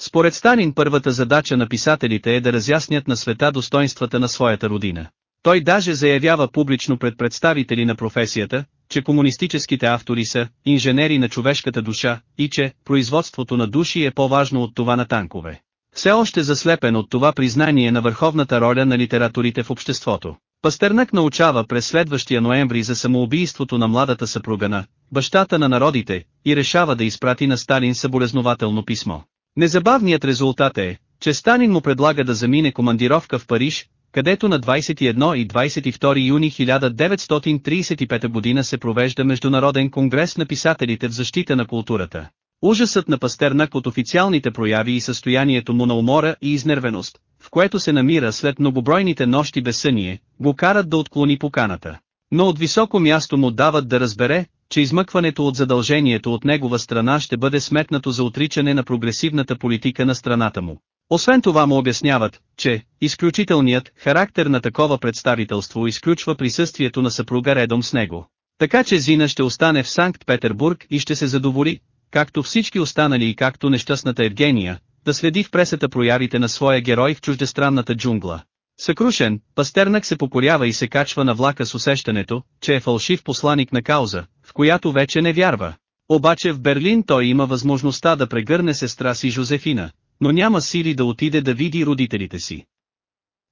Според Станин първата задача на писателите е да разяснят на света достоинствата на своята родина. Той даже заявява публично пред представители на професията, че комунистическите автори са инженери на човешката душа и че производството на души е по-важно от това на танкове. Все още заслепен от това признание на върховната роля на литературите в обществото. Пастърнак научава през следващия ноември за самоубийството на младата съпруга на бащата на народите и решава да изпрати на Сталин съболезнователно писмо. Незабавният резултат е, че Сталин му предлага да замине командировка в Париж, където на 21 и 22 юни 1935 година се провежда Международен конгрес на писателите в защита на културата. Ужасът на Пастернак от официалните прояви и състоянието му на умора и изнервеност, в което се намира след многобройните нощи безсъние, го карат да отклони поканата. Но от високо място му дават да разбере, че измъкването от задължението от негова страна ще бъде сметнато за отричане на прогресивната политика на страната му. Освен това му обясняват, че изключителният характер на такова представителство изключва присъствието на съпруга редом с него. Така че Зина ще остане в Санкт-Петербург и ще се задоволи, както всички останали и както нещастната Евгения, да следи в пресата проявите на своя герой в чуждестранната джунгла. Съкрушен, Пастернак се покорява и се качва на влака с усещането, че е фалшив посланик на кауза, в която вече не вярва. Обаче в Берлин той има възможността да прегърне сестра си Жозефина, но няма сили да отиде да види родителите си.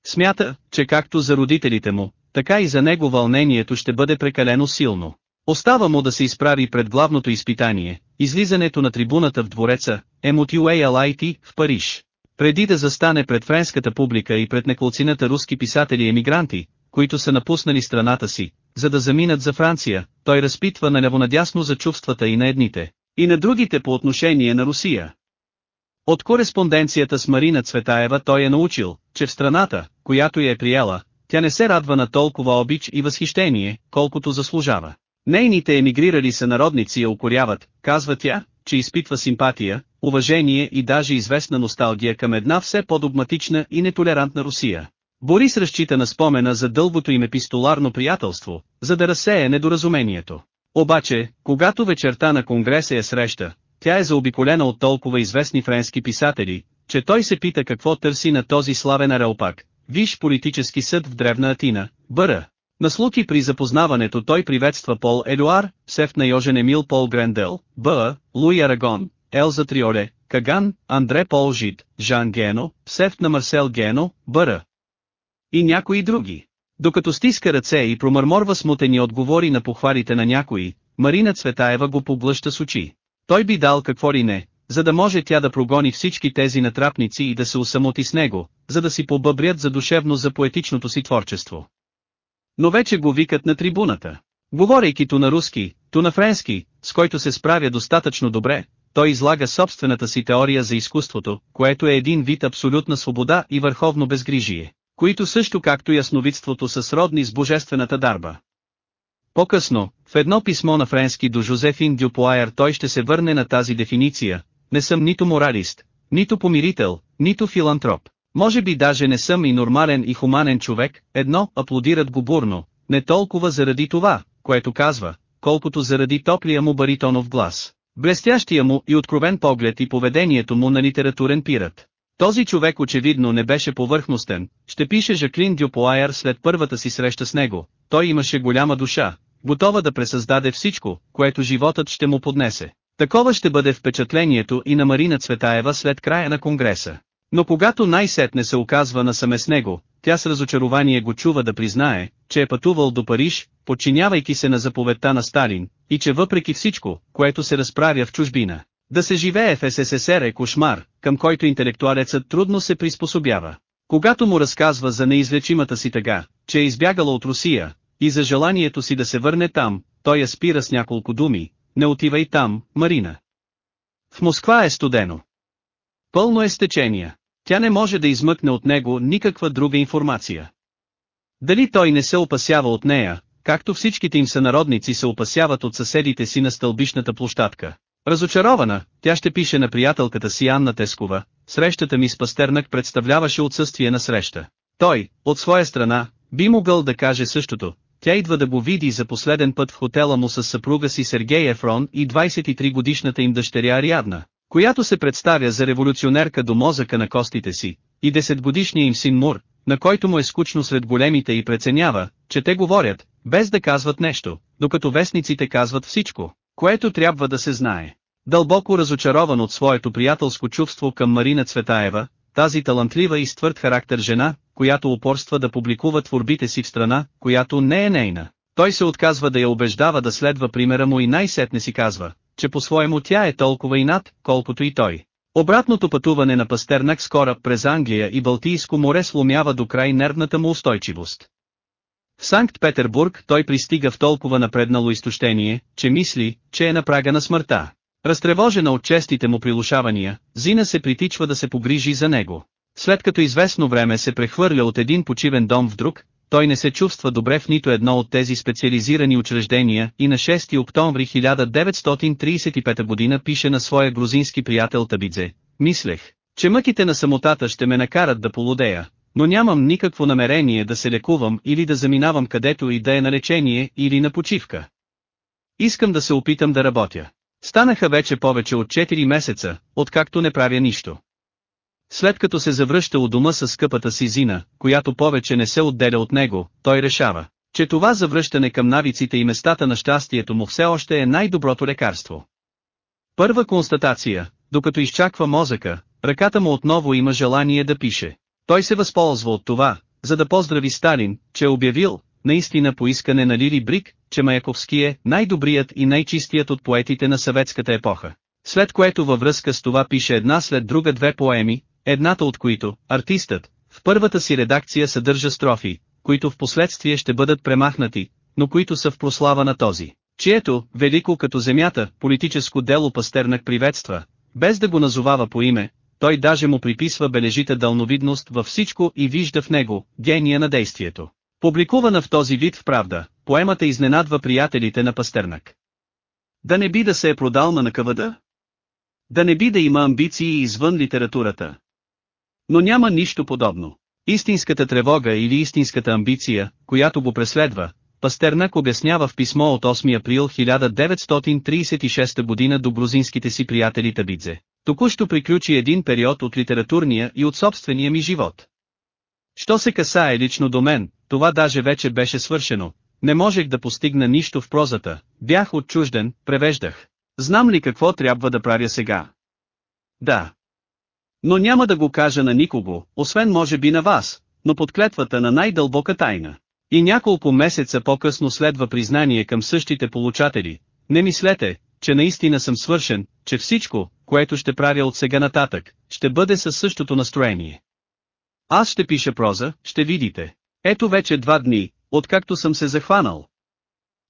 Смята, че както за родителите му, така и за него вълнението ще бъде прекалено силно. Остава му да се изправи пред главното изпитание, излизането на трибуната в двореца, MOTUALIT, в Париж. Преди да застане пред френската публика и пред неколцината руски писатели-емигранти, които са напуснали страната си, за да заминат за Франция, той разпитва на левонадясно за чувствата и на едните, и на другите по отношение на Русия. От кореспонденцията с Марина Цветаева той е научил, че в страната, която я е приела, тя не се радва на толкова обич и възхищение, колкото заслужава. Нейните емигрирали сънародници я укоряват, казва тя, че изпитва симпатия, уважение и даже известна носталгия към една все по-догматична и нетолерантна Русия. Борис разчита на спомена за дългото им епистоларно приятелство, за да разсее недоразумението. Обаче, когато вечерта на Конгреса я среща, тя е заобиколена от толкова известни френски писатели, че той се пита какво търси на този славен ареопак. Виж политически съд в Древна Атина, Бъра. На слуки при запознаването той приветства Пол Елюар, сеф на Йожен Емил Пол Грендел, Б. Луи Арагон, Елза Триоле, Каган, Андре Пол Жит, Жан Гено, сеф на Марсел Гено, Бъра. И някои други. Докато стиска ръце и промърморва смутени отговори на похвалите на някои, Марина Цветаева го поблъща с очи. Той би дал какво ли не, за да може тя да прогони всички тези натрапници и да се усамоти с него, за да си побъбрят задушевно за поетичното си творчество. Но вече го викат на трибуната. Говорейки то на руски, то на френски, с който се справя достатъчно добре, той излага собствената си теория за изкуството, което е един вид абсолютна свобода и върховно безгрижие, които също както ясновидството са сродни с божествената дарба. По-късно, в едно писмо на френски до Жозефин Дюпуайер той ще се върне на тази дефиниция, не съм нито моралист, нито помирител, нито филантроп. Може би даже не съм и нормален и хуманен човек, едно, аплодират го бурно, не толкова заради това, което казва, колкото заради топлия му баритонов глас, блестящия му и откровен поглед и поведението му на литературен пират. Този човек очевидно не беше повърхностен, ще пише Жаклин Дюпуайер след първата си среща с него, той имаше голяма душа, готова да пресъздаде всичко, което животът ще му поднесе. Такова ще бъде впечатлението и на Марина Цветаева след края на Конгреса. Но когато най-сетне се оказва насаме с него, тя с разочарование го чува да признае, че е пътувал до Париж, подчинявайки се на заповедта на Сталин, и че въпреки всичко, което се разправя в чужбина, да се живее в СССР е кошмар, към който интелектуалецът трудно се приспособява. Когато му разказва за неизлечимата си тъга, че е избягала от Русия, и за желанието си да се върне там, той я спира с няколко думи, не отивай там, Марина. В Москва е студено. Пълно е с течения. Тя не може да измъкне от него никаква друга информация. Дали той не се опасява от нея, както всичките им сънародници се опасяват от съседите си на стълбишната площадка. Разочарована, тя ще пише на приятелката си Анна Тескова, срещата ми с Пастернак представляваше отсъствие на среща. Той, от своя страна, би могъл да каже същото, тя идва да го види за последен път в хотела му с съпруга си Сергей Ефрон и 23 годишната им дъщеря Ариадна, която се представя за революционерка до мозъка на костите си, и 10 годишния им син Мур, на който му е скучно сред големите и преценява, че те говорят, без да казват нещо, докато вестниците казват всичко, което трябва да се знае. Дълбоко разочарован от своето приятелско чувство към Марина Цветаева, тази талантлива и с твърд характер жена, която упорства да публикува творбите си в страна, която не е нейна. Той се отказва да я убеждава да следва примера му и най-сетне си казва, че по-своему тя е толкова и над, колкото и той. Обратното пътуване на Пастернак с кораб през Англия и Балтийско море сломява до край нервната му устойчивост. В Санкт-Петербург той пристига в толкова напреднало изтощение, че мисли, че е на прага на смъртта. Разтревожена от честите му прилушавания, Зина се притичва да се погрижи за него. След като известно време се прехвърля от един почивен дом в друг, той не се чувства добре в нито едно от тези специализирани учреждения и на 6 октомври 1935 година пише на своя грузински приятел Табидзе. Мислех, че мъките на самотата ще ме накарат да полудея, но нямам никакво намерение да се лекувам или да заминавам където и да е на лечение или на почивка. Искам да се опитам да работя. Станаха вече повече от 4 месеца, откакто не правя нищо. След като се завръща у дома с скъпата си Зина, която повече не се отделя от него, той решава, че това завръщане към навиците и местата на щастието му все още е най-доброто лекарство. Първа констатация, докато изчаква мозъка, ръката му отново има желание да пише. Той се възползва от това, за да поздрави Сталин, че е обявил, наистина по искане на Лили Брик, че Маяковски е най-добрият и най-чистият от поетите на съветската епоха. След което във връзка с това пише една след друга две поеми, едната от които, артистът, в първата си редакция съдържа строфи, които в последствие ще бъдат премахнати, но които са в прослава на този, чието, велико като земята, политическо дело Пастернак приветства, без да го назовава по име, той даже му приписва бележита дълновидност във всичко и вижда в него, гения на действието. Публикувана в този вид в правда, поемата изненадва приятелите на Пастернак. Да не би да се е продал на накъвада? Да не би да има амбиции извън литературата. Но няма нищо подобно. Истинската тревога или истинската амбиция, която го преследва, Пастернак обяснява в писмо от 8 април 1936 година до грузинските си приятели Табидзе. Току-що приключи един период от литературния и от собствения ми живот. Що се касае лично до мен, това даже вече беше свършено. Не можех да постигна нищо в прозата, бях отчужден, превеждах. Знам ли какво трябва да правя сега? Да. Но няма да го кажа на никого, освен може би на вас, но под клетвата на най-дълбока тайна. И няколко месеца по-късно следва признание към същите получатели. Не мислете, че наистина съм свършен, че всичко, което ще правя от сега нататък, ще бъде със същото настроение. Аз ще пиша проза, ще видите. Ето вече два дни, откакто съм се захванал.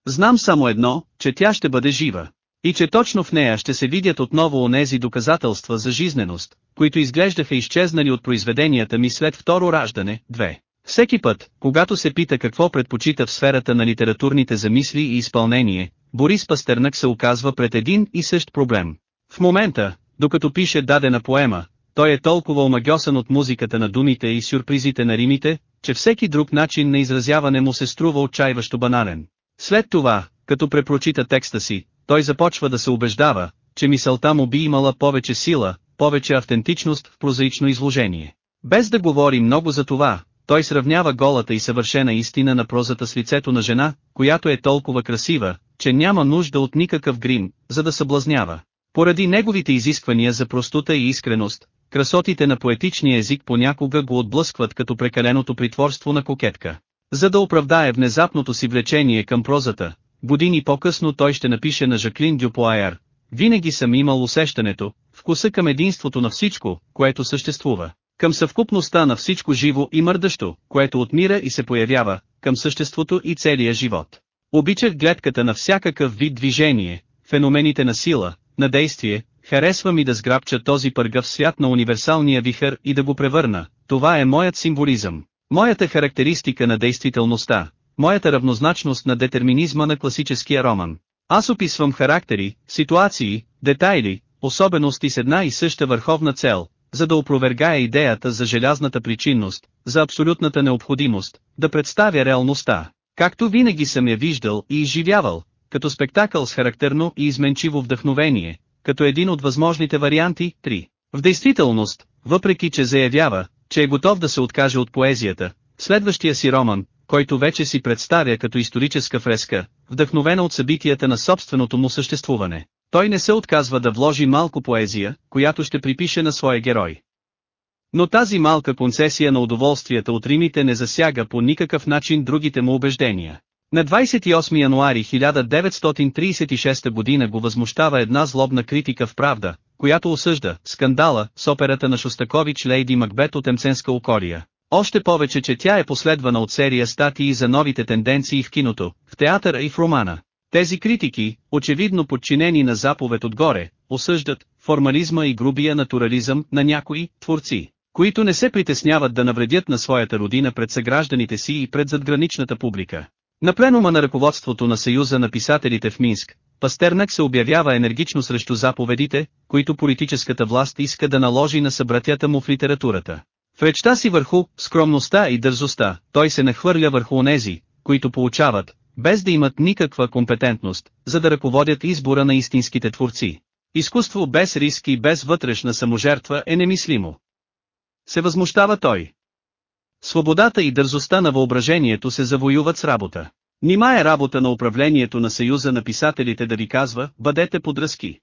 Знам само едно, че тя ще бъде жива. И че точно в нея ще се видят отново онези доказателства за жизненост, които изглеждаха изчезнали от произведенията ми след второ раждане, две. Всеки път, когато се пита какво предпочита в сферата на литературните замисли и изпълнение, Борис Пастернак се оказва пред един и същ проблем. В момента, докато пише дадена поема, той е толкова омагьосан от музиката на думите и сюрпризите на римите, че всеки друг начин на изразяване му се струва отчаиващо банален. След това, като препрочита текста си, той започва да се убеждава, че мисълта му би имала повече сила, повече автентичност в прозаично изложение. Без да говори много за това, той сравнява голата и съвършена истина на прозата с лицето на жена, която е толкова красива, че няма нужда от никакъв грим, за да съблазнява. Поради неговите изисквания за простота и искреност, красотите на поетичния език понякога го отблъскват като прекаленото притворство на кокетка. За да оправдае внезапното си влечение към прозата, години по-късно той ще напише на Жаклин Дюпуайер, винаги съм имал усещането, вкуса към единството на всичко, което съществува, към съвкупността на всичко живо и мърдащо, което отмира и се появява, към съществото и целия живот. Обичах гледката на всякакъв вид движение, феномените на сила, на действие, харесва ми да сграбча този пъргав свят на универсалния вихър и да го превърна, това е моят символизъм, моята характеристика на действителността, моята равнозначност на детерминизма на класическия роман. Аз описвам характери, ситуации, детайли, особености с една и съща върховна цел, за да опровергая идеята за желязната причинност, за абсолютната необходимост, да представя реалността, както винаги съм я виждал и изживявал, като спектакъл с характерно и изменчиво вдъхновение, като един от възможните варианти, 3. В действителност, въпреки че заявява, че е готов да се откаже от поезията, следващия си роман, който вече си представя като историческа фреска, вдъхновена от събитията на собственото му съществуване. Той не се отказва да вложи малко поезия, която ще припише на своя герой. Но тази малка концесия на удоволствията от римите не засяга по никакъв начин другите му убеждения. На 28 януари 1936 година го възмущава една злобна критика в Правда, която осъжда скандала с операта на Шостакович Лейди Макбет от Емценска окория. Още повече, че тя е последвана от серия статии за новите тенденции в киното, в театъра и в романа. Тези критики, очевидно подчинени на заповед отгоре, осъждат формализма и грубия натурализъм на някои творци, които не се притесняват да навредят на своята родина пред съгражданите си и пред задграничната публика. На пленума на ръководството на Съюза на писателите в Минск, Пастернак се обявява енергично срещу заповедите, които политическата власт иска да наложи на събратята му в литературата. В речта си върху скромността и дързостта, той се нахвърля върху онези, които получават, без да имат никаква компетентност, за да ръководят избора на истинските творци. Изкуство без риск и без вътрешна саможертва е немислимо. Се възмущава той. Свободата и дързостта на въображението се завоюват с работа. Нима е работа на управлението на Съюза на писателите да ви казва, бъдете подръзки.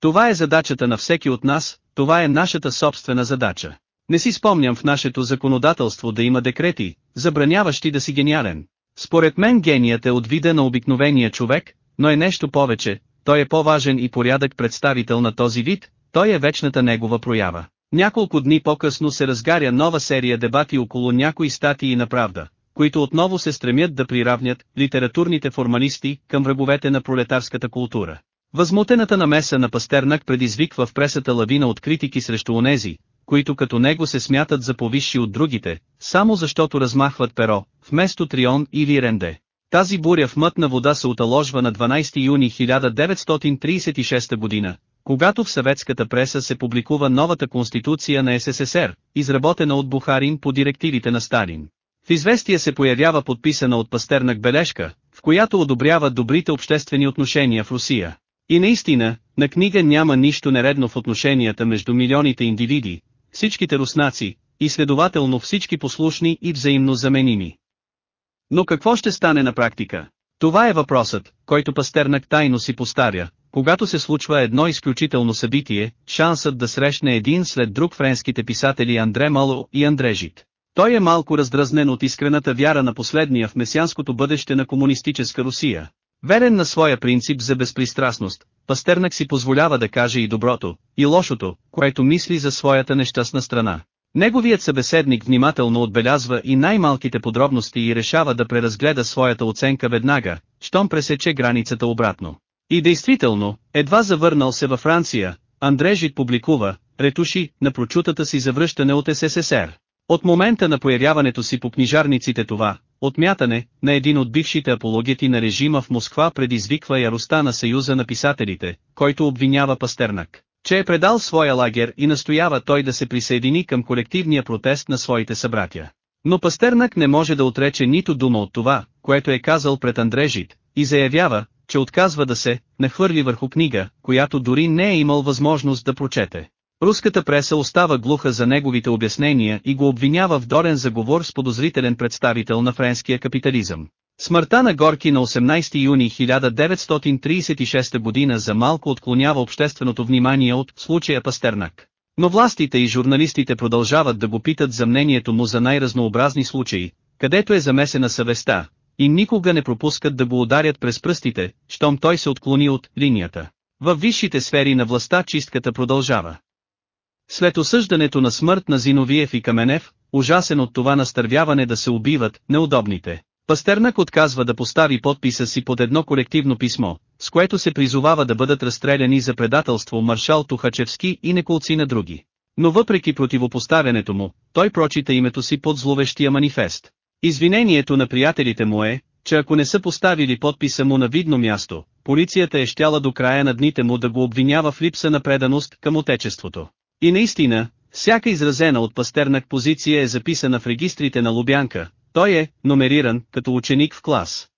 Това е задачата на всеки от нас, това е нашата собствена задача. Не си спомням в нашето законодателство да има декрети, забраняващи да си гениален. Според мен геният е от вида на обикновения човек, но е нещо повече, той е по-важен и порядък представител на този вид, той е вечната негова проява. Няколко дни по-късно се разгаря нова серия дебати около някои статии на правда, които отново се стремят да приравнят литературните формалисти към враговете на пролетарската култура. Възмутената намеса на Пастернак предизвиква в пресата лавина от критики срещу онези, които като него се смятат за повисши от другите, само защото размахват перо, вместо Трион или Ренде. Тази буря в мътна вода се оталожва на 12 юни 1936 година, когато в съветската преса се публикува новата конституция на СССР, изработена от Бухарин по директивите на Сталин. В известие се появява подписана от Пастернак бележка, в която одобрява добрите обществени отношения в Русия. И наистина, на книга няма нищо нередно в отношенията между милионите индивиди, всичките руснаци, и следователно всички послушни и взаимно заменими. Но какво ще стане на практика? Това е въпросът, който Пастернак тайно си поставя, когато се случва едно изключително събитие, шансът да срещне един след друг френските писатели Андре Мало и Андре Жит. Той е малко раздразнен от искрената вяра на последния в месианското бъдеще на комунистическа Русия. Верен на своя принцип за безпристрастност, Пастернак си позволява да каже и доброто, и лошото, което мисли за своята нещастна страна. Неговият събеседник внимателно отбелязва и най-малките подробности и решава да преразгледа своята оценка веднага, щом пресече границата обратно. И действително, едва завърнал се във Франция, Андрежит публикува, ретуши, на прочутата си завръщане от СССР. От момента на появяването си по книжарниците това, отмятане, на един от бившите апологети на режима в Москва предизвиква яростта на Съюза на писателите, който обвинява Пастернак, че е предал своя лагер и настоява той да се присъедини към колективния протест на своите събратя. Но Пастернак не може да отрече нито дума от това, което е казал пред Андрежит, и заявява, че отказва да се нахвърли върху книга, която дори не е имал възможност да прочете. Руската преса остава глуха за неговите обяснения и го обвинява в дорен заговор с подозрителен представител на френския капитализъм. Смъртта на Горки на 18 юни 1936 година за малко отклонява общественото внимание от случая Пастернак. Но властите и журналистите продължават да го питат за мнението му за най-разнообразни случаи, където е замесена съвестта, и никога не пропускат да го ударят през пръстите, щом той се отклони от линията. Във висшите сфери на властта чистката продължава. След осъждането на смърт на Зиновиев и Каменев, ужасен от това настървяване да се убиват, неудобните, Пастернак отказва да постави подписа си под едно колективно писмо, с което се призовава да бъдат разстреляни за предателство маршал Тухачевски и неколци на други. Но въпреки противопоставянето му, той прочита името си под зловещия манифест. Извинението на приятелите му е, че ако не са поставили подписа му на видно място, полицията е щяла до края на дните му да го обвинява в липса на преданост към отечеството. И наистина, всяка изразена от Пастернак позиция е записана в регистрите на Лубянка, той е номериран като ученик в клас.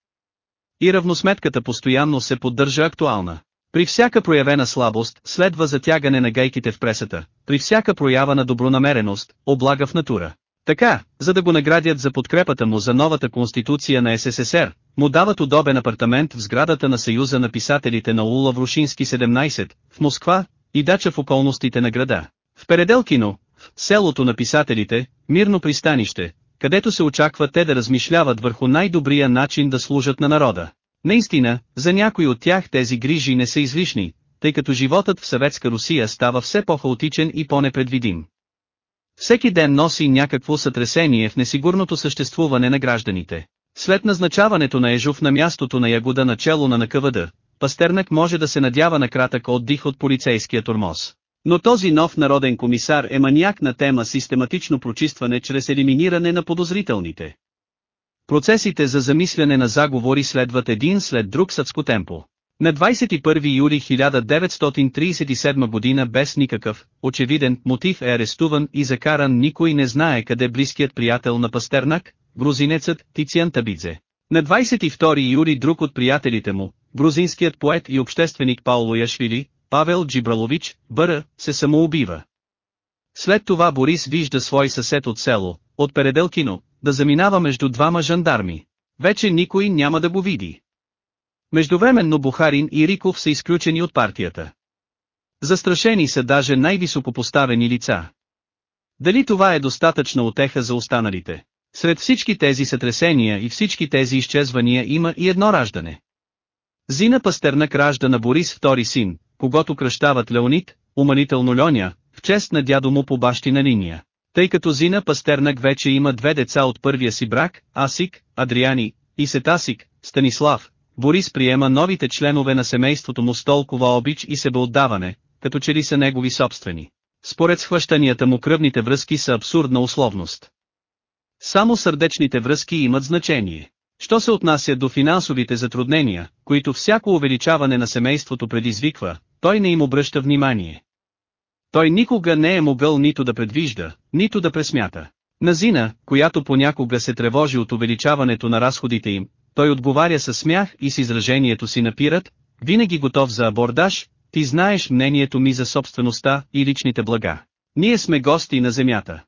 И равносметката постоянно се поддържа актуална. При всяка проявена слабост следва затягане на гайките в пресата, при всяка проява на добронамереност, облага в натура. Така, за да го наградят за подкрепата му за новата конституция на СССР, му дават удобен апартамент в сградата на Съюза на писателите на Ула Врушински 17, в Москва, и дача в околностите на града. В Переделкино, в селото на писателите, мирно пристанище, където се очаква те да размишляват върху най-добрия начин да служат на народа. Наистина, за някои от тях тези грижи не са излишни, тъй като животът в съветска Русия става все по-хаотичен и по-непредвидим. Всеки ден носи някакво сътресение в несигурното съществуване на гражданите. След назначаването на Ежов на мястото на Ягода начало на НКВД, Пастернак може да се надява на кратък отдих от полицейския тормоз. Но този нов народен комисар е маняк на тема систематично прочистване чрез елиминиране на подозрителните. Процесите за замисляне на заговори следват един след друг съдско темпо. На 21 юли 1937 година без никакъв, очевиден, мотив е арестуван и закаран никой не знае къде близкият приятел на Пастернак, грузинецът Тициан Табидзе. На 22 юли друг от приятелите му, грузинският поет и общественик Пауло Яшвили, Павел Джибралович, Бъра, се самоубива. След това Борис вижда свой съсед от село, от Переделкино, да заминава между двама жандарми. Вече никой няма да го види. Междувременно Бухарин и Риков са изключени от партията. Застрашени са даже най-високопоставени лица. Дали това е достатъчна отеха за останалите? Сред всички тези сътресения и всички тези изчезвания има и едно раждане. Зина Пастернак ражда на Борис втори син, когато кръщават Леонид, уманително Льоня, в чест на дядо му по бащина линия. Тъй като Зина Пастернак вече има две деца от първия си брак, Асик, Адриани, и Сетасик, Станислав, Борис приема новите членове на семейството му с толкова обич и себеотдаване, като че ли са негови собствени. Според схващанията му кръвните връзки са абсурдна условност. Само сърдечните връзки имат значение. Що се отнася до финансовите затруднения, които всяко увеличаване на семейството предизвиква, той не им обръща внимание. Той никога не е могъл нито да предвижда, нито да пресмята. На Зина, която понякога се тревожи от увеличаването на разходите им, той отговаря със смях и с изражението си напират, винаги готов за абордаж, ти знаеш мнението ми за собствеността и личните блага. Ние сме гости на земята.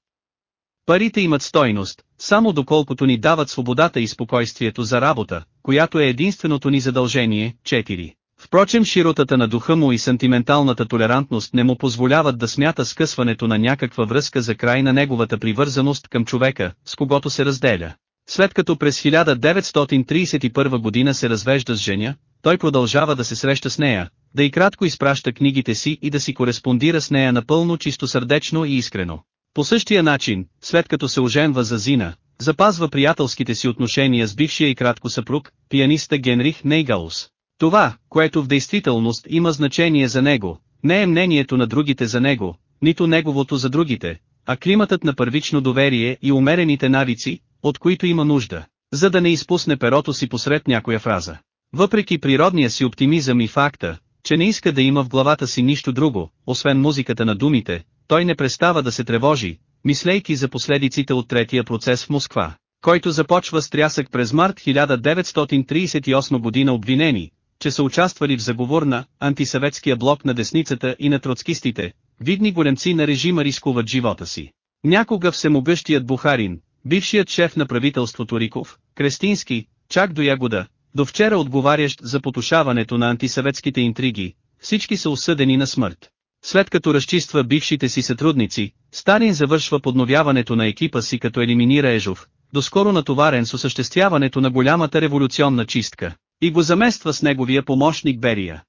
Парите имат стойност, само доколкото ни дават свободата и спокойствието за работа, която е единственото ни задължение. 4. Впрочем широтата на духа му и сантименталната толерантност не му позволяват да смята скъсването на някаква връзка за край на неговата привързаност към човека, с когото се разделя. След като през 1931 година се развежда с женя, той продължава да се среща с нея, да и кратко изпраща книгите си и да си кореспондира с нея напълно чистосърдечно и искрено. По същия начин, след като се оженва за Зина, запазва приятелските си отношения с бившия и кратко съпруг, пианиста Генрих Нейгаус. Това, което в действителност има значение за него, не е мнението на другите за него, нито неговото за другите, а климатът на първично доверие и умерените навици, от които има нужда, за да не изпусне перото си посред някоя фраза. Въпреки природния си оптимизъм и факта, че не иска да има в главата си нищо друго, освен музиката на думите, той не престава да се тревожи, мислейки за последиците от третия процес в Москва, който започва с трясък през март 1938 година обвинени, че са участвали в заговор на антисъветския блок на десницата и на троцкистите, видни големци на режима рискуват живота си. Някога всемогъщият Бухарин, бившият шеф на правителството Риков, Крестински, чак до Ягода, до вчера отговарящ за потушаването на антисъветските интриги, всички са осъдени на смърт. След като разчиства бившите си сътрудници, Сталин завършва подновяването на екипа си като елиминира Ежов, доскоро натоварен с осъществяването на голямата революционна чистка, и го замества с неговия помощник Берия.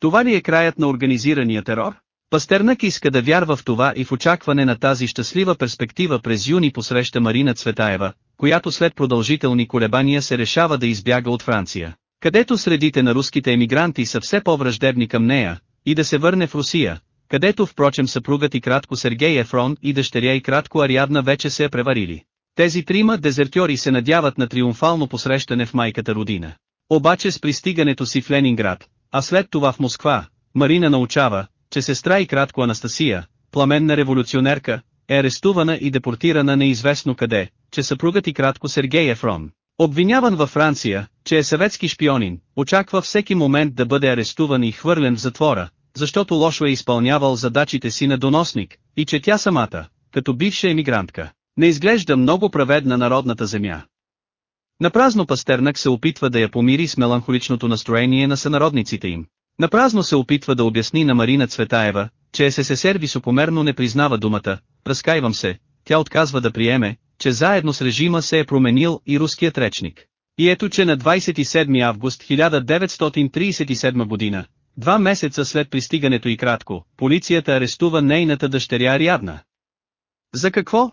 Това ли е краят на организирания терор? Пастернак иска да вярва в това и в очакване на тази щастлива перспектива през юни посреща Марина Цветаева, която след продължителни колебания се решава да избяга от Франция, където средите на руските емигранти са все по-враждебни към нея, и да се върне в Русия, където впрочем съпругът и кратко Сергей Ефрон и дъщеря и кратко Ариадна вече се е преварили. Тези трима дезертьори се надяват на триумфално посрещане в майката родина. Обаче с пристигането си в Ленинград, а след това в Москва, Марина научава, че сестра и кратко Анастасия, пламенна революционерка, е арестувана и депортирана неизвестно къде, че съпругът и кратко Сергей Ефрон, обвиняван във Франция, че е съветски шпионин, очаква всеки момент да бъде арестуван и хвърлен в затвора, защото лошо е изпълнявал задачите си на доносник, и че тя самата, като бивша емигрантка, не изглежда много праведна народната земя. Напразно Пастернак се опитва да я помири с меланхоличното настроение на сънародниците им. Напразно се опитва да обясни на Марина Цветаева, че СССР високомерно не признава думата, разкаивам се, тя отказва да приеме, че заедно с режима се е променил и руският речник. И ето че на 27 август 1937 година, два месеца след пристигането и кратко, полицията арестува нейната дъщеря Ариадна. За какво?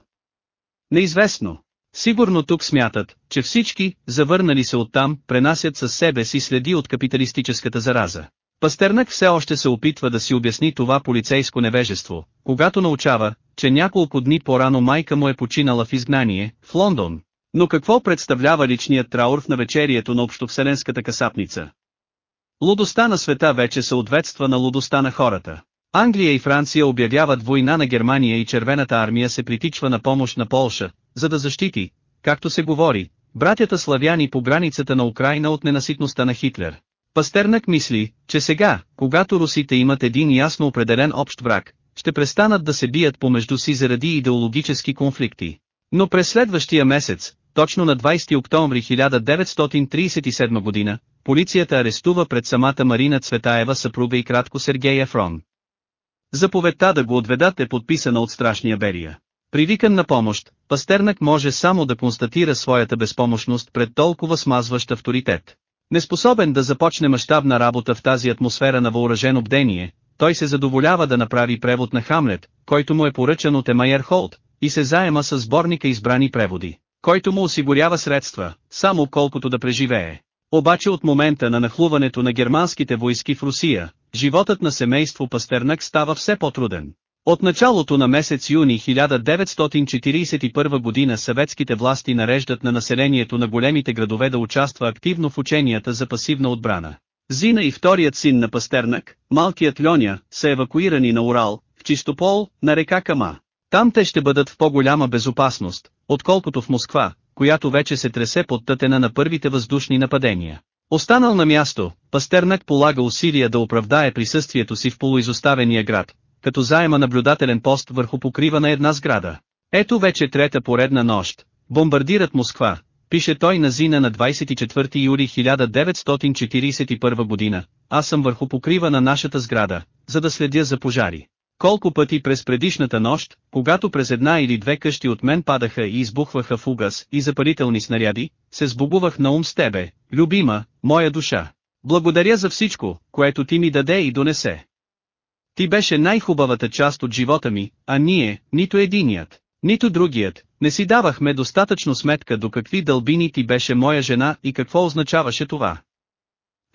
Неизвестно. Сигурно тук смятат, че всички, завърнали се оттам, пренасят със себе си следи от капиталистическата зараза. Пастернак все още се опитва да си обясни това полицейско невежество, когато научава, че няколко дни по-рано майка му е починала в изгнание, в Лондон. Но какво представлява личният траур в навечерието на общовселенската касапница? Лудостта на света вече съответства на лудостта на хората. Англия и Франция обявяват война на Германия и Червената армия се притичва на помощ на Полша, за да защити, както се говори, братята славяни по границата на Украина от ненаситността на Хитлер. Пастернак мисли, че сега, когато русите имат един ясно определен общ враг, ще престанат да се бият помежду си заради идеологически конфликти. Но през следващия месец, точно на 20 октомври 1937 година, полицията арестува пред самата Марина Цветаева съпруга и кратко Сергей Ефрон. Заповедта да го отведат е подписана от страшния Берия. Привикан на помощ, Пастернак може само да констатира своята безпомощност пред толкова смазващ авторитет. Неспособен да започне мащабна работа в тази атмосфера на въоръжено бдение, той се задоволява да направи превод на Хамлет, който му е поръчан от Емайер Холт, и се заема с сборника избрани преводи, който му осигурява средства, само колкото да преживее. Обаче от момента на нахлуването на германските войски в Русия, животът на семейство Пастернак става все по-труден. От началото на месец юни 1941 година съветските власти нареждат на населението на големите градове да участва активно в ученията за пасивна отбрана. Зина и вторият син на Пастернак, малкият Льоня, са евакуирани на Урал, в Чистопол, на река Кама. Там те ще бъдат в по-голяма безопасност, отколкото в Москва, която вече се тресе под тътена на първите въздушни нападения. Останал на място, Пастернак полага усилия да оправдае присъствието си в полуизоставения град, като заема наблюдателен пост върху покрива на една сграда. Ето вече трета поредна нощ, бомбардират Москва, пише той на Зина на 24 юли 1941 година, аз съм върху покрива на нашата сграда, за да следя за пожари. Колко пъти през предишната нощ, когато през една или две къщи от мен падаха и избухваха в угас и запалителни снаряди, се сбогувах на ум с тебе, любима, моя душа. Благодаря за всичко, което ти ми даде и донесе. Ти беше най-хубавата част от живота ми, а ние, нито единият, нито другият, не си давахме достатъчно сметка до какви дълбини ти беше моя жена и какво означаваше това.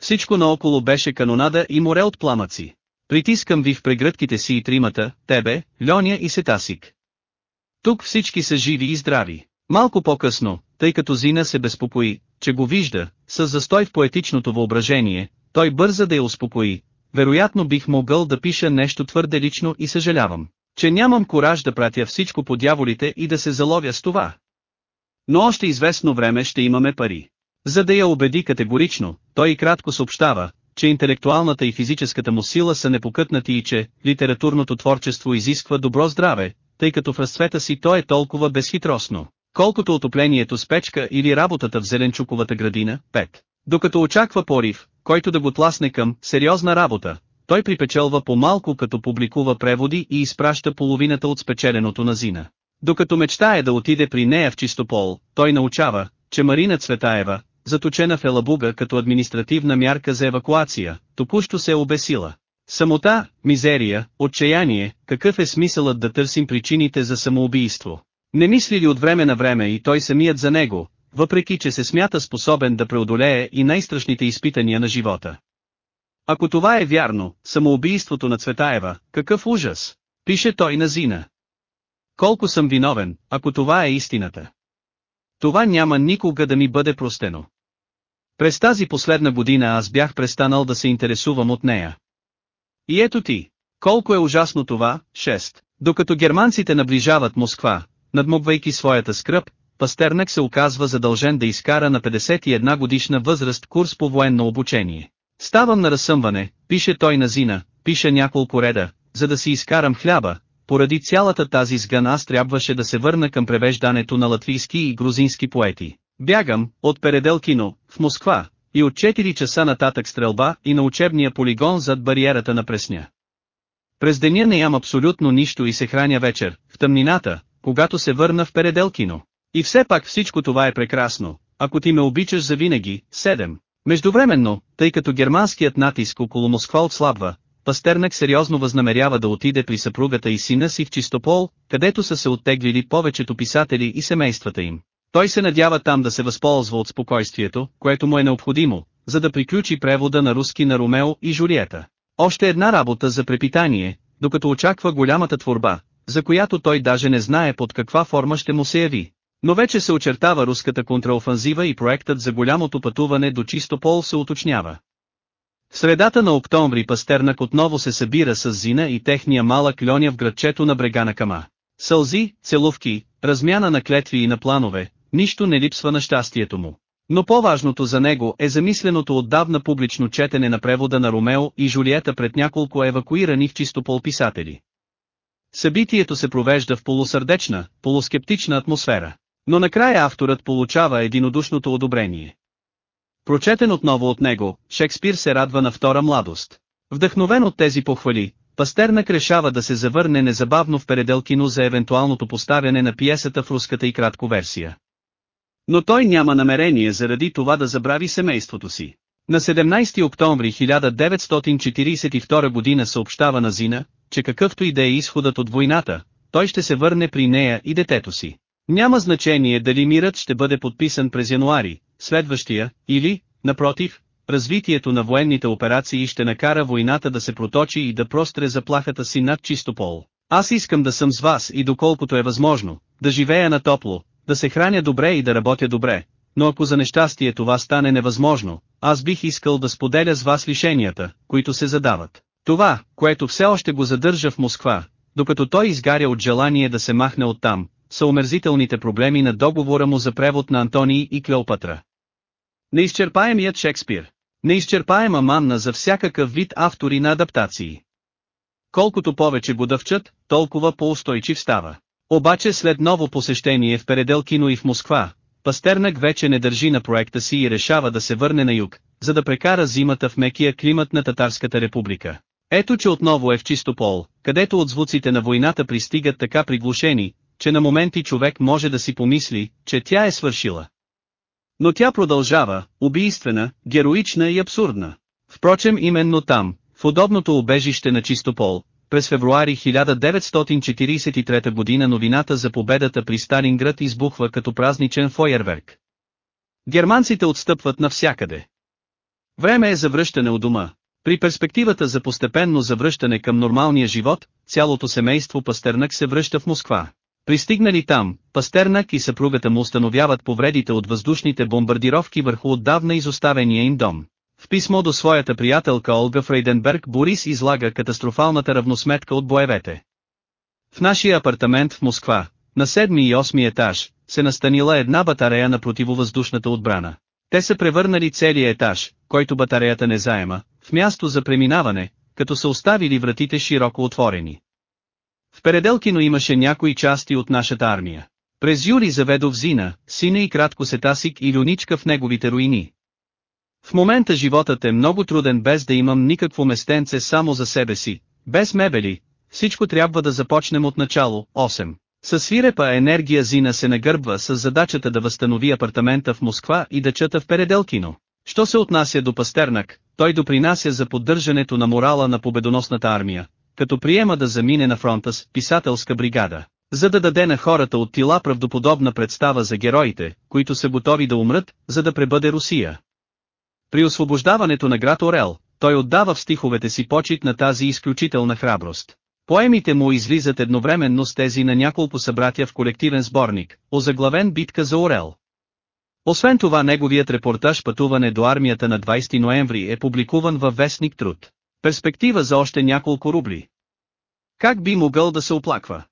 Всичко наоколо беше канонада и море от пламъци. Притискам ви в прегръдките си и тримата, тебе, Льоня и Сетасик. Тук всички са живи и здрави. Малко по-късно, тъй като Зина се безпокои, че го вижда, с застой в поетичното въображение, той бърза да я успокои. Вероятно бих могъл да пиша нещо твърде лично и съжалявам, че нямам кораж да пратя всичко по дяволите и да се заловя с това. Но още известно време ще имаме пари. За да я убеди категорично, той и кратко съобщава, че интелектуалната и физическата му сила са непокътнати и че литературното творчество изисква добро здраве, тъй като в разцвета си то е толкова безхитростно, колкото отоплението с печка или работата в зеленчуковата градина, 5. Докато очаква порив, който да го тласне към сериозна работа, той припечелва по-малко като публикува преводи и изпраща половината от спечеленото на Зина. Докато мечтае да отиде при нея в Чистопол, той научава, че Марина Цветаева, заточена в Елабуга като административна мярка за евакуация, току-що се е обесила. Самота, мизерия, отчаяние, какъв е смисълът да търсим причините за самоубийство? Не мисли ли от време на време и той самият за него, въпреки че се смята способен да преодолее и най-страшните изпитания на живота? Ако това е вярно, самоубийството на Цветаева, какъв ужас! Пише той на Зина. Колко съм виновен, ако това е истината. Това няма никога да ми бъде простено. През тази последна година аз бях престанал да се интересувам от нея. И ето ти. Колко е ужасно това, 6. Докато германците наближават Москва, надмогвайки своята скръп, Пастернак се оказва задължен да изкара на 51 годишна възраст курс по военно обучение. Ставам на разсъмване, пише той на Зина, пише няколко реда, за да си изкарам хляба, поради цялата тази сгана аз трябваше да се върна към превеждането на латвийски и грузински поети. Бягам, от Переделкино, в Москва, и от 4 часа нататък стрелба и на учебния полигон зад бариерата на Пресня. През деня не ям абсолютно нищо и се храня вечер, в тъмнината, когато се върна в Переделкино. И все пак всичко това е прекрасно, ако ти ме обичаш завинаги, 7. Междувременно, тъй като германският натиск около Москва отслабва, Пастернак сериозно възнамерява да отиде при съпругата и сина си в Чистопол, където са се оттеглили повечето писатели и семействата им. Той се надява там да се възползва от спокойствието, което му е необходимо, за да приключи превода на руски на Ромео и Жулиета. Още една работа за препитание, докато очаква голямата творба, за която той даже не знае под каква форма ще му се яви. Но вече се очертава руската контраофанзива и проектът за голямото пътуване до Чистопол се уточнява. В средата на октомври Пастернак отново се събира с Зина и техния малък льоня в градчето на брега на Кама. Сълзи, целувки, размяна на клетви и на планове, нищо не липсва на щастието му. Но по-важното за него е замисленото отдавна публично четене на превода на Ромео и Жулиета пред няколко евакуирани в чистопол писатели. Събитието се провежда в полусърдечна, полускептична атмосфера. Но накрая авторът получава единодушното одобрение. Прочетен отново от него, Шекспир се радва на втора младост. Вдъхновен от тези похвали, Пастернак решава да се завърне незабавно в Переделкино за евентуалното поставяне на пиесата в руската и кратко версия. Но той няма намерение заради това да забрави семейството си. На 17 октомври 1942 година съобщава на Зина, че какъвто и да е изходът от войната, той ще се върне при нея и детето си. Няма значение дали мирът ще бъде подписан през януари, следващия, или, напротив, развитието на военните операции ще накара войната да се проточи и да простре заплахата си над чисто пол. Аз искам да съм с вас и доколкото е възможно, да живея на топло, да се храня добре и да работя добре, но ако за нещастие това стане невъзможно, аз бих искал да споделя с вас лишенията, които се задават. Това, което все още го задържа в Москва, докато той изгаря от желание да се махне оттам, са омерзителните проблеми на договора му за превод на Антоний и Клеопатра. Неизчерпаемият Шекспир. Неизчерпаема манна за всякакъв вид автори на адаптации. Колкото повече го дъвчат, толкова по-устойчив става. Обаче след ново посещение в Переделкино и в Москва, Пастернак вече не държи на проекта си и решава да се върне на юг, за да прекара зимата в мекия климат на Татарската република. Ето че отново е в чисто пол, където от звуците на войната пристигат така приглушени, че на моменти човек може да си помисли, че тя е свършила. Но тя продължава, убийствена, героична и абсурдна. Впрочем именно там, в удобното убежище на Чистопол, през февруари 1943 година новината за победата при Сталинград избухва като празничен фойерверк. Германците отстъпват навсякъде. Време е за връщане у дома. При перспективата за постепенно завръщане към нормалния живот, цялото семейство Пастернак се връща в Москва. Пристигнали там, Пастернак и съпругата му установяват повредите от въздушните бомбардировки върху отдавна изоставения им дом. В писмо до своята приятелка Олга Фрейденберг Борис излага катастрофалната равносметка от боевете. В нашия апартамент в Москва, на седми и осми етаж, се настанила една батарея на противовъздушната отбрана. Те са превърнали целия етаж, който батареята не заема, в място за преминаване, като са оставили вратите широко отворени. В Переделкино имаше някои части от нашата армия. През юли заведох Зина, сина и кратко Сетасик и Люничка в неговите руини. В момента животът е много труден без да имам никакво местенце само за себе си, без мебели, всичко трябва да започнем от начало. 8. Със свирепа енергия Зина се нагърбва с задачата да възстанови апартамента в Москва и да чета в Переделкино. Що се отнася до Пастернак, той допринася за поддържането на морала на победоносната армия, като приема да замине на фронта с писателска бригада, за да даде на хората от тила правдоподобна представа за героите, които са готови да умрат, за да пребъде Русия. При освобождаването на град Орел, той отдава в стиховете си почет на тази изключителна храброст. Поемите му излизат едновременно с тези на няколко събратя в колективен сборник, озаглавен битка за Орел. Освен това неговият репортаж пътуване до армията на 20 ноември е публикуван във Вестник Труд. Перспектива за още няколко рубли. Как би могъл да се оплаква?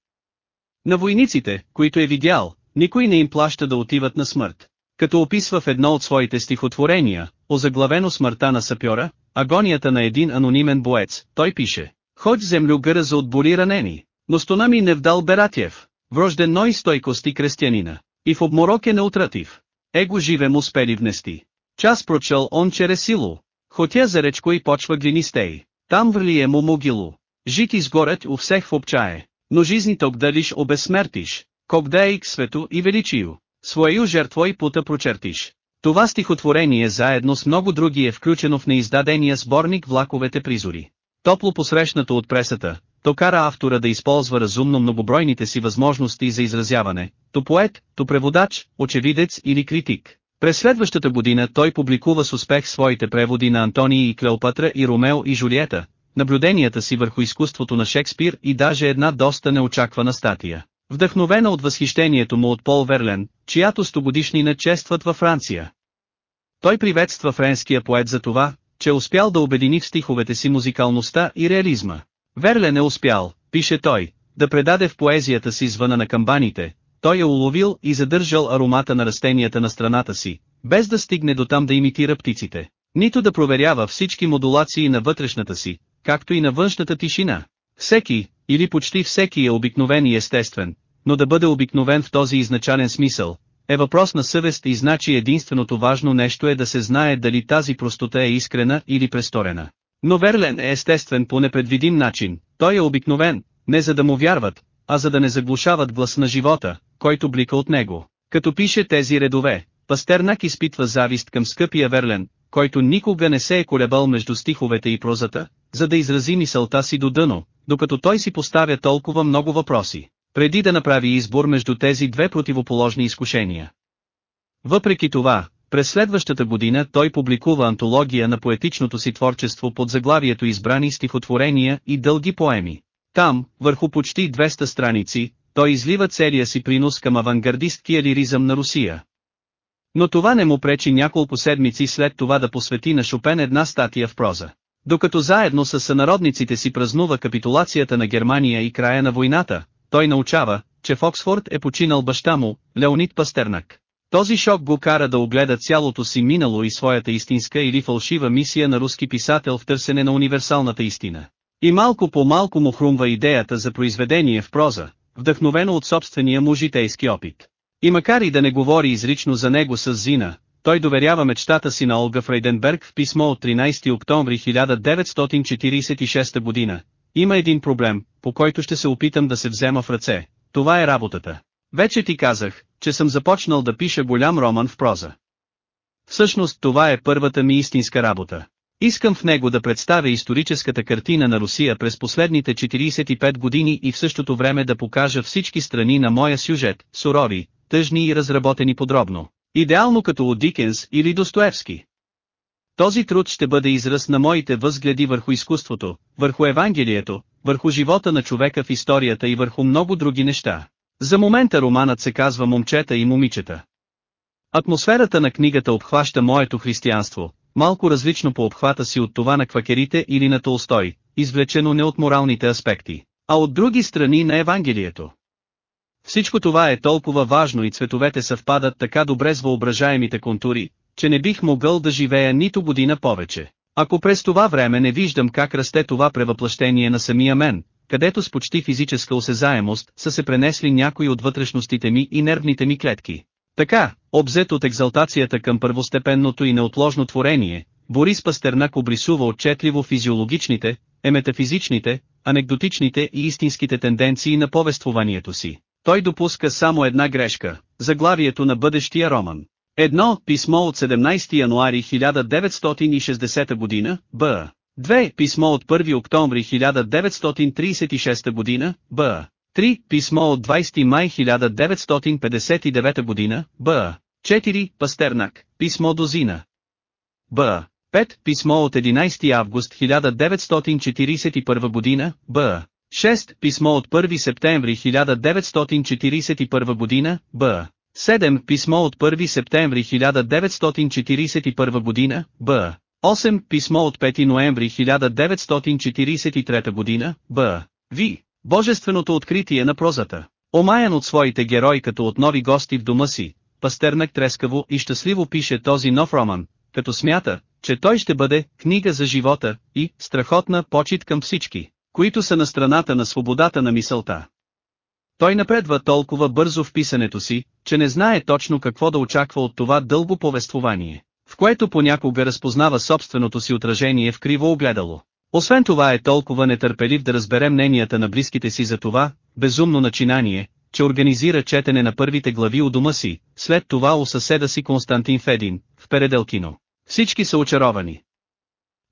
На войниците, които е видял, никой не им плаща да отиват на смърт. Като описва в едно от своите стихотворения, озаглавено смъртта на сапьора, агонията на един анонимен боец, той пише Ходь землю гъра за отбори ранени, но стона ми не вдал Бератиев, врожден ной стойкости крестянина, и в обморок е неутратив. Его живе му спели внести. Час прочел он чересило, хотя за речко и почва глинистей, там врлие му могило. Жит изгорят у всех в обчае, но жизни ток далиш обезсмертиш, когда е свето и величию, свою жертво и пута прочертиш. Това стихотворение заедно с много други е включено в неиздадения сборник Влаковете призори. Топло посрещнато от пресата, то кара автора да използва разумно многобройните си възможности за изразяване, то поет, то преводач, очевидец или критик. През следващата година той публикува с успех своите преводи на Антоний и Клеопатра и Ромео и Жулиета, наблюденията си върху изкуството на Шекспир и даже една доста неочаквана статия. Вдъхновена от възхищението му от Пол Верлен, чиято стогодишнина честват във Франция. Той приветства френския поет за това, че е успял да обедини в стиховете си музикалността и реализма. Верлен е успял, пише той, да предаде в поезията си звъна на камбаните, той е уловил и задържал аромата на растенията на страната си, без да стигне до там да имитира птиците, нито да проверява всички модулации на вътрешната си, както и на външната тишина. Всеки, или почти всеки е обикновен и естествен, но да бъде обикновен в този изначален смисъл, е въпрос на съвест и значи единственото важно нещо е да се знае дали тази простота е искрена или престорена. Но Верлен е естествен по непредвидим начин, той е обикновен, не за да му вярват, а за да не заглушават глас на живота, който блика от него. Като пише тези редове, Пастернак изпитва завист към скъпия Верлен, който никога не се е колебал между стиховете и прозата, за да изрази мисълта си до дъно, докато той си поставя толкова много въпроси, преди да направи избор между тези две противоположни изкушения. Въпреки това, през следващата година той публикува антология на поетичното си творчество под заглавието Избрани стихотворения и дълги поеми. Там, върху почти 200 страници, той излива целия си принос към авангардисткия лиризъм на Русия. Но това не му пречи няколко седмици след това да посвети на Шопен една статия в проза. Докато заедно с сънародниците си празнува капитулацията на Германия и края на войната, той научава, че в Оксфорд е починал баща му, Леонид Пастернак. Този шок го кара да огледа цялото си минало и своята истинска или фалшива мисия на руски писател в търсене на универсалната истина. И малко по малко му хрумва идеята за произведение в проза, вдъхновено от собствения му житейски опит. И макар и да не говори изрично за него с Зина, той доверява мечтата си на Олга Фрейденберг в писмо от 13 октомври 1946 година. Има един проблем, по който ще се опитам да се взема в ръце. Това е работата. Вече ти казах, че съм започнал да пиша голям роман в проза. Всъщност това е първата ми истинска работа. Искам в него да представя историческата картина на Русия през последните 45 години и в същото време да покажа всички страни на моя сюжет, сурови, тъжни и разработени подробно. Идеално като от Дикенс или Достоевски. Този труд ще бъде израз на моите възгледи върху изкуството, върху Евангелието, върху живота на човека в историята и върху много други неща. За момента романът се казва Момчета и момичета. Атмосферата на книгата обхваща моето християнство, малко различно по обхвата си от това на квакерите или на Толстой, извлечено не от моралните аспекти, а от други страни на Евангелието. Всичко това е толкова важно и цветовете съвпадат така добре с въображаемите контури, че не бих могъл да живея нито година повече. Ако през това време не виждам как расте това превъплъщение на самия мен, където с почти физическа осезаемост са се пренесли някои от вътрешностите ми и нервните ми клетки. Така, обзет от екзалтацията към първостепенното и неотложно творение, Борис Пастернак обрисува отчетливо физиологичните, еметафизичните, анекдотичните и истинските тенденции на повествованието си. Той допуска само една грешка – заглавието на бъдещия роман. Едно писмо от 17 януари 1960 година, Б. Две писмо от 1 октомври 1936 година, Б. 3. Писмо от 20 май 1959 година, Б. 4. Пастернак, писмо до Зина. Б. 5. Писмо от 11 август 1941 година, Б. 6. Писмо от 1 септември 1941 година, Б. 7. Писмо от 1 септември 1941 година, Б. 8. Писмо от 5 ноември 1943 година, Б. Ви. Божественото откритие на прозата. Омаян от своите герои като от нови гости в дома си, Пастернак трескаво и щастливо пише този нов роман, като смята, че той ще бъде книга за живота и страхотна почет към всички, които са на страната на свободата на мисълта. Той напредва толкова бързо в писането си, че не знае точно какво да очаква от това дълго повествование, в което понякога разпознава собственото си отражение в криво огледало. Освен това е толкова нетърпелив да разбере мненията на близките си за това, безумно начинание, че организира четене на първите глави у дома си, след това у съседа си Константин Федин, в Переделкино. Всички са очаровани.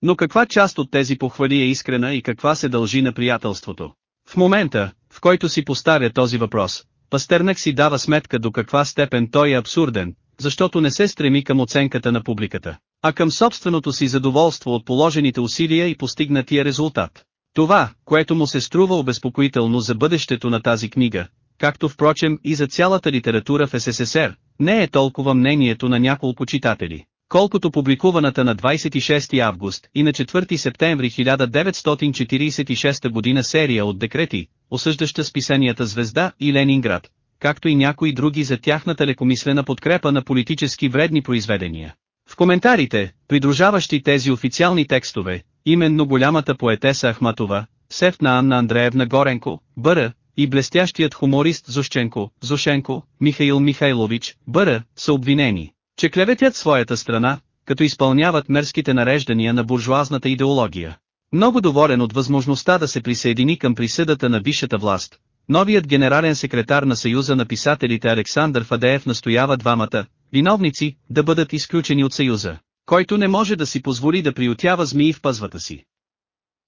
Но каква част от тези похвали е искрена и каква се дължи на приятелството? В момента, в който си поставя този въпрос, Пастернак си дава сметка до каква степен той е абсурден, защото не се стреми към оценката на публиката, а към собственото си задоволство от положените усилия и постигнатия резултат. Това, което му се струва обезпокоително за бъдещето на тази книга, както впрочем и за цялата литература в СССР, не е толкова мнението на няколко читатели, колкото публикуваната на 26 август и на 4 септември 1946 година серия от декрети, осъждаща списанията Звезда и Ленинград, както и някои други за тяхната лекомислена подкрепа на политически вредни произведения. В коментарите, придружаващи тези официални текстове, именно голямата поетеса Ахматова, Сефна Анна Андреевна Горенко, Бъра, и блестящият хуморист Зощенко, Зошенко, Михаил Михайлович, Бъра, са обвинени, че клеветят своята страна, като изпълняват мерските нареждания на буржуазната идеология. Много доволен от възможността да се присъедини към присъдата на висшата власт, новият генерален секретар на Съюза на писателите Александър Фадеев настоява двамата, виновници, да бъдат изключени от Съюза, който не може да си позволи да приютява змии в пъзвата си.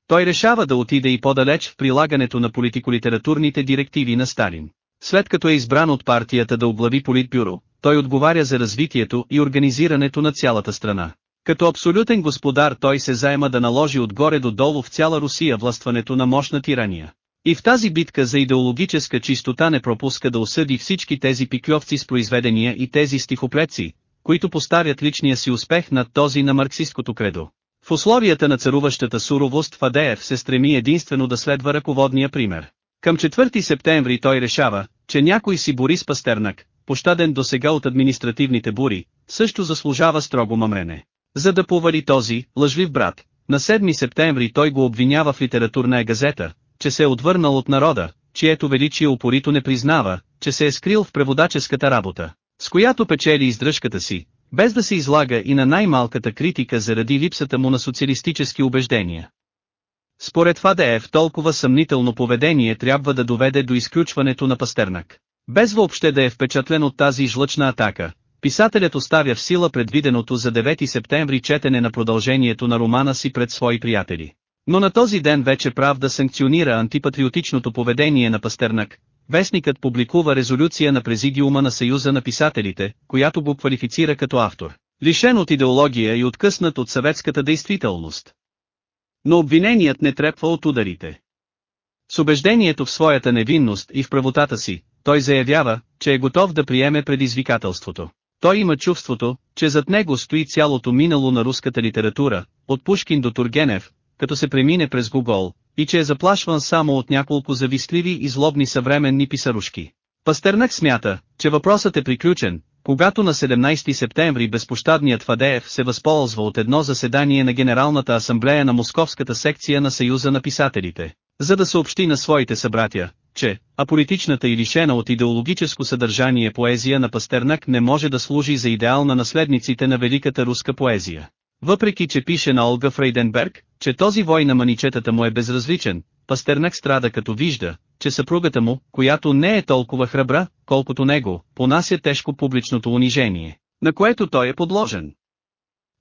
Той решава да отиде и по-далеч в прилагането на политико-литературните директиви на Сталин. След като е избран от партията да оглави политбюро, той отговаря за развитието и организирането на цялата страна. Като абсолютен господар той се заема да наложи отгоре до долу в цяла Русия властването на мощна тирания. И в тази битка за идеологическа чистота не пропуска да осъди всички тези пикльовци с произведения и тези стихоплеци, които поставят личния си успех над този на марксистското кредо. В условията на царуващата суровост Фадеев се стреми единствено да следва ръководния пример. Към 4 септември той решава, че някой си Борис Пастернак, пощаден до сега от административните бури, също заслужава строго мамрене. За да повари този, лъжлив брат, на 7 септември той го обвинява в литературна газета, че се е отвърнал от народа, чието величие упорито не признава, че се е скрил в преводаческата работа, с която печели издръжката си, без да се излага и на най-малката критика заради липсата му на социалистически убеждения. Според Фадеев толкова съмнително поведение трябва да доведе до изключването на Пастернак. Без въобще да е впечатлен от тази жлъчна атака, писателят оставя в сила предвиденото за 9 септември четене на продължението на романа си пред свои приятели. Но на този ден вече правда санкционира антипатриотичното поведение на Пастернак. Вестникът публикува резолюция на Президиума на Съюза на писателите, която го квалифицира като автор, лишен от идеология и откъснат от съветската действителност. Но обвиненият не трепва от ударите. С убеждението в своята невинност и в правотата си, той заявява, че е готов да приеме предизвикателството. Той има чувството, че зад него стои цялото минало на руската литература, от Пушкин до Тургенев, като се премине през Гогол, и че е заплашван само от няколко завистливи и злобни съвременни писарушки. Пастернак смята, че въпросът е приключен, когато на 17 септември безпощадният Фадеев се възползва от едно заседание на Генералната асамблея на Московската секция на Съюза на писателите, за да съобщи на своите събратя, че аполитичната и лишена от идеологическо съдържание поезия на Пастернак не може да служи за идеал на наследниците на великата руска поезия. Въпреки че пише на Олга Фрейденберг, че този вой на маничетата му е безразличен, Пастернак страда като вижда, че съпругата му, която не е толкова храбра, колкото него, понася тежко публичното унижение, на което той е подложен.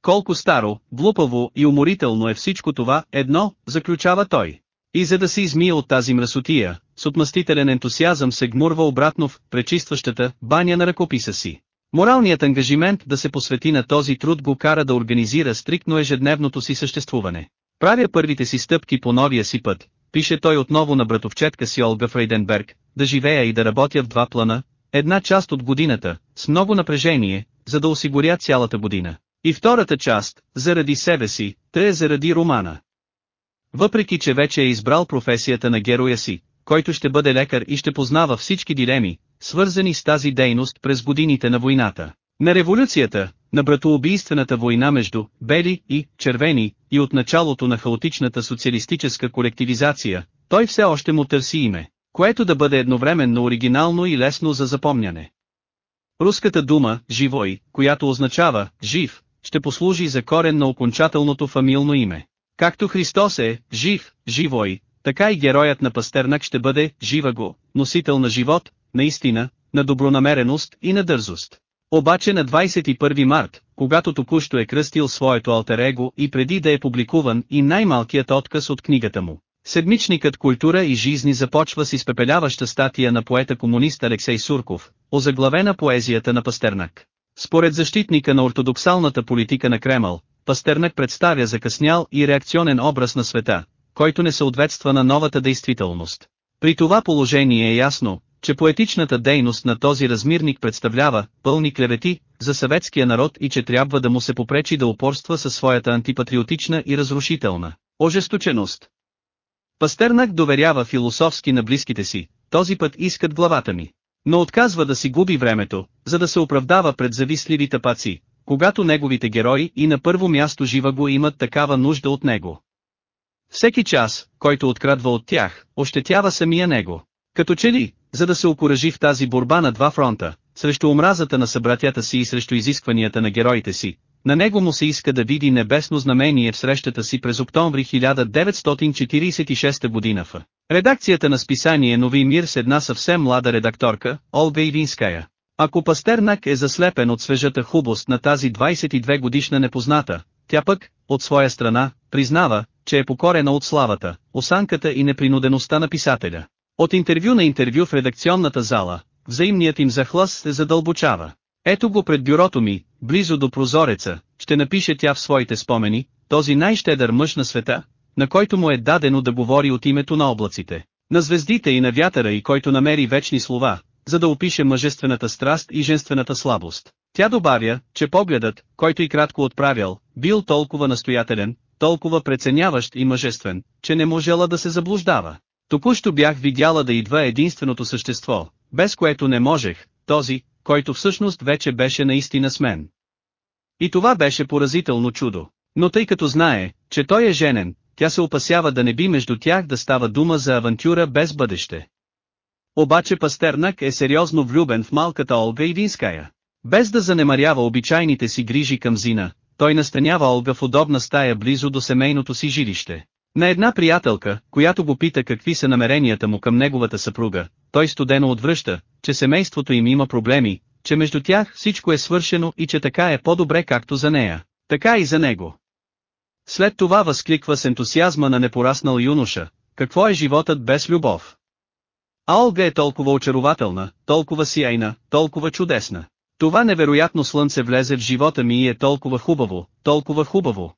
Колко старо, глупаво и уморително е всичко това, едно, заключава той. И за да се измие от тази мръсотия, с отмъстителен ентусиазъм се гмурва обратно в пречистващата баня на ръкописа си. Моралният ангажимент да се посвети на този труд го кара да организира стриктно ежедневното си съществуване. Правя първите си стъпки по новия си път, пише той отново на братовчетка си Олга Фрейденберг, да живея и да работя в два плана, една част от годината, с много напрежение, за да осигуря цялата година. И втората част, заради себе си, тъй е заради романа. Въпреки че вече е избрал професията на героя си, който ще бъде лекар и ще познава всички дилеми, свързани с тази дейност през годините на войната, на революцията, на братоубийствената война между бели и червени и от началото на хаотичната социалистическа колективизация, той все още му търси име, което да бъде едновременно оригинално и лесно за запомняне. Руската дума «живой», която означава «жив», ще послужи за корен на окончателното фамилно име. Както Христос е «жив», «живой», така и героят на Пастернак ще бъде «жива го», носител на живот, наистина, на добронамереност и на дързост. Обаче на 21 март, когато току-що е кръстил своето алтерего и преди да е публикуван и най-малкият отказ от книгата му, седмичникът Култура и жизни започва с изпепеляваща статия на поета-комунист Алексей Сурков, озаглавена поезията на Пастернак. Според защитника на ортодоксалната политика на Кремъл, Пастернак представя закъснял и реакционен образ на света, който не съответства на новата действителност. При това положение е ясно, че поетичната дейност на този размирник представлява пълни клевети за съветския народ и че трябва да му се попречи да упорства със своята антипатриотична и разрушителна ожесточеност. Пастернак доверява философски на близките си, този път искат главата ми. Но отказва да си губи времето, за да се оправдава пред завистливи тапаци, когато неговите герои и на първо място жива го имат такава нужда от него. Всеки час, който открадва от тях, ощетява самия него. Като че ли, за да се окоръжи в тази борба на два фронта, срещу омразата на събратята си и срещу изискванията на героите си, на него му се иска да види небесно знамение в срещата си през октомври 1946 година в редакцията на списание Нови мир с една съвсем млада редакторка, Олга Ивинская. Ако Пастернак е заслепен от свежата хубост на тази 22 годишна непозната, тя пък, от своя страна, признава, че е покорена от славата, осанката и непринудеността на писателя. От интервю на интервю в редакционната зала, взаимният им захлъс се задълбочава. Ето го пред бюрото ми, близо до прозореца, ще напише тя в своите спомени, този най-щедър мъж на света, на който му е дадено да говори от името на облаците, на звездите и на вятъра и който намери вечни слова, за да опише мъжествената страст и женствената слабост. Тя добавя, че погледът, който и кратко отправял, бил толкова настоятелен, толкова преценяващ и мъжествен, че не можела да се заблуждава. Току-що бях видяла да идва единственото същество, без което не можех, този, който всъщност вече беше наистина с мен. И това беше поразително чудо. Но тъй като знае, че той е женен, тя се опасява да не би между тях да става дума за авантюра без бъдеще. Обаче Пастернак е сериозно влюбен в малката Олга Ивинская. Без да занемарява обичайните си грижи към Зина, той настанява Олга в удобна стая близо до семейното си жилище. На една приятелка, която го пита какви са намеренията му към неговата съпруга, той студено отвръща, че семейството им има проблеми, че между тях всичко е свършено и че така е по-добре както за нея, така и за него. След това възкликва с ентусиазма на непораснал юноша, какво е животът без любов? А Олга е толкова очарователна, толкова сияйна, толкова чудесна. Това невероятно слънце влезе в живота ми и е толкова хубаво, толкова хубаво.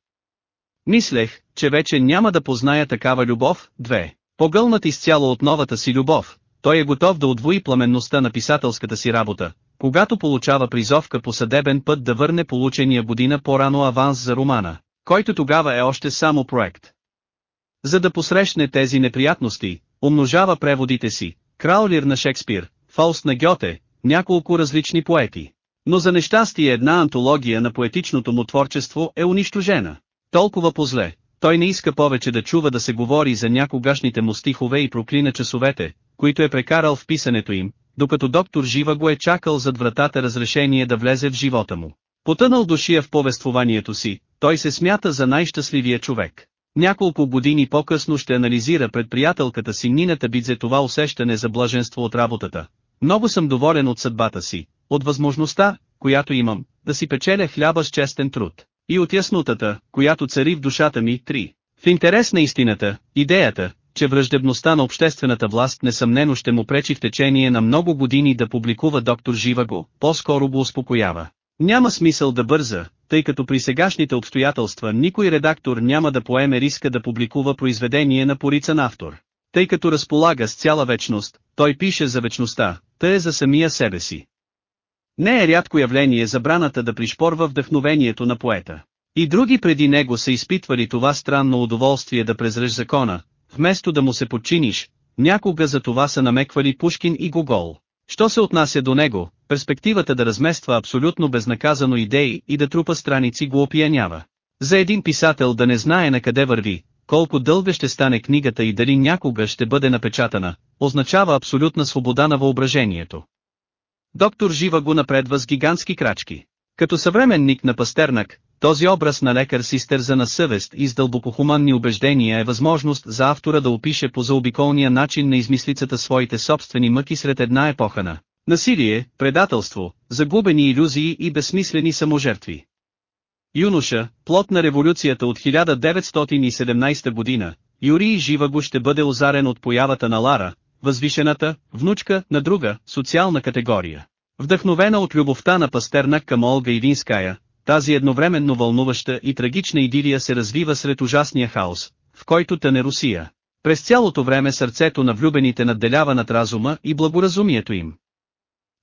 Мислех, че вече няма да позная такава любов, две. Погълнат изцяло от новата си любов, той е готов да отвои пламенността на писателската си работа, когато получава призовка по съдебен път да върне получения година по-рано аванс за романа, който тогава е още само проект. За да посрещне тези неприятности, умножава преводите си, Краулир на Шекспир, Фауст на Гьоте, няколко различни поети. Но за нещастие една антология на поетичното му творчество е унищожена. Толкова позле, той не иска повече да чува да се говори за някогашните му стихове и проклина часовете, които е прекарал в писането им, докато доктор Жива го е чакал зад вратата разрешение да влезе в живота му. Потънал душия в повествованието си, той се смята за най-щастливия човек. Няколко години по-късно ще анализира пред приятелката си Нината Бидзе това усещане за блаженство от работата. Много съм доволен от съдбата си, от възможността, която имам, да си печеля хляба с честен труд. И от яснотата, която цари в душата ми, три. В интерес на истината, идеята, че враждебността на обществената власт несъмнено ще му пречи в течение на много години да публикува доктор Живаго, по-скоро го успокоява. Няма смисъл да бърза, тъй като при сегашните обстоятелства никой редактор няма да поеме риска да публикува произведение на порицан автор. Тъй като разполага с цяла вечност, той пише за вечността, тъй е за самия себе си. Не е рядко явление забраната да пришпорва вдъхновението на поета. И други преди него са изпитвали това странно удоволствие да презреш закона, вместо да му се подчиниш, някога за това са намеквали Пушкин и Гогол. Що се отнася до него, перспективата да размества абсолютно безнаказано идеи и да трупа страници го опиянява. За един писател да не знае на къде върви, колко дълга ще стане книгата и дали някога ще бъде напечатана, означава абсолютна свобода на въображението. Доктор Жива го напредва с гигантски крачки. Като съвременник на Пастернак, този образ на лекар с изтързана съвест и с дълбокохуманни убеждения е възможност за автора да опише по заобиколния начин на измислицата своите собствени мъки сред една епоха на насилие, предателство, загубени иллюзии и безсмислени саможертви. Юноша, плод на революцията от 1917 година, Юрий Живаго ще бъде озарен от появата на Лара, възвишената, внучка на друга, социална категория. Вдъхновена от любовта на Пастернак към Олга Ивинская, тази едновременно вълнуваща и трагична идилия се развива сред ужасния хаос, в който тъне Русия. През цялото време сърцето на влюбените надделява над разума и благоразумието им.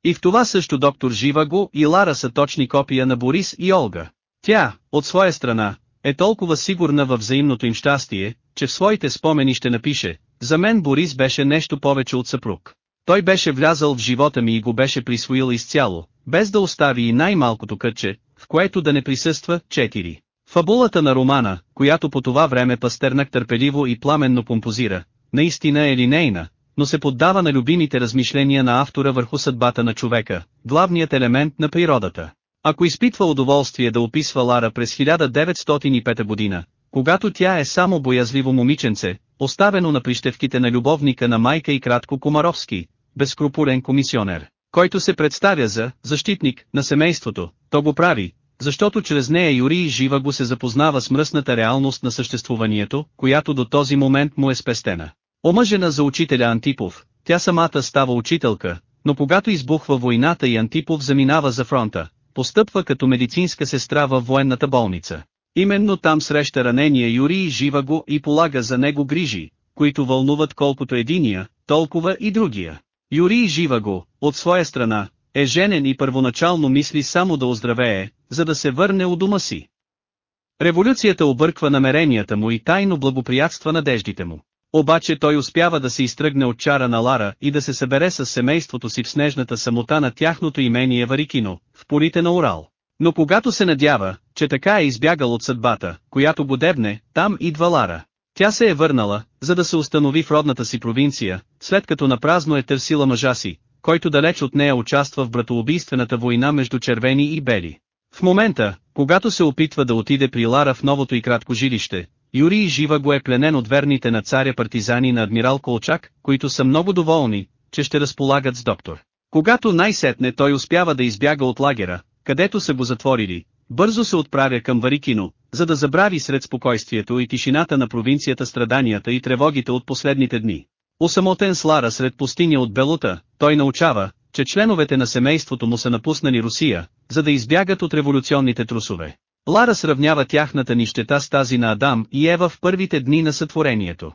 И в това също доктор Живаго и Лара са точни копия на Борис и Олга. Тя, от своя страна, е толкова сигурна във взаимното им щастие, че в своите спомени ще напише, за мен Борис беше нещо повече от съпруг. Той беше влязал в живота ми и го беше присвоил изцяло, без да остави и най-малкото кътче, в което да не присъства 4. Фабулата на романа, която по това време Пастернак търпеливо и пламенно композира, наистина е линейна, но се поддава на любимите размишления на автора върху съдбата на човека, главният елемент на природата. Ако изпитва удоволствие да описва Лара през 1905 година, когато тя е само боязливо момиченце, оставено на прищевките на любовника на майка и кратко Комаровски, безкрупулен комисионер, който се представя за защитник на семейството, то го прави, защото чрез нея Юрий Жива го се запознава с мръсната реалност на съществуванието, която до този момент му е спестена. Омъжена за учителя Антипов, тя самата става учителка, но когато избухва войната и Антипов заминава за фронта, постъпва като медицинска сестра във военната болница. Именно там среща ранения Юрий Жива го и полага за него грижи, които вълнуват колкото единия, толкова и другия. Юрий Жива го, от своя страна, е женен и първоначално мисли само да оздравее, за да се върне у дома си. Революцията обърква намеренията му и тайно благоприятства надеждите му. Обаче той успява да се изтръгне от чара на Лара и да се събере с семейството си в снежната самота на тяхното имение Варикино, в полите на Урал. Но когато се надява, че така е избягал от съдбата, която го дебне, там идва Лара. Тя се е върнала, за да се установи в родната си провинция, след като напразно е търсила мъжа си, който далеч от нея участва в братоубийствената война между червени и бели. В момента, когато се опитва да отиде при Лара в новото и кратко жилище, Юрий Жива го е пленен от верните на царя партизани на адмирал Колчак, които са много доволни, че ще разполагат с доктор. Когато най-сетне той успява да избяга от лагера, където са го затворили, бързо се отправя към Варикино, за да забрави сред спокойствието и тишината на провинцията страданията и тревогите от последните дни. Осамотен с Лара сред пустиня от Белута, той научава, че членовете на семейството му са напуснали Русия, за да избягат от революционните трусове. Лара сравнява тяхната нищета с тази на Адам и Ева в първите дни на сътворението.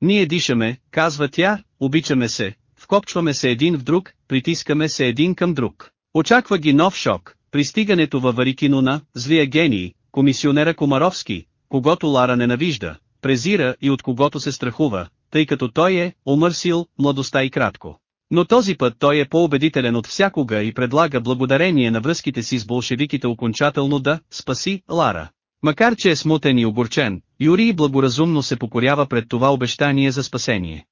Ние дишаме, казва тя, обичаме се, вкопчваме се един в друг, притискаме се един към друг. Очаква ги нов шок, пристигането във Варикино на злия гений, комисионера Комаровски, когато Лара ненавижда, презира и от когото се страхува, тъй като той е омърсил младостта и кратко. Но този път той е по-убедителен от всякога и предлага благодарение на връзките си с болшевиките окончателно да спаси Лара. Макар че е смутен и огорчен, Юрий благоразумно се покорява пред това обещание за спасение.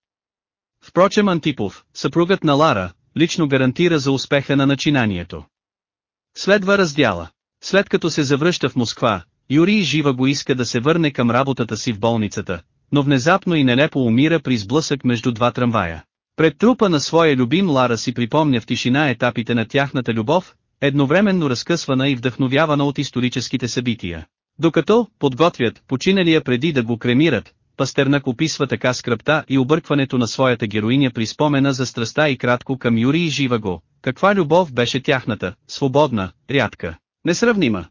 Впрочем Антипов, съпругът на Лара, лично гарантира за успеха на начинанието. Следва раздяла. След като се завръща в Москва, Юрий жива го иска да се върне към работата си в болницата, но внезапно и нелепо умира при сблъсък между два трамвая. Пред трупа на своя любим Лара си припомня в тишина етапите на тяхната любов, едновременно разкъсвана и вдъхновявана от историческите събития. Докато подготвят починалия преди да го кремират, Пастернак описва така скръпта и объркването на своята героиня при спомена за страста и кратко към Юри и жива го, каква любов беше тяхната, свободна, рядка, несравнима.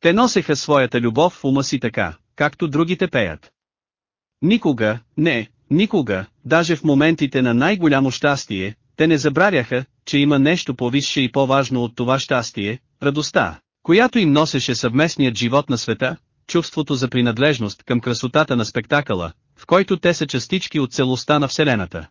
Те носеха своята любов в ума си така, както другите пеят. Никога, не, никога, даже в моментите на най-голямо щастие, те не забравяха, че има нещо по-висше и по-важно от това щастие, радостта, която им носеше съвместният живот на света, чувството за принадлежност към красотата на спектакъла, в който те са частички от целостта на Вселената.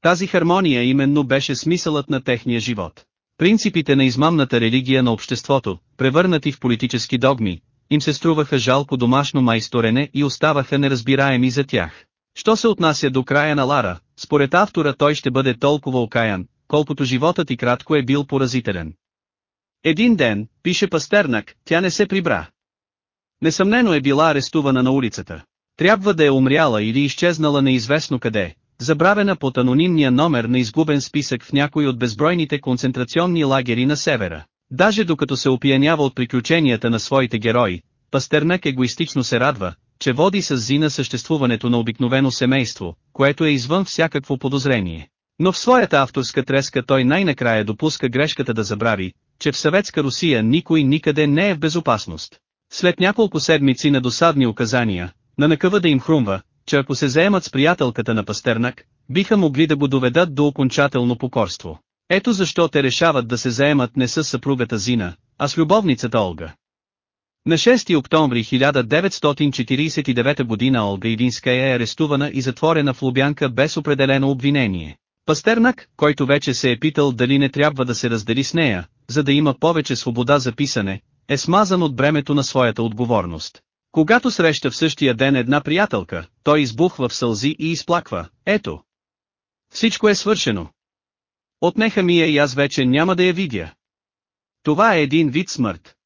Тази хармония именно беше смисълът на техния живот. Принципите на измамната религия на обществото, превърнати в политически догми, им се струваха жалко домашно майсторене и оставаха неразбираеми за тях. Що се отнася до края на Лара, според автора той ще бъде толкова окаян, колкото животът и кратко е бил поразителен. Един ден, пише Пастернак, тя не се прибра. Несъмнено е била арестувана на улицата. Трябва да е умряла или изчезнала неизвестно къде, забравена под анонимния номер на изгубен списък в някой от безбройните концентрационни лагери на севера. Даже докато се опиянява от приключенията на своите герои, Пастернак егоистично се радва, че води с Зина съществуването на обикновено семейство, което е извън всякакво подозрение. Но в своята авторска треска той най-накрая допуска грешката да забрави, че в съветска Русия никой никъде не е в безопасност. След няколко седмици на досадни указания, на накъва да им хрумва, че ако се заемат с приятелката на Пастернак, биха могли да го доведат до окончателно покорство. Ето защо те решават да се заемат не с съпругата Зина, а с любовницата Олга. На 6 октомври 1949 година Олга Ивинская е арестувана и затворена в Лубянка без определено обвинение. Пастернак, който вече се е питал дали не трябва да се раздели с нея, за да има повече свобода за писане, е смазан от бремето на своята отговорност. Когато среща в същия ден една приятелка, той избухва в сълзи и изплаква, ето. Всичко е свършено. Отнеха ми я и аз вече няма да я видя. Това е един вид смърт.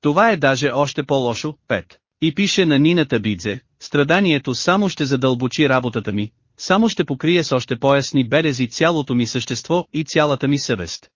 Това е даже още по-лошо, пет. И пише на Нината Бидзе, страданието само ще задълбочи работата ми, само ще покрие с още поясни белези цялото ми същество и цялата ми съвест.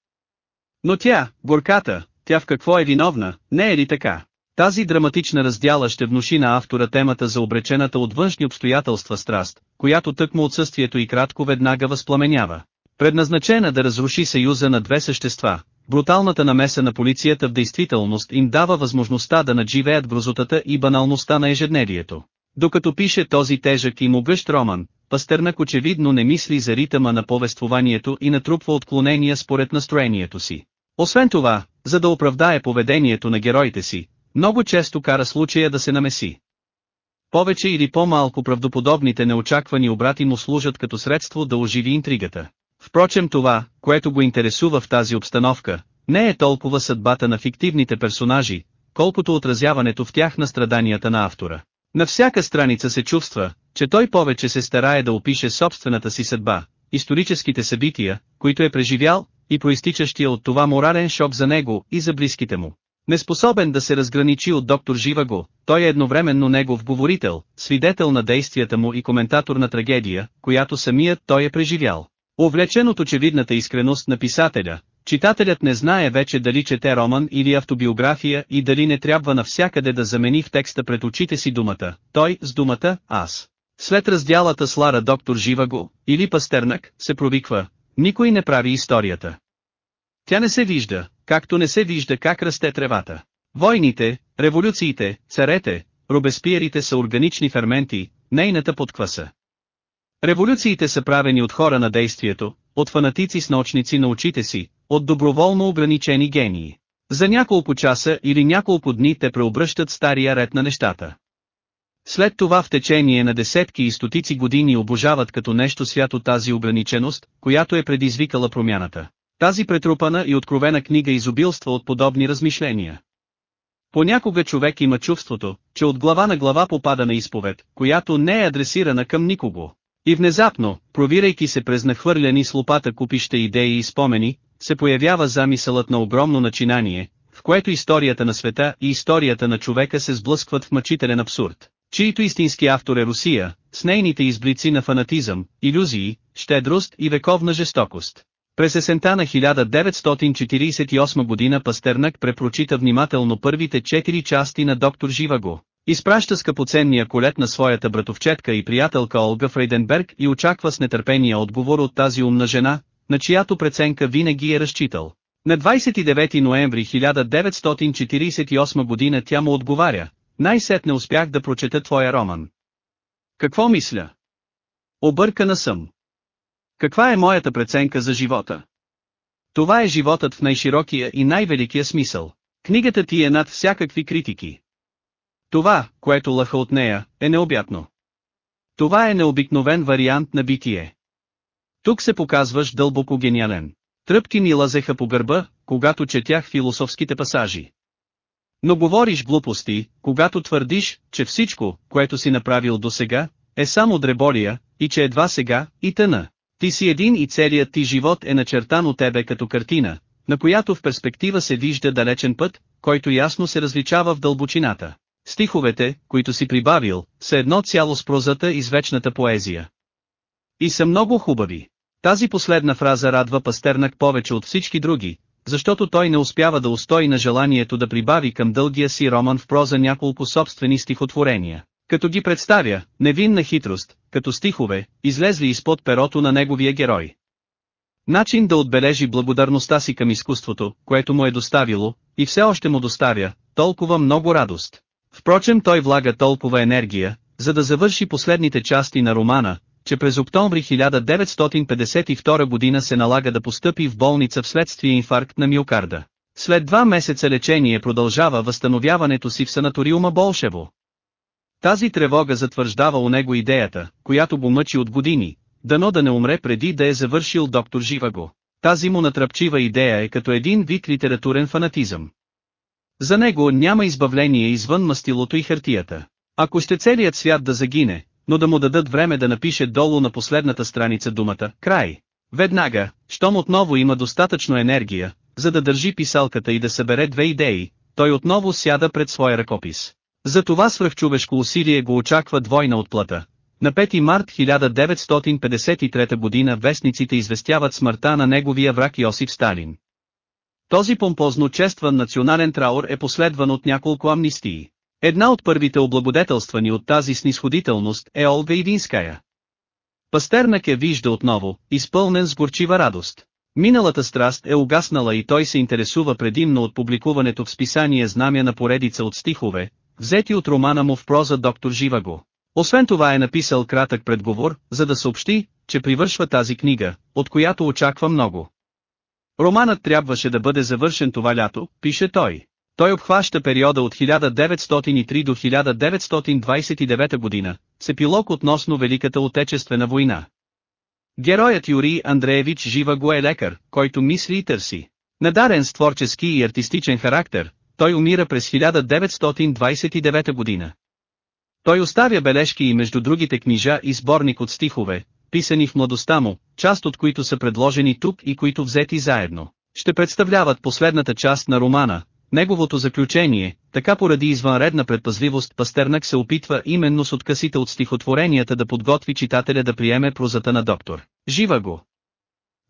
Но тя, горката, тя в какво е виновна, не е ли така? Тази драматична раздяла ще внуши на автора темата за обречената от външни обстоятелства страст, която тъкмо отсъствието и кратко веднага възпламенява. Предназначена да разруши съюза на две същества, бруталната намеса на полицията в действителност им дава възможността да надживеят грозотата и баналността на ежедневието. Докато пише този тежък и могъщ роман, Пастернак очевидно не мисли за ритъма на повествованието и натрупва отклонения според настроението си. Освен това, за да оправдае поведението на героите си, много често кара случая да се намеси. Повече или по-малко правдоподобните неочаквани обрати му служат като средство да оживи интригата. Впрочем това, което го интересува в тази обстановка, не е толкова съдбата на фиктивните персонажи, колкото отразяването в тях на страданията на автора. На всяка страница се чувства, че той повече се старае да опише собствената си съдба, историческите събития, които е преживял, и проистичащия от това морален шок за него и за близките му. Неспособен да се разграничи от доктор Живаго, той е едновременно негов говорител, свидетел на действията му и коментатор на трагедия, която самият той е преживял. Увлечен от очевидната искреност на писателя, читателят не знае вече дали чете роман или автобиография и дали не трябва навсякъде да замени в текста пред очите си думата, той с думата «аз». След разделата с Лара доктор Живаго, или Пастернак, се провиква, никой не прави историята. Тя не се вижда, както не се вижда как расте тревата. Войните, революциите, царете, робеспиерите са органични ферменти, нейната подкваса. Революциите са правени от хора на действието, от фанатици с научници на очите си, от доброволно ограничени гении. За няколко часа или няколко дни те преобръщат стария ред на нещата. След това в течение на десетки и стотици години обожават като нещо свято тази ограниченост, която е предизвикала промяната. Тази претрупана и откровена книга изобилства от подобни размишления. Понякога човек има чувството, че от глава на глава попада на изповед, която не е адресирана към никого. И внезапно, провирайки се през нахвърляни с лопата купища идеи и спомени, се появява замисълът на огромно начинание, в което историята на света и историята на човека се сблъскват в мъчителен абсурд, чието истински автор е Русия, с нейните изблици на фанатизъм, иллюзии, щедрост и вековна жестокост. През есента на 1948 година Пастернак препрочита внимателно първите четири части на доктор Живаго. Изпраща скъпоценния колет на своята братовчетка и приятелка Олга Фрейденберг и очаква с нетърпение отговор от тази умна жена, на чиято преценка винаги е разчитал. На 29 ноември 1948 година тя му отговаря, най-сетне успях да прочета твоя роман. Какво мисля? Объркана съм. Каква е моята преценка за живота? Това е животът в най-широкия и най-великия смисъл. Книгата ти е над всякакви критики. Това, което лъха от нея, е необятно. Това е необикновен вариант на битие. Тук се показваш дълбоко гениален. Тръпки ни лазеха по гърба, когато четях философските пасажи. Но говориш глупости, когато твърдиш, че всичко, което си направил досега, е само дреболия, и че едва сега, и тъна. Ти си един и целият ти живот е начертан от тебе като картина, на която в перспектива се вижда далечен път, който ясно се различава в дълбочината. Стиховете, които си прибавил, са едно цяло с прозата и с вечната поезия. И са много хубави. Тази последна фраза радва Пастернак повече от всички други, защото той не успява да устои на желанието да прибави към дългия си роман в проза няколко собствени стихотворения, като ги представя, невинна хитрост, като стихове, излезли изпод перото на неговия герой. Начин да отбележи благодарността си към изкуството, което му е доставило, и все още му доставя, толкова много радост. Впрочем той влага толкова енергия, за да завърши последните части на романа, че през октомври 1952 година се налага да постъпи в болница вследствие инфаркт на миокарда. След два месеца лечение продължава възстановяването си в санаториума Болшево. Тази тревога затвърждава у него идеята, която го мъчи от години, дано да не умре преди да е завършил доктор Живаго. Тази му натръпчива идея е като един вид литературен фанатизъм. За него няма избавление извън мастилото и хартията. Ако ще целият свят да загине, но да му дадат време да напише долу на последната страница думата «Край». Веднага, щом отново има достатъчно енергия, за да държи писалката и да събере две идеи, той отново сяда пред своя ръкопис. За това свръхчовешко усилие го очаква двойна отплата. На 5 март 1953 година вестниците известяват смъртта на неговия враг Йосиф Сталин. Този помпозно честван национален траур е последван от няколко амнистии. Една от първите облагодетелствани от тази снисходителност е Олга Идинская. Пастернак е вижда отново, изпълнен с горчива радост. Миналата страст е угаснала и той се интересува предимно от публикуването в списание знамя на поредица от стихове, взети от романа му в проза доктор Живаго. Освен това е написал кратък предговор, за да съобщи, че привършва тази книга, от която очаква много. Романът трябваше да бъде завършен това лято, пише той. Той обхваща периода от 1903 до 1929 година, с относно Великата Отечествена война. Героят Юрий Андреевич Жива го е лекар, който мисли и търси. Надарен с творчески и артистичен характер, той умира през 1929 година. Той оставя бележки и между другите книжа и сборник от стихове, писани в младостта му, част от които са предложени тук и които взети заедно. Ще представляват последната част на романа, Неговото заключение, така поради извънредна предпазливост Пастернак се опитва именно с откъсите от стихотворенията да подготви читателя да приеме прозата на доктор. Жива го!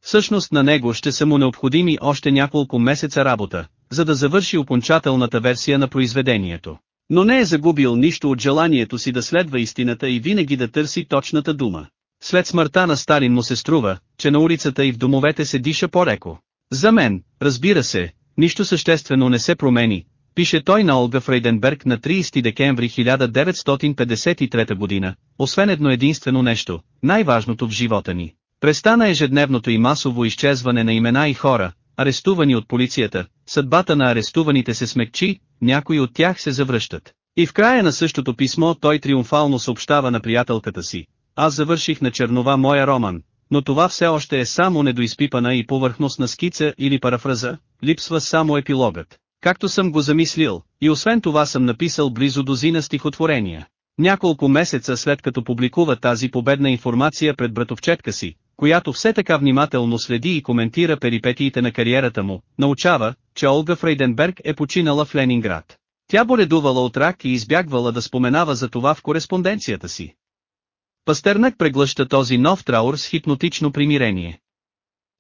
Всъщност на него ще са му необходими още няколко месеца работа, за да завърши окончателната версия на произведението. Но не е загубил нищо от желанието си да следва истината и винаги да търси точната дума. След смъртта на Сталин му се струва, че на улицата и в домовете се диша по-леко. За мен, разбира се, нищо съществено не се промени, пише той на Олга Фрейденберг на 30 декември 1953 година, освен едно единствено нещо, най-важното в живота ни. Престана ежедневното и масово изчезване на имена и хора, арестувани от полицията, съдбата на арестуваните се смекчи, някои от тях се завръщат. И в края на същото писмо той триумфално съобщава на приятелката си, аз завърших на чернова моя роман, но това все още е само недоизпипана и повърхностна скица или парафраза, липсва само епилогът. Както съм го замислил, и освен това съм написал близо дозина стихотворения. Няколко месеца след като публикува тази победна информация пред братовчетка си, която все така внимателно следи и коментира перипетиите на кариерата му, научава, че Олга Фрейденберг е починала в Ленинград. Тя боледувала от рак и избягвала да споменава за това в кореспонденцията си. Пастернак преглъща този нов траур с хипнотично примирение.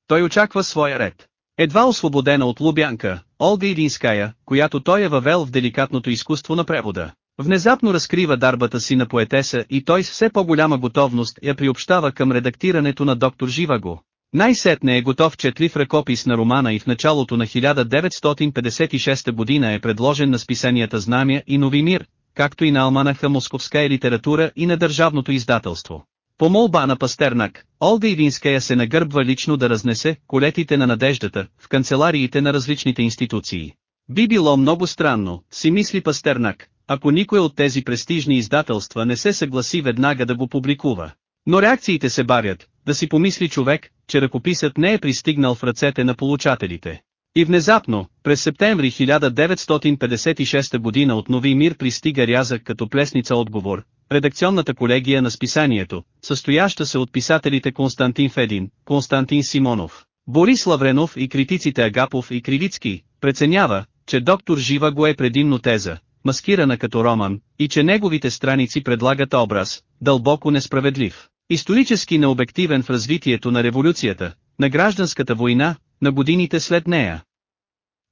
Той очаква своя ред. Едва освободена от Лубянка, Олга Идинская, която той е въвел в деликатното изкуство на превода, внезапно разкрива дарбата си на поетеса и той с все по-голяма готовност я приобщава към редактирането на доктор Живаго. Най-сетне е готов четлив ръкопис на романа и в началото на 1956 година е предложен на списанията Знамя и Нови мир, както и на Алманаха Московска литература и на държавното издателство. По молба на Пастернак, Олга Ивинская се нагърбва лично да разнесе колетите на надеждата в канцелариите на различните институции. Би било много странно, си мисли Пастернак, ако никой от тези престижни издателства не се съгласи веднага да го публикува. Но реакциите се барят, да си помисли човек, че ръкописът не е пристигнал в ръцете на получателите. И внезапно, през септември 1956 година от Нови мир пристига рязък като плесница отговор, редакционната колегия на списанието, състояща се от писателите Константин Федин, Константин Симонов, Борис Лавренов и критиците Агапов и Кривицки, преценява, че доктор Жива го е предимно теза, маскирана като роман, и че неговите страници предлагат образ, дълбоко несправедлив, исторически необективен в развитието на революцията, на гражданската война, на годините след нея.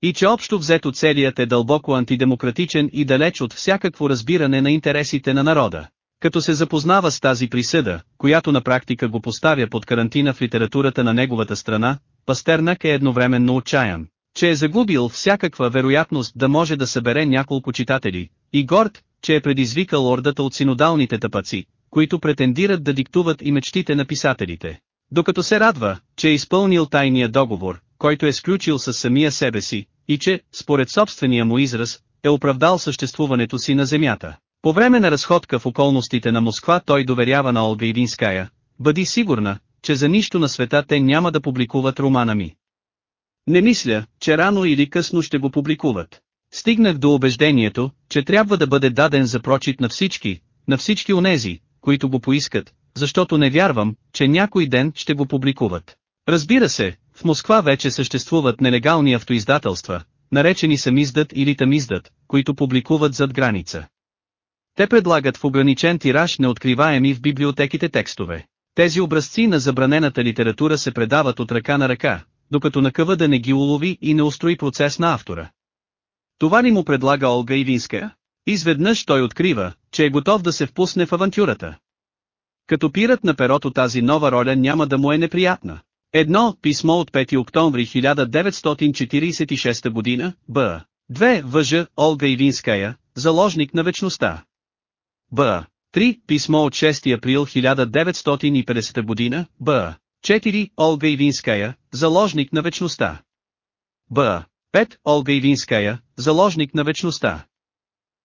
И че общо взето целият е дълбоко антидемократичен и далеч от всякакво разбиране на интересите на народа. Като се запознава с тази присъда, която на практика го поставя под карантина в литературата на неговата страна, Пастернак е едновременно отчаян, че е загубил всякаква вероятност да може да събере няколко читатели, и горд, че е предизвикал ордата от синодалните тъпаци, които претендират да диктуват и мечтите на писателите. Докато се радва, че е изпълнил тайния договор, който е сключил с самия себе си, и че, според собствения му израз, е оправдал съществуването си на земята. По време на разходка в околностите на Москва той доверява на Олга Идинская, бъди сигурна, че за нищо на света те няма да публикуват романа ми. Не мисля, че рано или късно ще го публикуват. Стигнах до убеждението, че трябва да бъде даден за прочит на всички, на всички онези, които го поискат, защото не вярвам, че някой ден ще го публикуват. Разбира се, в Москва вече съществуват нелегални автоиздателства, наречени самиздат или тамиздат, които публикуват зад граница. Те предлагат в ограничен тираж неоткриваеми в библиотеките текстове. Тези образци на забранената литература се предават от ръка на ръка, докато накъва да не ги улови и не устрои процес на автора. Това ли му предлага Олга Ивинска? Изведнъж той открива, че е готов да се впусне в авантюрата. Като пират на перото тази нова роля няма да му е неприятна. Едно писмо от 5 октомври 1946 година, Б. 2. Въжа, Олга Ивинская, заложник на вечността. Б. 3. Писмо от 6 април 1950 година, Б. 4. Олга Ивинская, заложник на вечността. Б. 5. Олга Ивинская, заложник на вечността.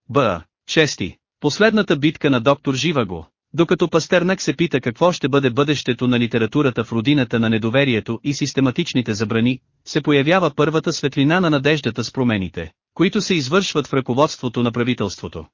Б. 6. Последната битка на доктор Живаго. Докато Пастернак се пита какво ще бъде бъдещето на литературата в родината на недоверието и систематичните забрани, се появява първата светлина на надеждата с промените, които се извършват в ръководството на правителството.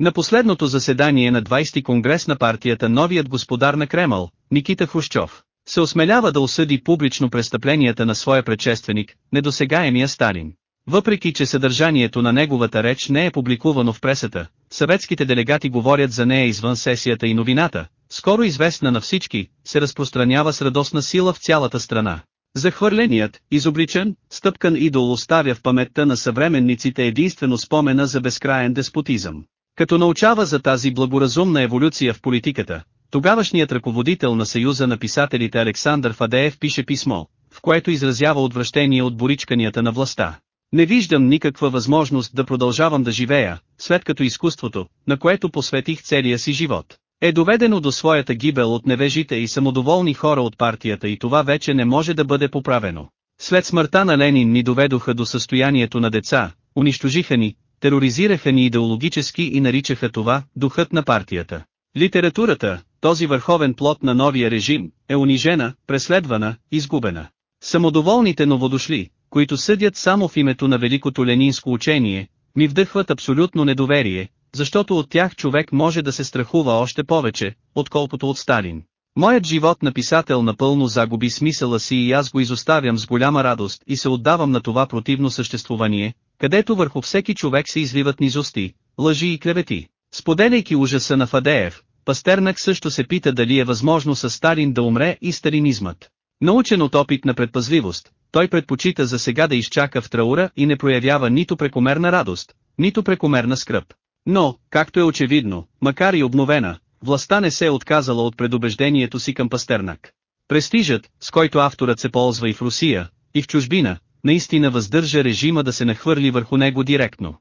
На последното заседание на 20 конгрес на партията новият господар на Кремъл, Никита Хрущов, се осмелява да осъди публично престъпленията на своя предшественик, недосегаемия Сталин. Въпреки че съдържанието на неговата реч не е публикувано в пресата, съветските делегати говорят за нея извън сесията и новината, скоро известна на всички, се разпространява с радостна сила в цялата страна. Захвърленият, изобличен, стъпкан идол оставя в паметта на съвременниците единствено спомена за безкраен деспотизъм. Като научава за тази благоразумна еволюция в политиката, тогавашният ръководител на Съюза на писателите Александър Фадеев пише писмо, в което изразява отвращение от боричканията на властта. Не виждам никаква възможност да продължавам да живея, след като изкуството, на което посветих целия си живот, е доведено до своята гибел от невежите и самодоволни хора от партията и това вече не може да бъде поправено. След смъртта на Ленин ни доведоха до състоянието на деца, унищожиха ни, тероризираха ни идеологически и наричаха това духът на партията. Литературата, този върховен плод на новия режим, е унижена, преследвана, изгубена. Самодоволните новодошли, които съдят само в името на великото ленинско учение, ми вдъхват абсолютно недоверие, защото от тях човек може да се страхува още повече, отколкото от Сталин. Моят живот на писател напълно загуби смисъла си и аз го изоставям с голяма радост и се отдавам на това противно съществувание, където върху всеки човек се изливат низости, лъжи и клевети. Споделяйки ужаса на Фадеев, Пастернак също се пита дали е възможно с Сталин да умре и сталинизмът. Научен от опит на предпазливост, той предпочита за сега да изчака в траура и не проявява нито прекомерна радост, нито прекомерна скръп. Но, както е очевидно, макар и обновена, властта не се е отказала от предубеждението си към Пастернак. Престижът, с който авторът се ползва и в Русия, и в чужбина, наистина въздържа режима да се нахвърли върху него директно.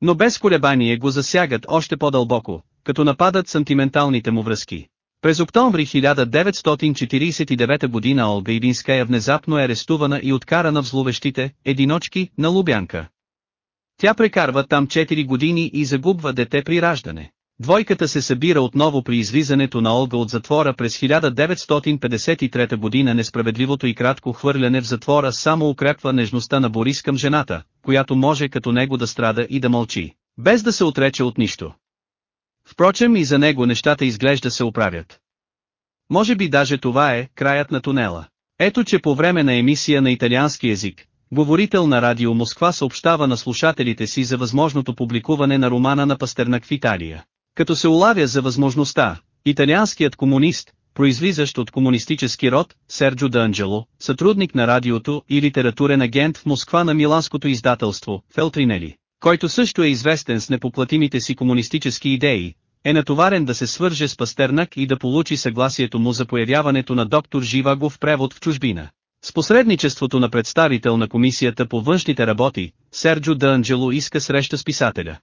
Но без колебание го засягат още по-дълбоко, като нападат сантименталните му връзки. През октомври 1949 година Олга Ивинская внезапно е арестувана и откарана в зловещите «единочки» на Лубянка. Тя прекарва там 4 години и загубва дете при раждане. Двойката се събира отново при излизането на Олга от затвора през 1953 година несправедливото и кратко хвърляне в затвора само укрепва нежността на Борис към жената, която може като него да страда и да мълчи, без да се отрече от нищо. Впрочем и за него нещата изглежда се оправят. Може би даже това е краят на тунела. Ето че по време на емисия на италиански език, говорител на радио Москва съобщава на слушателите си за възможното публикуване на романа на Пастернак в Италия. Като се улавя за възможността, италианският комунист, произлизащ от комунистически род, Серджо Д'Анджело, сътрудник на радиото и литературен агент в Москва на миланското издателство, Фелтринели, който също е известен с непоплатимите си комунистически идеи, е натоварен да се свърже с Пастернак и да получи съгласието му за появяването на доктор Живаго в превод в чужбина. С посредничеството на представител на комисията по външните работи, Серджо Д'Анджело иска среща с писателя.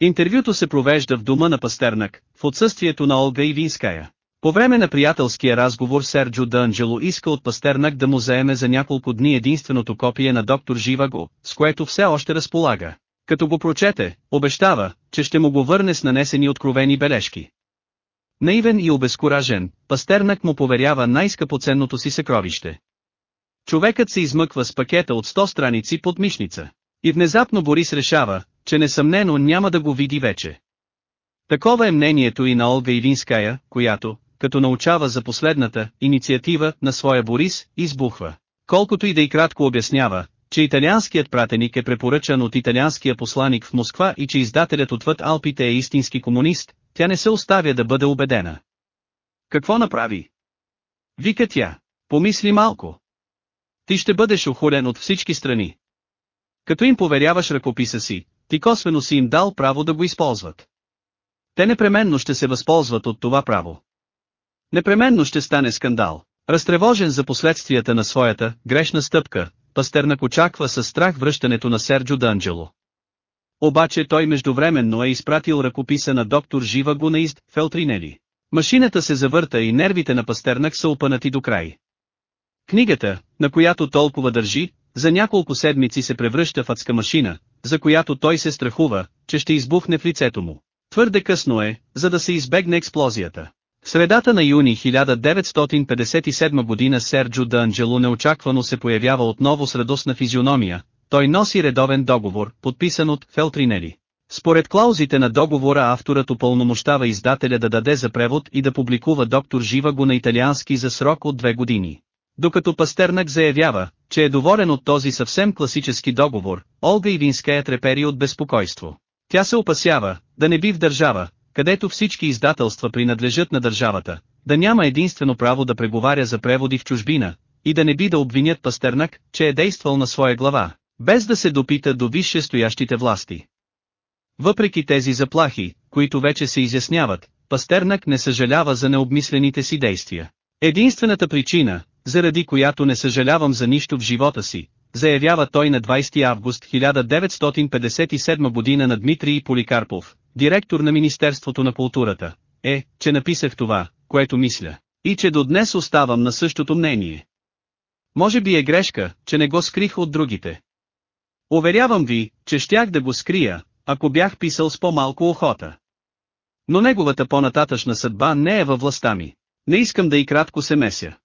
Интервюто се провежда в дома на Пастернак, в отсъствието на Олга Ивинская. По време на приятелския разговор Серджо Д'Анджело иска от Пастернак да му заеме за няколко дни единственото копие на доктор Живаго, с което все още разполага. Като го прочете, обещава, че ще му го върне с нанесени откровени бележки. Наивен и обезкуражен, Пастернак му поверява най-скъпоценното си съкровище. Човекът се измъква с пакета от 100 страници под мишница. И внезапно Борис решава, че несъмнено няма да го види вече. Такова е мнението и на Олга Ивинская, която, като научава за последната инициатива на своя Борис, избухва. Колкото и да и кратко обяснява, че италианският пратеник е препоръчан от италианския посланик в Москва и че издателят отвъд Алпите е истински комунист, тя не се оставя да бъде убедена. Какво направи? Вика тя. Помисли малко. Ти ще бъдеш охулен от всички страни. Като им поверяваш ръкописа си, ти косвено си им дал право да го използват. Те непременно ще се възползват от това право. Непременно ще стане скандал. Разтревожен за последствията на своята грешна стъпка, Пастернак очаква със страх връщането на Серджо Д'Анджело. Обаче той междувременно е изпратил ръкописа на доктор Жива Гунаист, Фелтринели. Машината се завърта и нервите на Пастернак са опънати до край. Книгата, на която толкова държи, за няколко седмици се превръща в адска машина, за която той се страхува, че ще избухне в лицето му. Твърде късно е, за да се избегне експлозията. Средата на юни 1957 година Серджо Д'Анджело неочаквано се появява отново с радостна физиономия, той носи редовен договор, подписан от Фелтринели. Според клаузите на договора авторът упълномощава издателя да даде за превод и да публикува доктор Живаго на италиански за срок от две години. Докато Пастернак заявява, че е доволен от този съвсем класически договор, Олга Ивинская трепери от безпокойство. Тя се опасява, да не би в държава, където всички издателства принадлежат на държавата, да няма единствено право да преговаря за преводи в чужбина, и да не би да обвинят Пастернак, че е действал на своя глава, без да се допита до висше стоящите власти. Въпреки тези заплахи, които вече се изясняват, Пастернак не съжалява за необмислените си действия. Единствената причина, заради която не съжалявам за нищо в живота си, заявява той на 20 август 1957 година на Дмитрий Поликарпов, директор на Министерството на културата, е, че написах това, което мисля, и че до днес оставам на същото мнение. Може би е грешка, че не го скрих от другите. Уверявам ви, че щях да го скрия, ако бях писал с по-малко охота. Но неговата по-нататъчна съдба не е във властта ми. Не искам да и кратко се меся.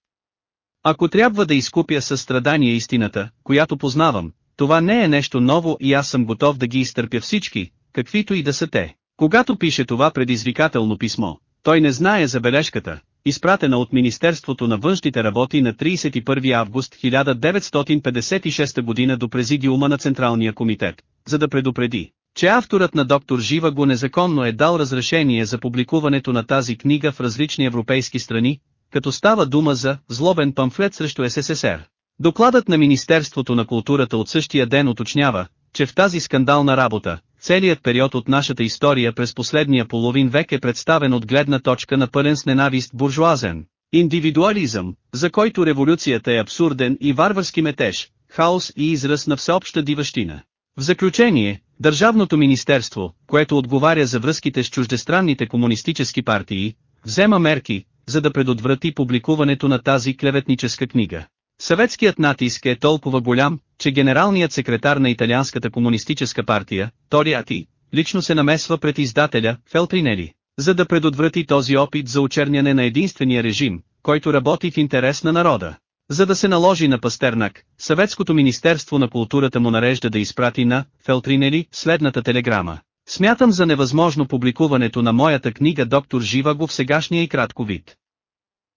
Ако трябва да изкупя със страдание истината, която познавам, това не е нещо ново и аз съм готов да ги изтърпя всички, каквито и да са те. Когато пише това предизвикателно писмо, той не знае за бележката, изпратена от Министерството на външните работи на 31 август 1956 година до Президиума на Централния комитет, за да предупреди, че авторът на доктор Жива го незаконно е дал разрешение за публикуването на тази книга в различни европейски страни, като става дума за «злобен памфлет срещу СССР». Докладът на Министерството на културата от същия ден уточнява, че в тази скандална работа, целият период от нашата история през последния половин век е представен от гледна точка на пълен с ненавист буржуазен. Индивидуализъм, за който революцията е абсурден и варварски метеж, хаос и израз на всеобща диващина. В заключение, Държавното министерство, което отговаря за връзките с чуждестранните комунистически партии, взема мерки, за да предотврати публикуването на тази клеветническа книга. Съветският натиск е толкова голям, че генералният секретар на Италианската комунистическа партия, Ториати, лично се намесва пред издателя, Фелтринели, за да предотврати този опит за очерняне на единствения режим, който работи в интерес на народа. За да се наложи на Пастернак, Съветското министерство на културата му нарежда да изпрати на Фелтринели следната телеграма. Смятам за невъзможно публикуването на моята книга Доктор Живаго в сегашния и кратко вид.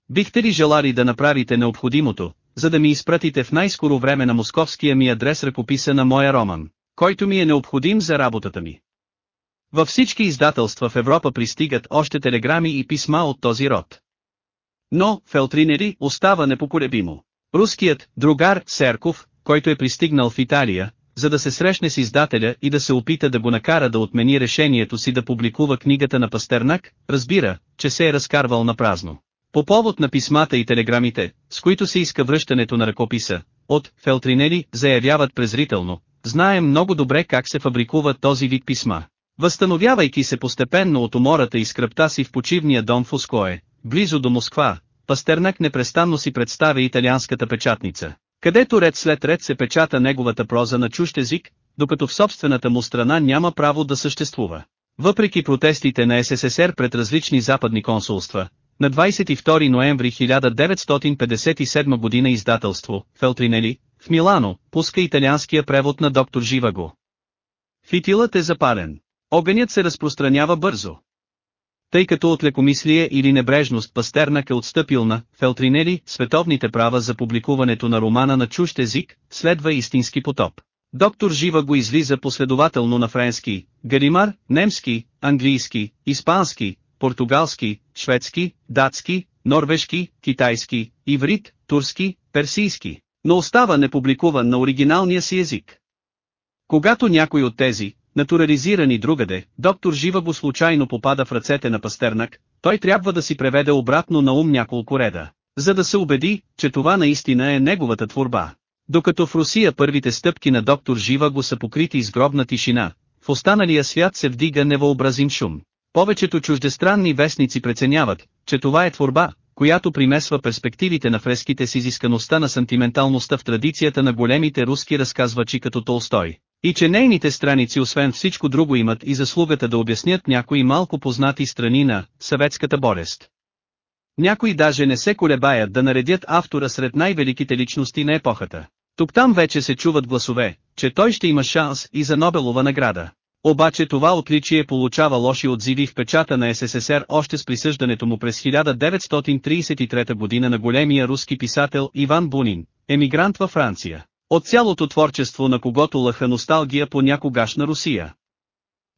Бихте ли желали да направите необходимото, за да ми изпратите в най-скоро време на московския ми адрес ръкописа на моя роман, който ми е необходим за работата ми. Във всички издателства в Европа пристигат още телеграми и писма от този род. Но, Фелтринери, остава непоколебимо. Руският, другар, Серков, който е пристигнал в Италия, за да се срещне с издателя и да се опита да го накара да отмени решението си да публикува книгата на Пастернак, разбира, че се е разкарвал на празно. По повод на писмата и телеграмите, с които се иска връщането на ръкописа, от Фелтринели заявяват презрително, знаем много добре как се фабрикува този вид писма. Възстановявайки се постепенно от умората и скръпта си в почивния дом в Оское, близо до Москва, Пастернак непрестанно си представя италианската печатница, където ред след ред се печата неговата проза на чужд език, докато в собствената му страна няма право да съществува. Въпреки протестите на СССР пред различни западни консулства, на 22 ноември 1957 година издателство, Фелтринели, в Милано, пуска италианския превод на доктор Живаго. Фитилът е запален. Огънят се разпространява бързо. Тъй като от лекомислие или небрежност Пастернак е отстъпил на Фелтринели световните права за публикуването на романа на чужд език, следва истински потоп. Доктор Жива го излиза последователно на френски, галимар, немски, английски, испански, португалски, шведски, датски, норвежки, китайски, иврит, турски, персийски, но остава непубликуван на оригиналния си език. Когато някой от тези, натурализирани другаде, доктор Живаго случайно попада в ръцете на Пастернак, той трябва да си преведе обратно на ум няколко реда, за да се убеди, че това наистина е неговата творба. Докато в Русия първите стъпки на доктор Живаго са покрити с гробна тишина, в останалия свят се вдига невъобразим шум. Повечето чуждестранни вестници преценяват, че това е творба, която примесва перспективите на фреските с изискаността на сантименталността в традицията на големите руски разказвачи като Толстой, и че нейните страници освен всичко друго имат и заслугата да обяснят някои малко познати страни на съветската болест. Някои даже не се колебаят да наредят автора сред най-великите личности на епохата. Тук-там вече се чуват гласове, че той ще има шанс и за Нобелова награда. Обаче това отличие получава лоши отзиви в печата на СССР още с присъждането му през 1933 година на големия руски писател Иван Бунин, емигрант във Франция. От цялото творчество на когото лъха носталгия по някогашна Русия.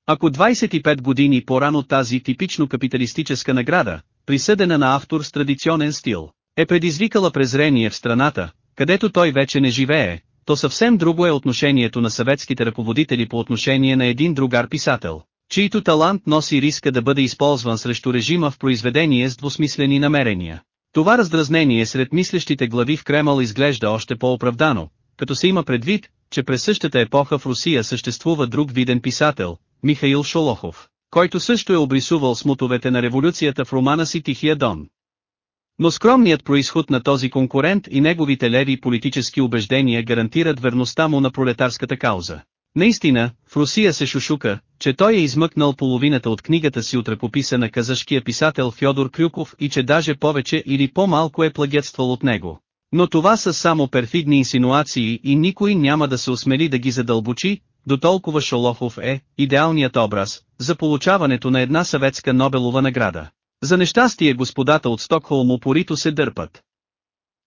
Ако 25 години по-рано тази типично капиталистическа награда, присъдена на автор с традиционен стил, е предизвикала презрение в страната, където той вече не живее, то съвсем друго е отношението на съветските ръководители по отношение на един другар писател, чийто талант носи риска да бъде използван срещу режима в произведение с двусмислени намерения. Това раздразнение сред мислещите глави в Кремъл изглежда още по-оправдано, като се има предвид, че през същата епоха в Русия съществува друг виден писател, Михаил Шолохов, който също е обрисувал смутовете на революцията в романа си Тихия Дон. Но скромният происход на този конкурент и неговите леви политически убеждения гарантират верността му на пролетарската кауза. Наистина, в Русия се шушука, че той е измъкнал половината от книгата си от ръкописа на казашкия писател Фьодор Крюков и че даже повече или по-малко е плагетствал от него. Но това са само перфидни инсинуации и никой няма да се осмели да ги задълбочи, до толкова Шолохов е идеалният образ за получаването на една съветска Нобелова награда. За нещастие господата от Стокхолм упорито се дърпат.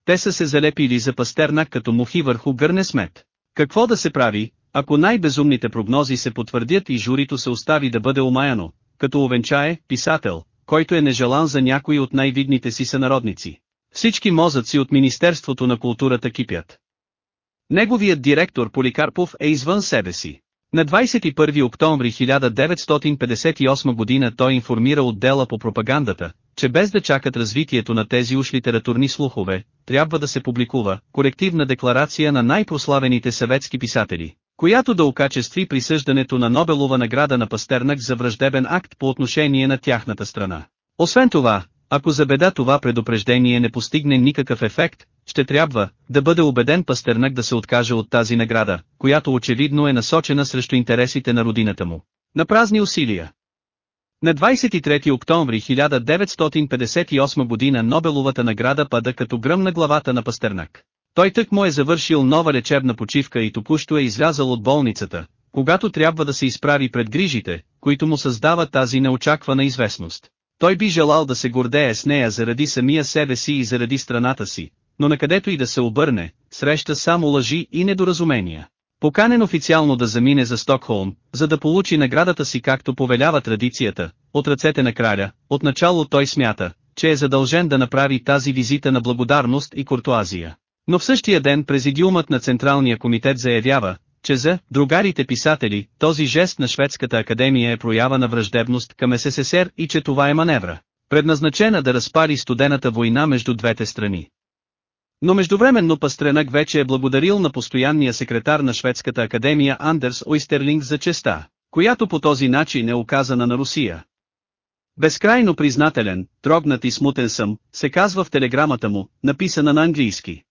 Те са се залепили за пастернак като мухи върху гърне смет. Какво да се прави, ако най-безумните прогнози се потвърдят и журито се остави да бъде омаяно, като овенчае, писател, който е нежелан за някои от най-видните си сънародници. Всички мозъци от Министерството на културата кипят. Неговият директор Поликарпов е извън себе си. На 21 октомври 1958 година той информира отдела по пропагандата, че без да чакат развитието на тези уж литературни слухове, трябва да се публикува корективна декларация на най-прославените съветски писатели, която да окачестви присъждането на Нобелова награда на Пастернак за враждебен акт по отношение на тяхната страна. Освен това, ако за беда това предупреждение не постигне никакъв ефект, ще трябва да бъде убеден Пастернак да се откаже от тази награда, която очевидно е насочена срещу интересите на родината му. На празни усилия. На 23 октомври 1958 година Нобеловата награда пада като гръм на главата на Пастернак. Той тък му е завършил нова лечебна почивка и току-що е излязал от болницата, когато трябва да се изправи пред грижите, които му създава тази неочаквана известност. Той би желал да се гордее с нея заради самия себе си и заради страната си, но накъдето и да се обърне, среща само лъжи и недоразумения. Поканен официално да замине за Стокхолм, за да получи наградата си както повелява традицията, от ръцете на краля, отначало той смята, че е задължен да направи тази визита на благодарност и куртуазия. Но в същия ден президиумът на Централния комитет заявява, че за другарите писатели, този жест на Шведската академия е проява на враждебност към СССР и че това е маневра, предназначена да разпари студената война между двете страни. Но междувременно Пастренък вече е благодарил на постоянния секретар на Шведската академия Андерс Ойстерлинг за честа, която по този начин е оказана на Русия. Безкрайно признателен, трогнат и смутен съм, се казва в телеграмата му, написана на английски.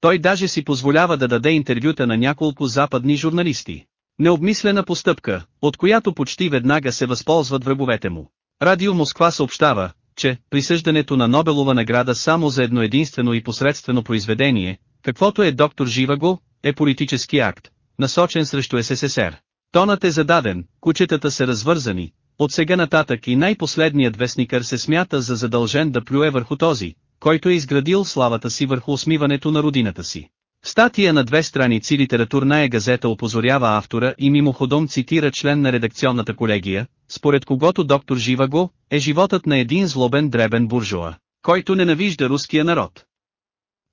Той даже си позволява да даде интервюта на няколко западни журналисти. Необмислена постъпка, от която почти веднага се възползват враговете му. Радио Москва съобщава, че присъждането на Нобелова награда само за едно единствено и посредствено произведение, каквото е доктор Живаго, е политически акт, насочен срещу СССР. Тонът е зададен, кучетата са развързани, от сега нататък и най-последният вестникър се смята за задължен да плюе върху този, който е изградил славата си върху усмиването на родината си. Статия на две страници литературная газета опозорява автора и мимоходом цитира член на редакционната колегия, според когото доктор Живаго, е животът на един злобен дребен буржуа, който ненавижда руския народ.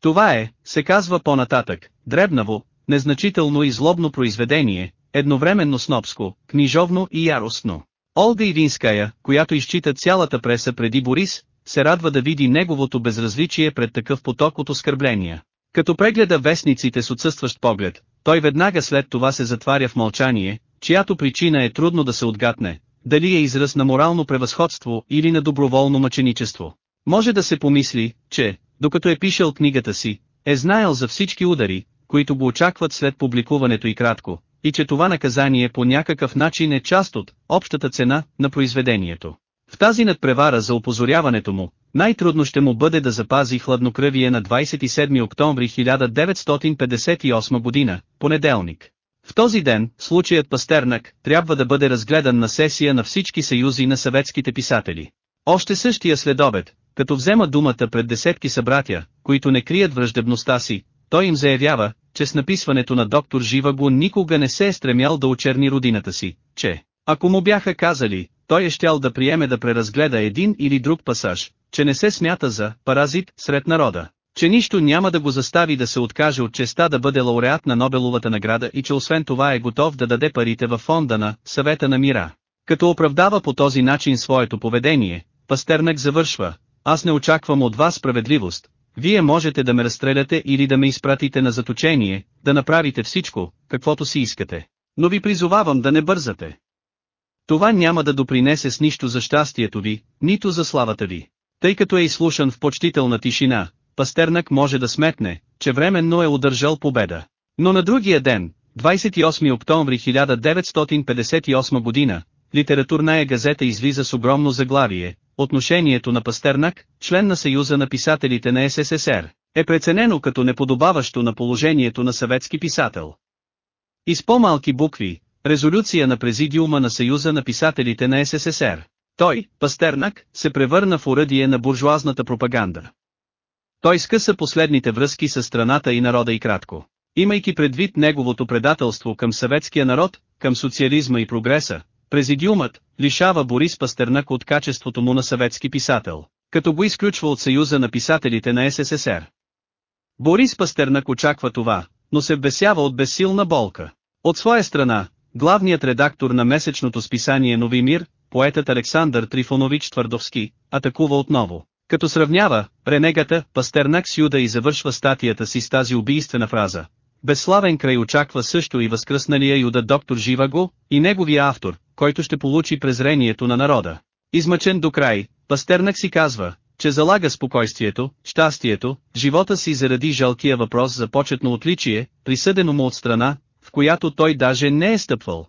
Това е, се казва по-нататък, дребнаво, незначително и злобно произведение, едновременно снобско, книжовно и яростно. Олга Ивинская, която изчита цялата преса преди Борис, се радва да види неговото безразличие пред такъв поток от оскърбления. Като прегледа вестниците с отсъстващ поглед, той веднага след това се затваря в мълчание, чиято причина е трудно да се отгатне, дали е израз на морално превъзходство или на доброволно мъченичество. Може да се помисли, че, докато е пишел книгата си, е знаел за всички удари, които го очакват след публикуването и кратко, и че това наказание по някакъв начин е част от общата цена на произведението. В тази надпревара за опозоряването му, най-трудно ще му бъде да запази хладнокръвие на 27 октомври 1958 година, понеделник. В този ден, случаят Пастернак, трябва да бъде разгледан на сесия на всички съюзи на съветските писатели. Още същия следобед, като взема думата пред десетки събратя, които не крият враждебността си, той им заявява, че с написването на доктор Живаго никога не се е стремял да очерни родината си, че, ако му бяха казали, той е щял да приеме да преразгледа един или друг пасаж, че не се смята за паразит сред народа, че нищо няма да го застави да се откаже от честа да бъде лауреат на Нобеловата награда и че освен това е готов да даде парите във фонда на Съвета на мира. Като оправдава по този начин своето поведение, Пастернак завършва, аз не очаквам от вас справедливост, вие можете да ме разстреляте или да ме изпратите на заточение, да направите всичко, каквото си искате. Но ви призовавам да не бързате. Това няма да допринесе с нищо за щастието ви, нито за славата ви. Тъй като е изслушан в почтителна тишина, Пастернак може да сметне, че временно е удържал победа. Но на другия ден, 28 октомври 1958 година, литературная газета излиза с огромно заглавие, отношението на Пастернак, член на Съюза на писателите на СССР, е преценено като неподобаващо на положението на съветски писател. И с по-малки букви, резолюция на Президиума на Съюза на писателите на СССР. Той, Пастернак, се превърна в уръдие на буржуазната пропаганда. Той скъса последните връзки с страната и народа и кратко. Имайки предвид неговото предателство към съветския народ, към социализма и прогреса, президиумът лишава Борис Пастернак от качеството му на съветски писател, като го изключва от Съюза на писателите на СССР. Борис Пастернак очаква това, но се вбесява от безсилна болка. От своя страна, главният редактор на месечното списание Нови мир, поетът Александър Трифонович Твърдовски, атакува отново. Като сравнява, ренегата, Пастернак с Юда и завършва статията си с тази убийствена фраза. Безславен край очаква също и възкръсналия Юда доктор Живаго, и неговия автор, който ще получи презрението на народа. Измъчен до край, Пастернак си казва, че залага спокойствието, щастието, живота си заради жалкия въпрос за почетно отличие, присъдено му от страна, която той даже не е стъпвал.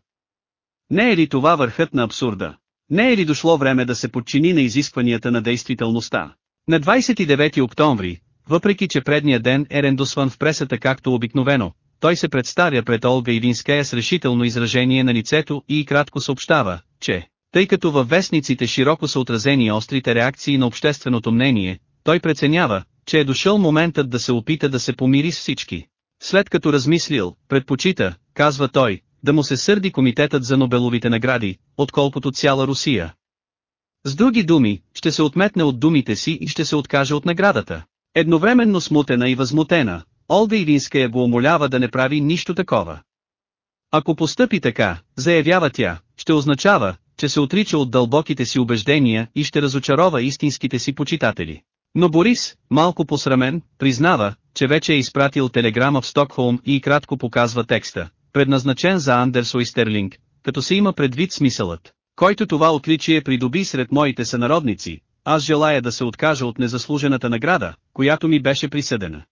Не е ли това върхът на абсурда? Не е ли дошло време да се подчини на изискванията на действителността? На 29 октомври, въпреки че предния ден е рендосван в пресата както обикновено, той се представя пред Олга Ивинская с решително изражение на лицето и кратко съобщава, че, тъй като във вестниците широко са отразени острите реакции на общественото мнение, той преценява, че е дошъл моментът да се опита да се помири с всички. След като размислил, предпочита, казва той, да му се сърди комитетът за Нобеловите награди, отколкото цяла Русия. С други думи, ще се отметне от думите си и ще се откаже от наградата. Едновременно смутена и възмутена, Олга Илинская го умолява да не прави нищо такова. Ако постъпи така, заявява тя, ще означава, че се отрича от дълбоките си убеждения и ще разочарова истинските си почитатели. Но Борис, малко посрамен, признава, че вече е изпратил телеграма в Стокхолм и кратко показва текста, предназначен за Андерсо и Стерлинг, като се има предвид смисълът, който това отличие придоби сред моите сънародници, аз желая да се откажа от незаслужената награда, която ми беше присъдена.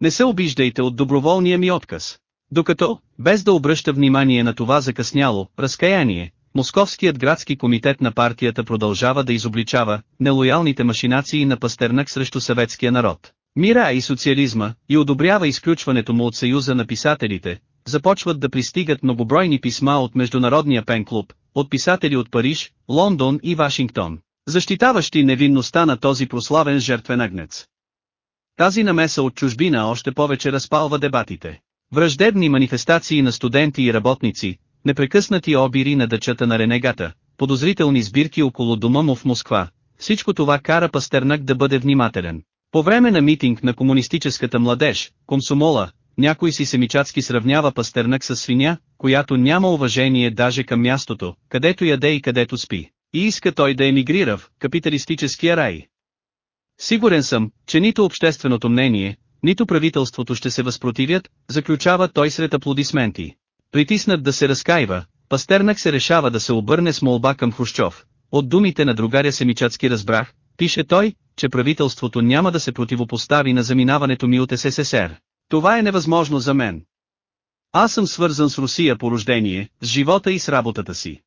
Не се обиждайте от доброволния ми отказ. Докато, без да обръща внимание на това закъсняло, разкаяние, Московският градски комитет на партията продължава да изобличава нелоялните машинации на Пастернак срещу съветския народ. Мира и социализма, и одобрява изключването му от Съюза на писателите, започват да пристигат многобройни писма от Международния пен-клуб, от писатели от Париж, Лондон и Вашингтон, защитаващи невинността на този прославен жертвен агнец. Тази намеса от чужбина още повече разпалва дебатите. Враждебни манифестации на студенти и работници, непрекъснати обири на дъчата на ренегата, подозрителни сбирки около дома му в Москва, всичко това кара Пастернак да бъде внимателен. По време на митинг на комунистическата младеж, комсомола, някой си семичацки сравнява Пастернак с свиня, която няма уважение даже към мястото, където яде и където спи, и иска той да емигрира в капиталистическия рай. Сигурен съм, че нито общественото мнение, нито правителството ще се възпротивят, заключава той сред аплодисменти. Притиснат да се разкаива, Пастернак се решава да се обърне с молба към Хрущов. От думите на другаря Семичацки разбрах, пише той, че правителството няма да се противопостави на заминаването ми от СССР. Това е невъзможно за мен. Аз съм свързан с Русия по рождение, с живота и с работата си.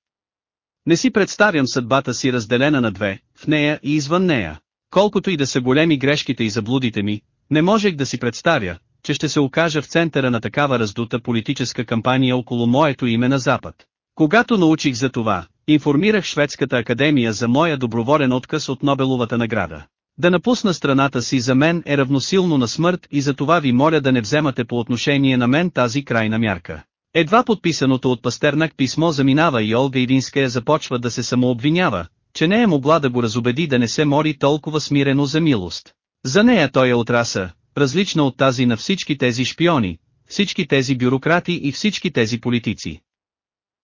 Не си представям съдбата си разделена на две, в нея и извън нея. Колкото и да са големи грешките и заблудите ми, не можех да си представя, че ще се окажа в центъра на такава раздута политическа кампания около моето име на Запад. Когато научих за това, информирах Шведската академия за моя доброволен отказ от Нобеловата награда. Да напусна страната си за мен е равносилно на смърт и за това ви моля да не вземате по отношение на мен тази крайна мярка. Едва подписаното от Пастернак писмо заминава и Олга Идинская започва да се самообвинява, че не е могла да го разобеди да не се мори толкова смирено за милост. За нея той е отраса, различна от тази на всички тези шпиони, всички тези бюрократи и всички тези политици.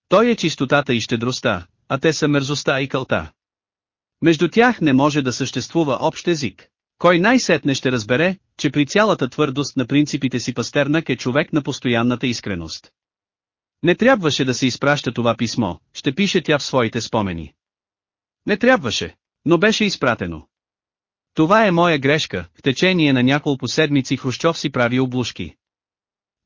Той е чистотата и щедростта, а те са мерзостта и кълта. Между тях не може да съществува общ език. Кой най-сетне ще разбере, че при цялата твърдост на принципите си Пастернак е човек на постоянната искреност. Не трябваше да се изпраща това писмо, ще пише тя в своите спомени. Не трябваше, но беше изпратено. Това е моя грешка, в течение на няколко седмици Хрущов си прави облушки.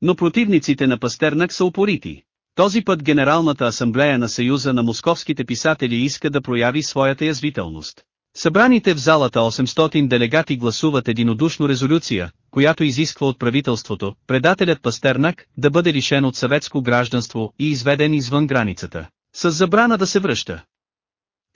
Но противниците на Пастернак са упорити. Този път Генералната асамблея на Съюза на московските писатели иска да прояви своята язвителност. Събраните в залата 800 делегати гласуват единодушно резолюция, която изисква от правителството, предателят Пастернак, да бъде лишен от съветско гражданство и изведен извън границата, с забрана да се връща.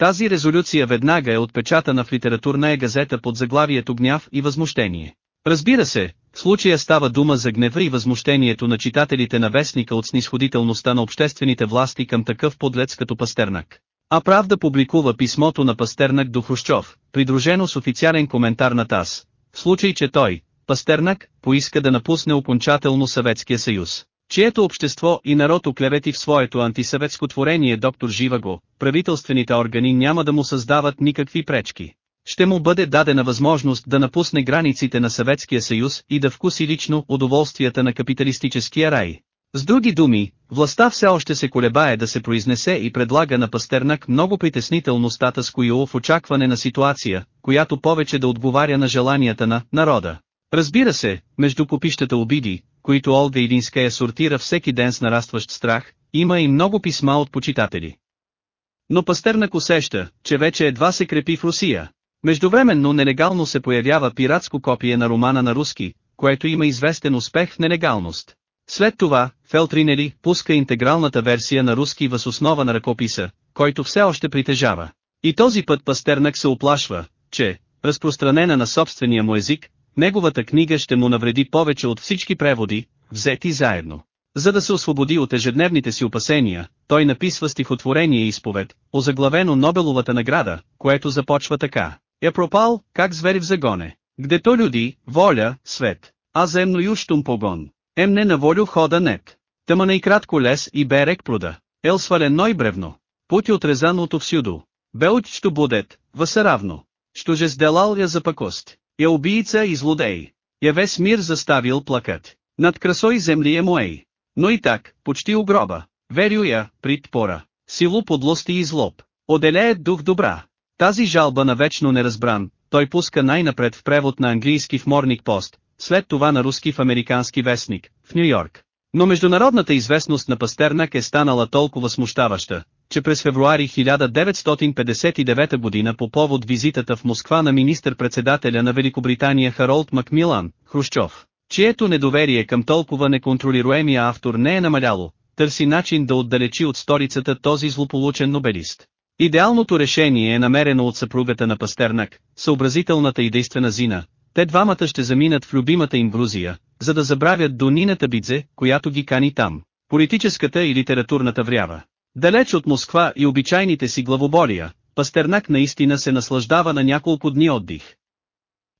Тази резолюция веднага е отпечатана в литературна газета под заглавието Гняв и възмущение. Разбира се, в случая става дума за гнева и възмущението на читателите на вестника от снисходителността на обществените власти към такъв подлец като Пастернак. А Правда публикува писмото на Пастернак до Хрущов, придружено с официален коментар на ТАС. В случай, че той, Пастернак, поиска да напусне окончателно Съветския съюз, чието общество и народ оклевети в своето антисъветско творение доктор Живаго, правителствените органи няма да му създават никакви пречки. Ще му бъде дадена възможност да напусне границите на Съветския съюз и да вкуси лично удоволствията на капиталистическия рай. С други думи, властта все още се колебае да се произнесе и предлага на Пастернак много притеснително стата с Куило в очакване на ситуация, която повече да отговаря на желанията на народа. Разбира се, между попищата обиди, които Олга Илинская сортира всеки ден с нарастващ страх, има и много писма от почитатели. Но Пастернак усеща, че вече едва се крепи в Русия. Междувременно нелегално се появява пиратско копие на романа на руски, което има известен успех в нелегалност. След това, Фелтринели пуска интегралната версия на руски въз основа на ръкописа, който все още притежава. И този път Пастернак се оплашва, че, разпространена на собствения му език, неговата книга ще му навреди повече от всички преводи, взети заедно. За да се освободи от ежедневните си опасения, той написва стихотворение и изповед, озаглавено Нобеловата награда, което започва така. Я пропал, как звери в загоне. Гдето люди, воля, свет. А земно юштум погон. Ем не на волю хода нет. Тъмана и кратко лес и берег пруда. Ел свалено и бревно. Пути отрезан от овсюду. Белч що будет, въсаравно. Що же сделал я за пакост. Я убийца и злодей. Я весь мир заставил плакат. Над красой земли е моей. Но и так, почти у гроба. Верю я, прит пора. Силу подлости и злоб. Оделеет дух добра. Тази жалба на вечно неразбран, той пуска най-напред в превод на английски в Морник Пост, след това на руски в американски вестник, в Нью Йорк. Но международната известност на Пастернак е станала толкова смущаваща, че през февруари 1959 година по повод визитата в Москва на министър-председателя на Великобритания Харолд Макмилан, Хрущов, чието недоверие към толкова неконтролируемия автор не е намаляло, търси начин да отдалечи от сторицата този злополучен нобелист. Идеалното решение е намерено от съпругата на Пастернак, съобразителната и действена Зина. Те двамата ще заминат в любимата им Грузия, за да забравят до Нината Бидзе, която ги кани там. Политическата и литературната врява. Далеч от Москва и обичайните си главоболия, Пастернак наистина се наслаждава на няколко дни отдих.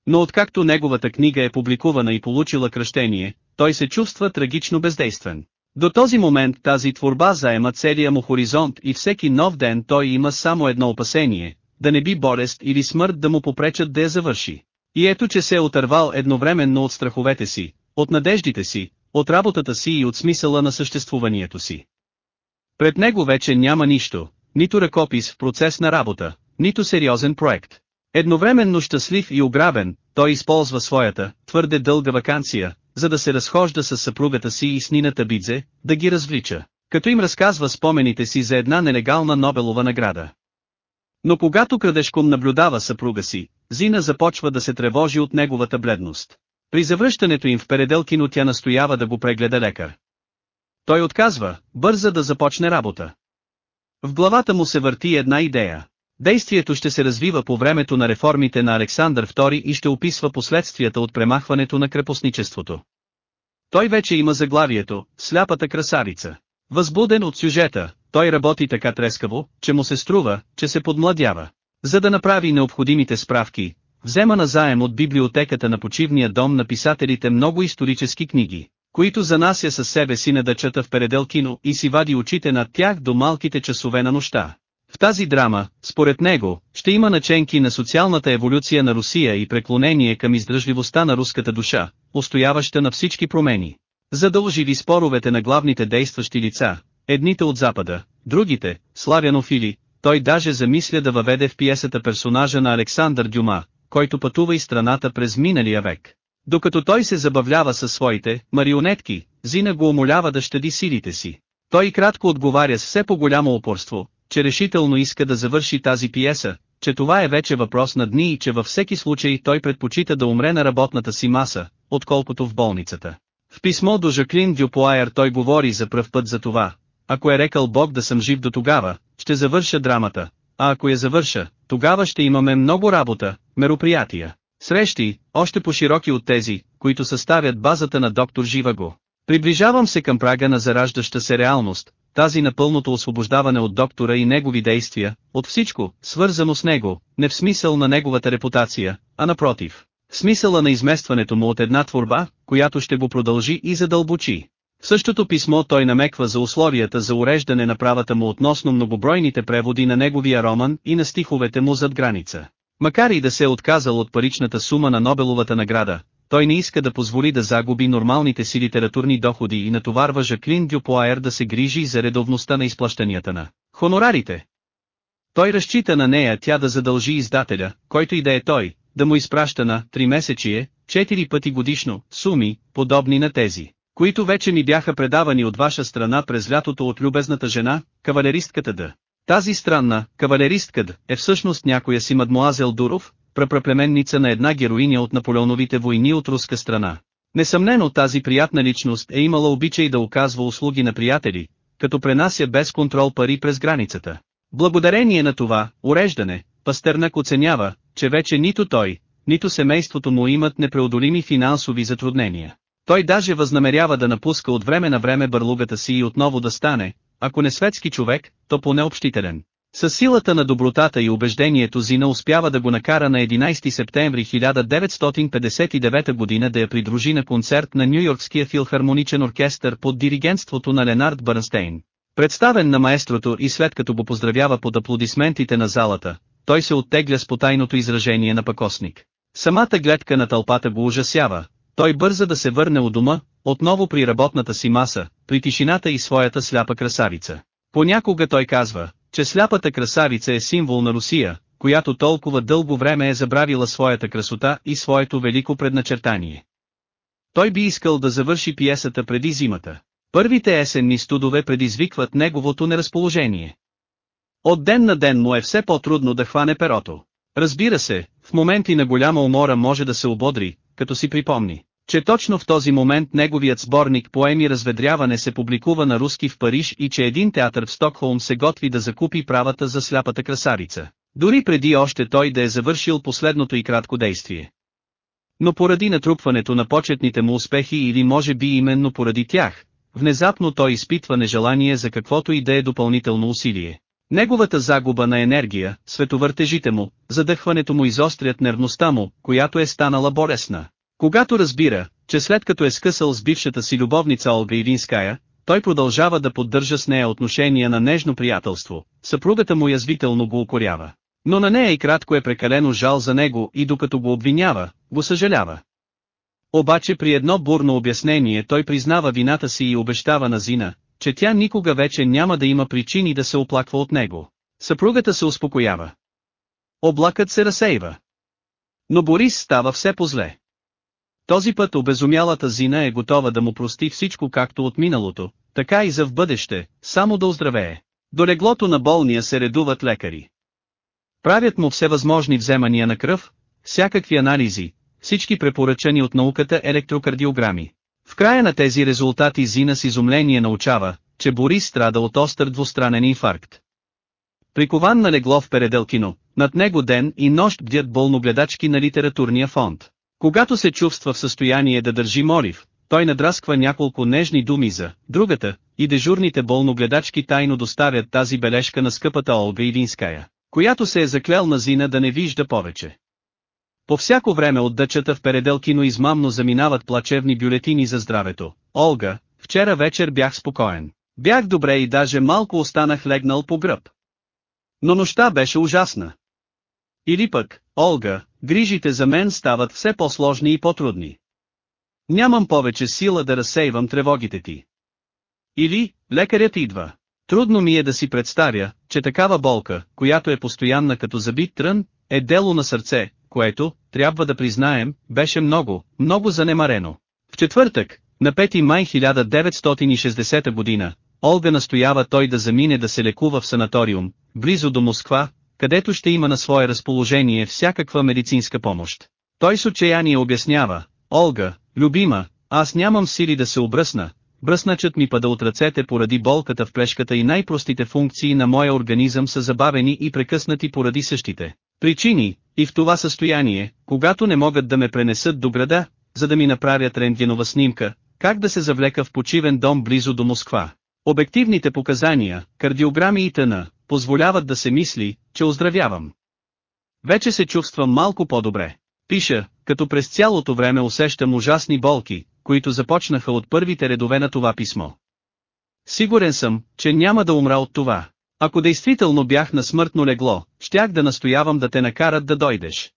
Но откакто неговата книга е публикувана и получила кръщение, той се чувства трагично бездействен. До този момент тази творба заема целия му хоризонт и всеки нов ден той има само едно опасение, да не би болест или смърт да му попречат да я завърши. И ето че се е отървал едновременно от страховете си, от надеждите си, от работата си и от смисъла на съществуването си. Пред него вече няма нищо, нито ръкопис в процес на работа, нито сериозен проект. Едновременно щастлив и ограбен, той използва своята, твърде дълга вакансия, за да се разхожда с съпругата си и с Нината Бидзе, да ги развлича, като им разказва спомените си за една нелегална Нобелова награда. Но когато крадешком наблюдава съпруга си, Зина започва да се тревожи от неговата бледност. При завръщането им в Переделкино тя настоява да го прегледа лекар. Той отказва, бърза да започне работа. В главата му се върти една идея. Действието ще се развива по времето на реформите на Александър II и ще описва последствията от премахването на крепостничеството. Той вече има заглавието «Сляпата красавица». Възбуден от сюжета, той работи така трескаво, че му се струва, че се подмладява. За да направи необходимите справки, взема на заем от библиотеката на почивния дом на писателите много исторически книги, които занася със себе си на дъчата в Переделкино и си вади очите над тях до малките часове на нощта. В тази драма, според него, ще има наченки на социалната еволюция на Русия и преклонение към издръжливостта на руската душа, устояваща на всички промени. За да оживи споровете на главните действащи лица, едните от Запада, другите, славянофили, той даже замисля да въведе в пиесата персонажа на Александър Дюма, който пътува и страната през миналия век. Докато той се забавлява със своите марионетки, Зина го умолява да щади силите си. Той кратко отговаря с все по-голямо упорство, че решително иска да завърши тази пиеса, че това е вече въпрос на дни и че във всеки случай той предпочита да умре на работната си маса, отколкото в болницата. В писмо до Жаклин Дюпуайер той говори за пръв път за това, ако е рекал Бог да съм жив до тогава, ще завърша драмата, а ако я завърша, тогава ще имаме много работа, мероприятия, срещи, още по-широки от тези, които съставят базата на доктор Живаго. Приближавам се към прага на зараждаща се реалност, тази на пълното освобождаване от доктора и негови действия, от всичко, свързано с него, не в смисъл на неговата репутация, а напротив, в смисъла на изместването му от една творба, която ще го продължи и задълбочи. В същото писмо той намеква за условията за уреждане на правата му относно многобройните преводи на неговия роман и на стиховете му зад граница. Макар и да се е отказал от паричната сума на Нобеловата награда, той не иска да позволи да загуби нормалните си литературни доходи и натоварва Жаклин Дюпуайер да се грижи за редовността на изплащанията на хонорарите. Той разчита на нея тя да задължи издателя, който и да е той, да му изпраща на три месечие, четири пъти годишно, суми, подобни на тези, които вече ми бяха предавани от ваша страна през лятото от любезната жена, кавалеристката да. Тази странна, кавалеристка е всъщност някоя си мадмуазел Дуров, прапраплеменница на една героиня от Наполеоновите войни от руска страна. Несъмнено тази приятна личност е имала обичай да оказва услуги на приятели, като пренася без контрол пари през границата. Благодарение на това, уреждане, Пастернак оценява, че вече нито той, нито семейството му имат непреодолими финансови затруднения. Той даже възнамерява да напуска от време на време бърлугата си и отново да стане, ако не светски човек, то поне общителен. С силата на добротата и убеждението Зина успява да го накара на 11 септември 1959 година да я придружи на концерт на Нью-Йоркския филхармоничен оркестър под диригентството на Ленард Бърнстейн. Представен на маестрото и след като го поздравява под аплодисментите на залата, той се оттегля с потайното изражение на пакосник. Самата гледка на тълпата го ужасява, той бърза да се върне у дома, отново при работната си маса, при тишината и своята сляпа красавица. Понякога той казва, че сляпата красавица е символ на Русия, която толкова дълго време е забравила своята красота и своето велико предначертание. Той би искал да завърши пиесата преди зимата. Първите есенни студове предизвикват неговото неразположение. От ден на ден му е все по-трудно да хване перото. Разбира се, в моменти на голяма умора може да се ободри, като си припомни, че точно в този момент неговият сборник поеми разведряване се публикува на руски в Париж и че един театър в Стокхолм се готви да закупи правата за сляпата красарица. Дори преди още той да е завършил последното и кратко действие. Но поради натрупването на почетните му успехи или може би именно поради тях, внезапно той изпитва нежелание за каквото и да е допълнително усилие. Неговата загуба на енергия, световъртежите му, задъхването му изострят нервността му, която е станала болесна. Когато разбира, че след като е скъсал с бившата си любовница Олга Иринская, той продължава да поддържа с нея отношения на нежно приятелство, съпругата му язвително го укорява. Но на нея и кратко е прекалено жал за него и докато го обвинява, го съжалява. Обаче при едно бурно обяснение той признава вината си и обещава на Зина, че тя никога вече няма да има причини да се оплаква от него. Съпругата се успокоява. Облакът се разсейва. Но Борис става все по-зле. Този път обезумялата Зина е готова да му прости всичко както от миналото, така и за в бъдеще, само да оздравее. До леглото на болния се редуват лекари. Правят му всевъзможни вземания на кръв, всякакви анализи, всички препоръчани от науката електрокардиограми. В края на тези резултати Зина с изумление научава, че Борис страда от остър двустранен инфаркт. Прикован на легло в Переделкино, над него ден и нощ бдят болногледачки на литературния фонд. Когато се чувства в състояние да държи морив, той надрасква няколко нежни думи за другата, и дежурните болногледачки тайно доставят тази бележка на скъпата Олга Илинская, която се е заклел на Зина да не вижда повече. По всяко време от дъчата в Переделкино измамно заминават плачевни бюлетини за здравето. Олга, вчера вечер бях спокоен. Бях добре и даже малко останах легнал по гръб. Но нощта беше ужасна. Или пък, Олга, грижите за мен стават все по-сложни и по-трудни. Нямам повече сила да разсейвам тревогите ти. Или, лекарят идва. Трудно ми е да си представя, че такава болка, която е постоянна като забит трън, е дело на сърце, което, трябва да признаем, беше много, много занемарено. В четвъртък, на 5 май 1960 година, Олга настоява той да замине да се лекува в санаториум, близо до Москва, където ще има на свое разположение всякаква медицинска помощ. Той с отчаяние обяснява, Олга, любима, аз нямам сили да се обръсна, Бръсначът ми пада от ръцете поради болката в плешката и най-простите функции на моя организъм са забавени и прекъснати поради същите причини, и в това състояние, когато не могат да ме пренесат до града, за да ми направят рентгенова снимка, как да се завлека в почивен дом близо до Москва. Обективните показания, кардиограми и тъна, позволяват да се мисли, че оздравявам. Вече се чувствам малко по-добре. Пиша, като през цялото време усещам ужасни болки, които започнаха от първите редове на това писмо. Сигурен съм, че няма да умра от това. Ако действително бях на смъртно легло, щях да настоявам да те накарат да дойдеш.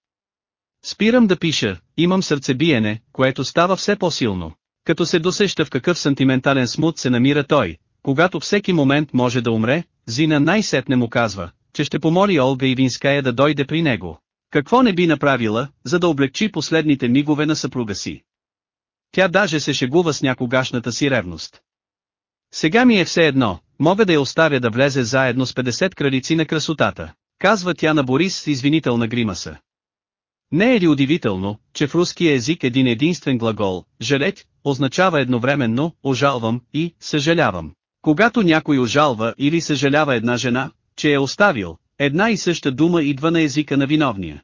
Спирам да пиша, имам сърцебиене, което става все по-силно. Като се досеща в какъв сантиментален смут се намира той, когато всеки момент може да умре, Зина най-сетне му казва, че ще помоли Олга Ивинская да дойде при него. Какво не би направила, за да облегчи последните мигове на съпруга си? Тя даже се шегува с някогашната си ревност. Сега ми е все едно, мога да я оставя да влезе заедно с 50 кралици на красотата, казва тя на Борис с извинителна гримаса. Не е ли удивително, че в руския език един единствен глагол, жалеть, означава едновременно, ожалвам и съжалявам. Когато някой ожалва или съжалява една жена, че е оставил, една и съща дума идва на езика на виновния.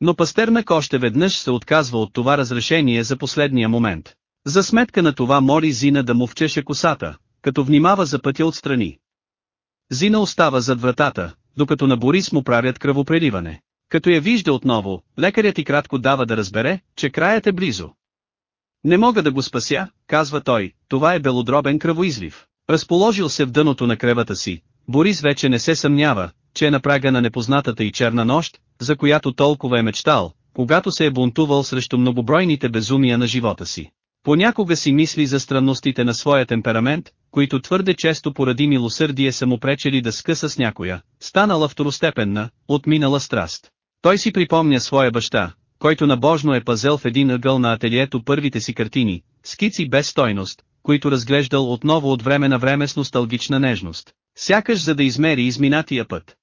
Но Пастернак още веднъж се отказва от това разрешение за последния момент. За сметка на това моли Зина да му вчеше косата, като внимава за пътя отстрани. Зина остава зад вратата, докато на Борис му правят кръвопреливане. Като я вижда отново, лекарят и кратко дава да разбере, че краят е близо. Не мога да го спася, казва той, това е белодробен кръвоизлив. Разположил се в дъното на кревата си, Борис вече не се съмнява, че е на прага на непознатата и черна нощ, за която толкова е мечтал, когато се е бунтувал срещу многобройните безумия на живота си. Понякога си мисли за странностите на своя темперамент, които твърде често поради милосърдие са му пречели да скъса с някоя, станала второстепенна, отминала страст. Той си припомня своя баща, който набожно е пазел в един ъгъл на ателието първите си картини, скици без стойност, които разглеждал отново от време на време с носталгична нежност, сякаш за да измери изминатия път.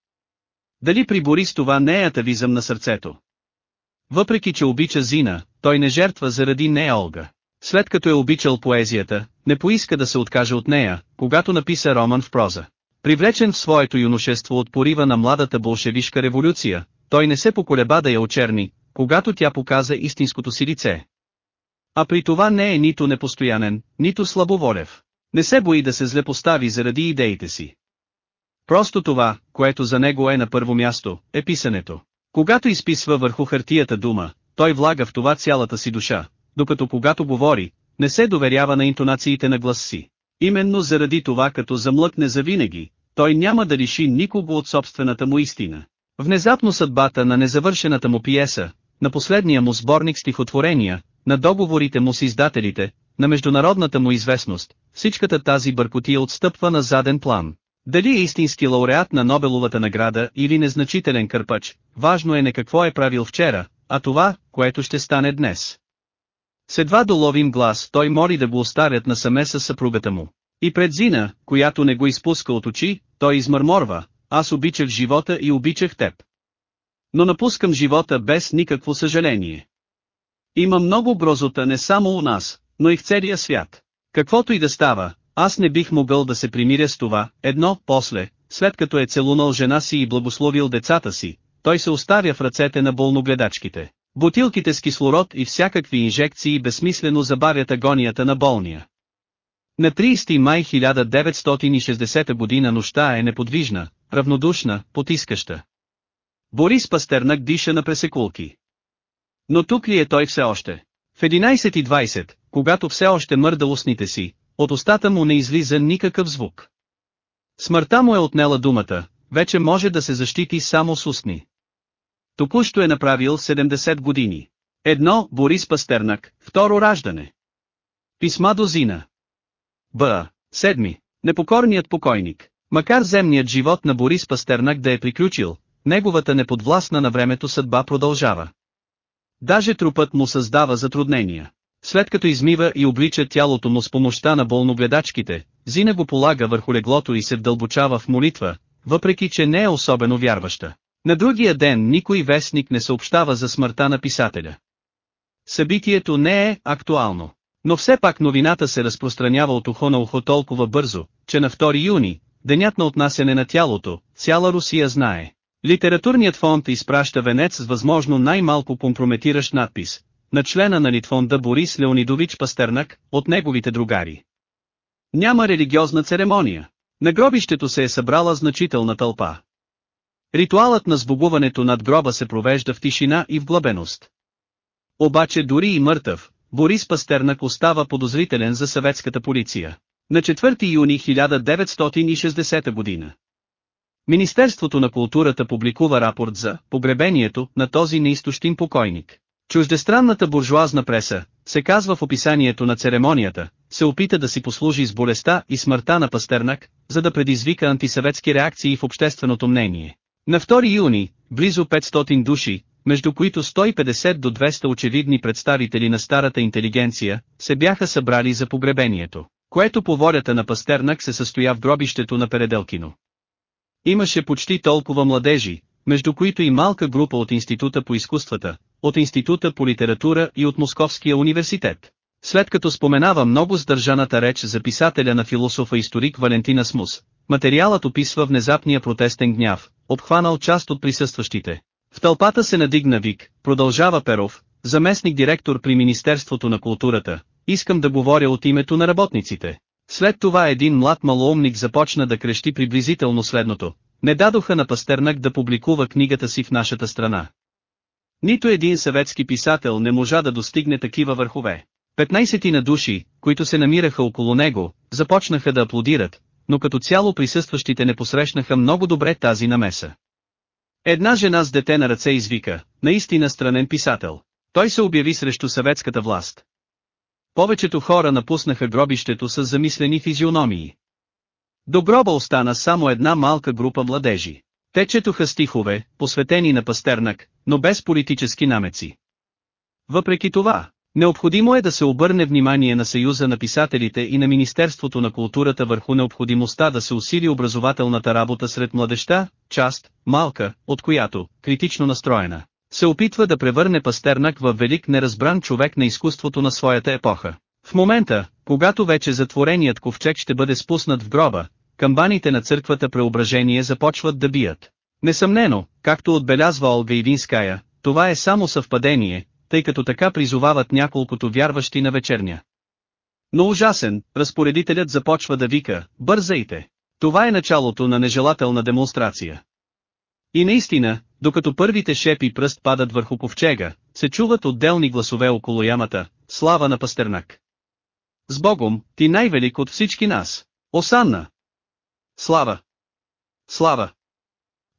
Дали при Борис това не е атавизъм на сърцето? Въпреки че обича Зина, той не жертва заради нея Олга. След като е обичал поезията, не поиска да се откаже от нея, когато написа роман в проза. Привлечен в своето юношество от порива на младата болшевишка революция, той не се поколеба да я очерни, когато тя показа истинското си лице. А при това не е нито непостоянен, нито слабоволев. Не се бои да се злепостави заради идеите си. Просто това, което за него е на първо място, е писането. Когато изписва върху хартията дума, той влага в това цялата си душа, докато когато говори, не се доверява на интонациите на глас си. Именно заради това като замлъкне завинаги, той няма да лиши никого от собствената му истина. Внезапно съдбата на незавършената му пиеса, на последния му сборник стихотворения, на договорите му с издателите, на международната му известност, всичката тази бъркотия отстъпва на заден план. Дали е истински лауреат на Нобеловата награда или незначителен кърпач, важно е не какво е правил вчера, а това, което ще стане днес. С едва доловим глас той моли да го оставят насаме с съпругата му. И пред Зина, която не го изпуска от очи, той измърморва, аз обичах живота и обичах теб. Но напускам живота без никакво съжаление. Има много брозота не само у нас, но и в целия свят. Каквото и да става, аз не бих могъл да се примиря с това, едно, после, след като е целунал жена си и благословил децата си, той се оставя в ръцете на болногледачките. Бутилките с кислород и всякакви инжекции безсмислено забавят агонията на болния. На 30 май 1960 година нощта е неподвижна, равнодушна, потискаща. Борис Пастернак диша на пресекулки. Но тук ли е той все още? В 11.20, когато все още мърда устните си, от устата му не излиза никакъв звук. Смъртта му е отнела думата, вече може да се защити само с устни. Току-що е направил 70 години. Едно, Борис Пастернак, второ раждане. Писма до Зина. Б. Седми. Непокорният покойник. Макар земният живот на Борис Пастернак да е приключил, неговата неподвластна на времето съдба продължава. Даже трупът му създава затруднения. След като измива и облича тялото му с помощта на болногледачките, Зина го полага върху леглото и се вдълбочава в молитва, въпреки че не е особено вярваща. На другия ден никой вестник не съобщава за смъртта на писателя. Събитието не е актуално. Но все пак новината се разпространява от ухо на ухо толкова бързо, че на 2 юни, денят на отнасяне на тялото, цяла Русия знае. Литературният фонд изпраща венец с възможно най-малко компрометиращ надпис, на члена на Литфонда Борис Леонидович Пастернак, от неговите другари. Няма религиозна церемония. На гробището се е събрала значителна тълпа. Ритуалът на сбогуването над гроба се провежда в тишина и в глъбеност. Обаче дори и мъртъв, Борис Пастернак остава подозрителен за съветската полиция. На 4 юни 1960 година. Министерството на културата публикува рапорт за погребението на този неистощим покойник. Чуждестранната буржуазна преса, се казва в описанието на церемонията, се опита да си послужи с болестта и смъртта на Пастернак, за да предизвика антисъветски реакции в общественото мнение. На 2 юни, близо 500 души, между които 150 до 200 очевидни представители на старата интелигенция, се бяха събрали за погребението, което по волята на Пастернак се състоя в гробището на Переделкино. Имаше почти толкова младежи, между които и малка група от Института по изкуствата, от Института по литература и от Московския университет. След като споменава много сдържаната реч за писателя на философа-историк Валентина Смус, материалът описва внезапния протестен гняв, обхванал част от присъстващите. В тълпата се надигна вик, продължава Перов, заместник директор при Министерството на културата, искам да говоря от името на работниците. След това един млад малоумник започна да крещи приблизително следното. Не дадоха на Пастернак да публикува книгата си в нашата страна. Нито един съветски писател не можа да достигне такива върхове. Петнайсети на души, които се намираха около него, започнаха да аплодират, но като цяло присъстващите не посрещнаха много добре тази намеса. Една жена с дете на ръце извика, наистина странен писател. Той се обяви срещу съветската власт. Повечето хора напуснаха гробището с замислени физиономии. До гроба остана само една малка група младежи. Те четоха стихове, посветени на Пастернак, но без политически намеци. Въпреки това, необходимо е да се обърне внимание на Съюза на писателите и на Министерството на културата върху необходимостта да се усили образователната работа сред младеща, част, малка, от която, критично настроена, се опитва да превърне Пастернак в велик неразбран човек на изкуството на своята епоха. В момента, когато вече затвореният ковчег ще бъде спуснат в гроба, камбаните на църквата преображение започват да бият. Несъмнено, както отбелязва Олга Ивинская, това е само съвпадение, тъй като така призовават няколкото вярващи на вечерня. Но ужасен, разпоредителят започва да вика, бързайте. Това е началото на нежелателна демонстрация. И наистина, докато първите шепи пръст падат върху ковчега, се чуват отделни гласове около ямата, слава на Пастернак. С Богом, ти най-велик от всички нас. Осанна! Слава! Слава!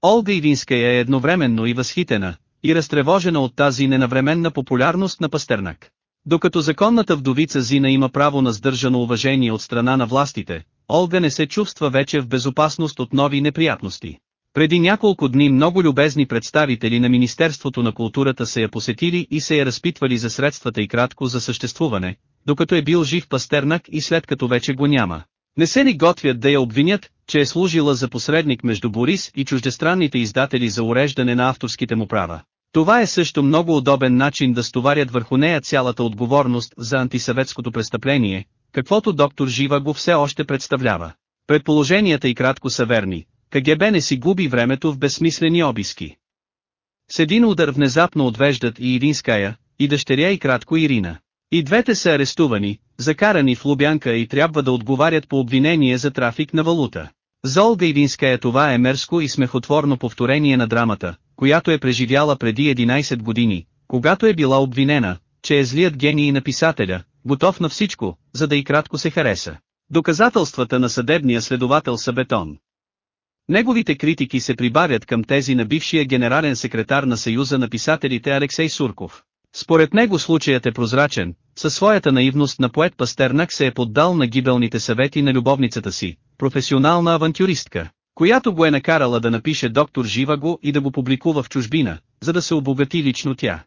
Олга Ивинская е едновременно и възхитена, и разтревожена от тази ненавременна популярност на Пастернак. Докато законната вдовица Зина има право на сдържано уважение от страна на властите, Олга не се чувства вече в безопасност от нови неприятности. Преди няколко дни много любезни представители на Министерството на културата се я посетили и се я разпитвали за средствата и кратко за съществуване, докато е бил жив Пастернак и след като вече го няма. Не се ли готвят да я обвинят, че е служила за посредник между Борис и чуждестранните издатели за уреждане на авторските му права? Това е също много удобен начин да стоварят върху нея цялата отговорност за антисъветското престъпление, каквото доктор Жива го все още представлява. Предположенията и кратко са верни, КГБ не си губи времето в безсмислени обиски. С един удар внезапно отвеждат и Иринская, и дъщеря и кратко Ирина. И двете са арестувани, закарани в Лубянка и трябва да отговарят по обвинение за трафик на валута. За Олга Ивинская това е мерзко и смехотворно повторение на драмата, която е преживяла преди 11 години, когато е била обвинена, че е злият гений на писателя, готов на всичко, за да и кратко се хареса. Доказателствата на съдебния следовател са бетон. Неговите критики се прибавят към тези на бившия генерален секретар на Съюза на писателите Алексей Сурков. Според него случаят е прозрачен, със своята наивност на поет Пастернак се е поддал на гибелните съвети на любовницата си, професионална авантюристка, която го е накарала да напише доктор Живаго и да го публикува в чужбина, за да се обогати лично тя.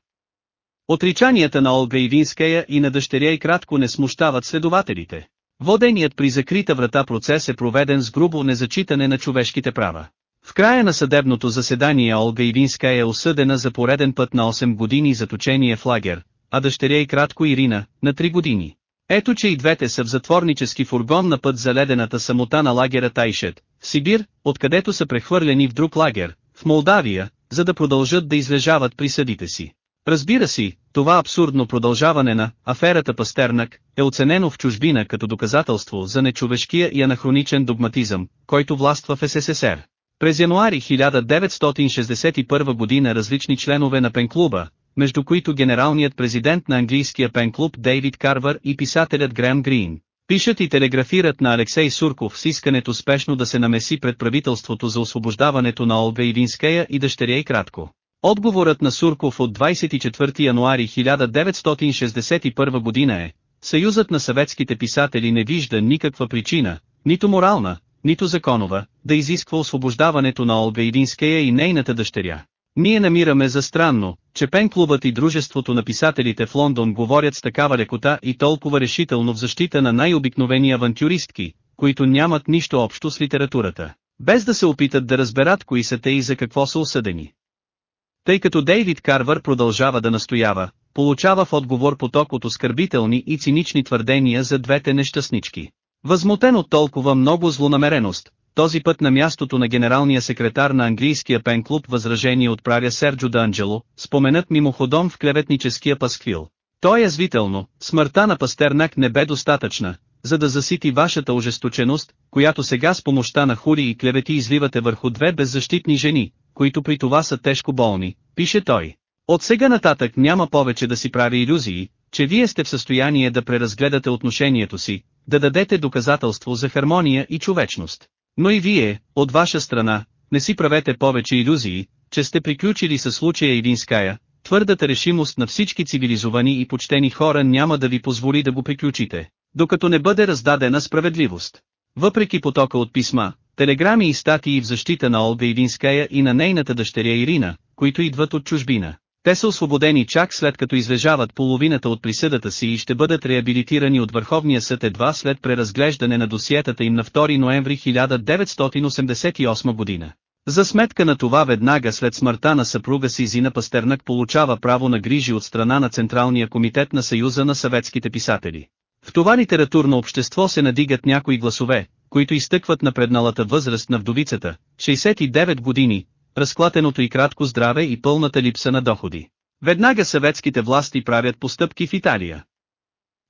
Отричанията на Олга Ивинская и на дъщеря и кратко не смущават следователите. Воденият при закрита врата процес е проведен с грубо незачитане на човешките права. В края на съдебното заседание Олга Ивинска е осъдена за пореден път на 8 години заточение в лагер, а дъщеря и кратко Ирина, на 3 години. Ето че и двете са в затворнически фургон на път за ледената самота на лагера Тайшет, в Сибир, откъдето са прехвърлени в друг лагер, в Молдавия, за да продължат да излежават присъдите си. Разбира си, това абсурдно продължаване на «аферата Пастернак» е оценено в чужбина като доказателство за нечовешкия и анахроничен догматизъм, който властва в СССР. През януари 1961 година различни членове на пенклуба, между които генералният президент на английския пенклуб Дейвид Карвар и писателят Грем Грин, пишат и телеграфират на Алексей Сурков с искането спешно да се намеси пред правителството за освобождаването на Олга Ивинская и дъщеря и кратко. Отговорът на Сурков от 24 януари 1961 година е, Съюзът на съветските писатели не вижда никаква причина, нито морална, нито законова, да изисква освобождаването на Олга Идинская и нейната дъщеря. Ние намираме за странно, че пен-клубът и Дружеството на писателите в Лондон говорят с такава лекота и толкова решително в защита на най-обикновени авантюристки, които нямат нищо общо с литературата, без да се опитат да разберат кои са те и за какво са осъдени. Тъй като Дейвид Карвар продължава да настоява, получава в отговор поток от оскърбителни и цинични твърдения за двете нещастнички. Възмутен от толкова много злонамереност, този път на мястото на генералния секретар на английския пен-клуб възражение отправя Серджо Данджело, споменат мимоходом в клеветническия пасквил. Той е язвително, смъртта на Пастернак не бе достатъчна, за да засити вашата ожесточеност, която сега с помощта на хури и клевети изливате върху две беззащитни жени, които при това са тежко болни, пише той. От сега нататък няма повече да си прави иллюзии, че вие сте в състояние да преразгледате отношението си, да дадете доказателство за хармония и човечност. Но и вие, от ваша страна, не си правете повече иллюзии, че сте приключили със случая Идинская, твърдата решимост на всички цивилизовани и почтени хора няма да ви позволи да го приключите, докато не бъде раздадена справедливост. Въпреки потока от писма, телеграми и статии в защита на Олга Идинская и на нейната дъщеря Ирина, които идват от чужбина. Те са освободени чак след като излежават половината от присъдата си и ще бъдат реабилитирани от Върховния съд едва след преразглеждане на досиетата им на 2 ноември 1988 година. За сметка на това веднага след смъртта на съпруга си Зина Пастернак получава право на грижи от страна на Централния комитет на Съюза на съветските писатели. В това литературно общество се надигат някои гласове, които изтъкват напредналата възраст на вдовицата, 69 години, разклатеното и кратко здраве и пълната липса на доходи. Веднага съветските власти правят постъпки в Италия.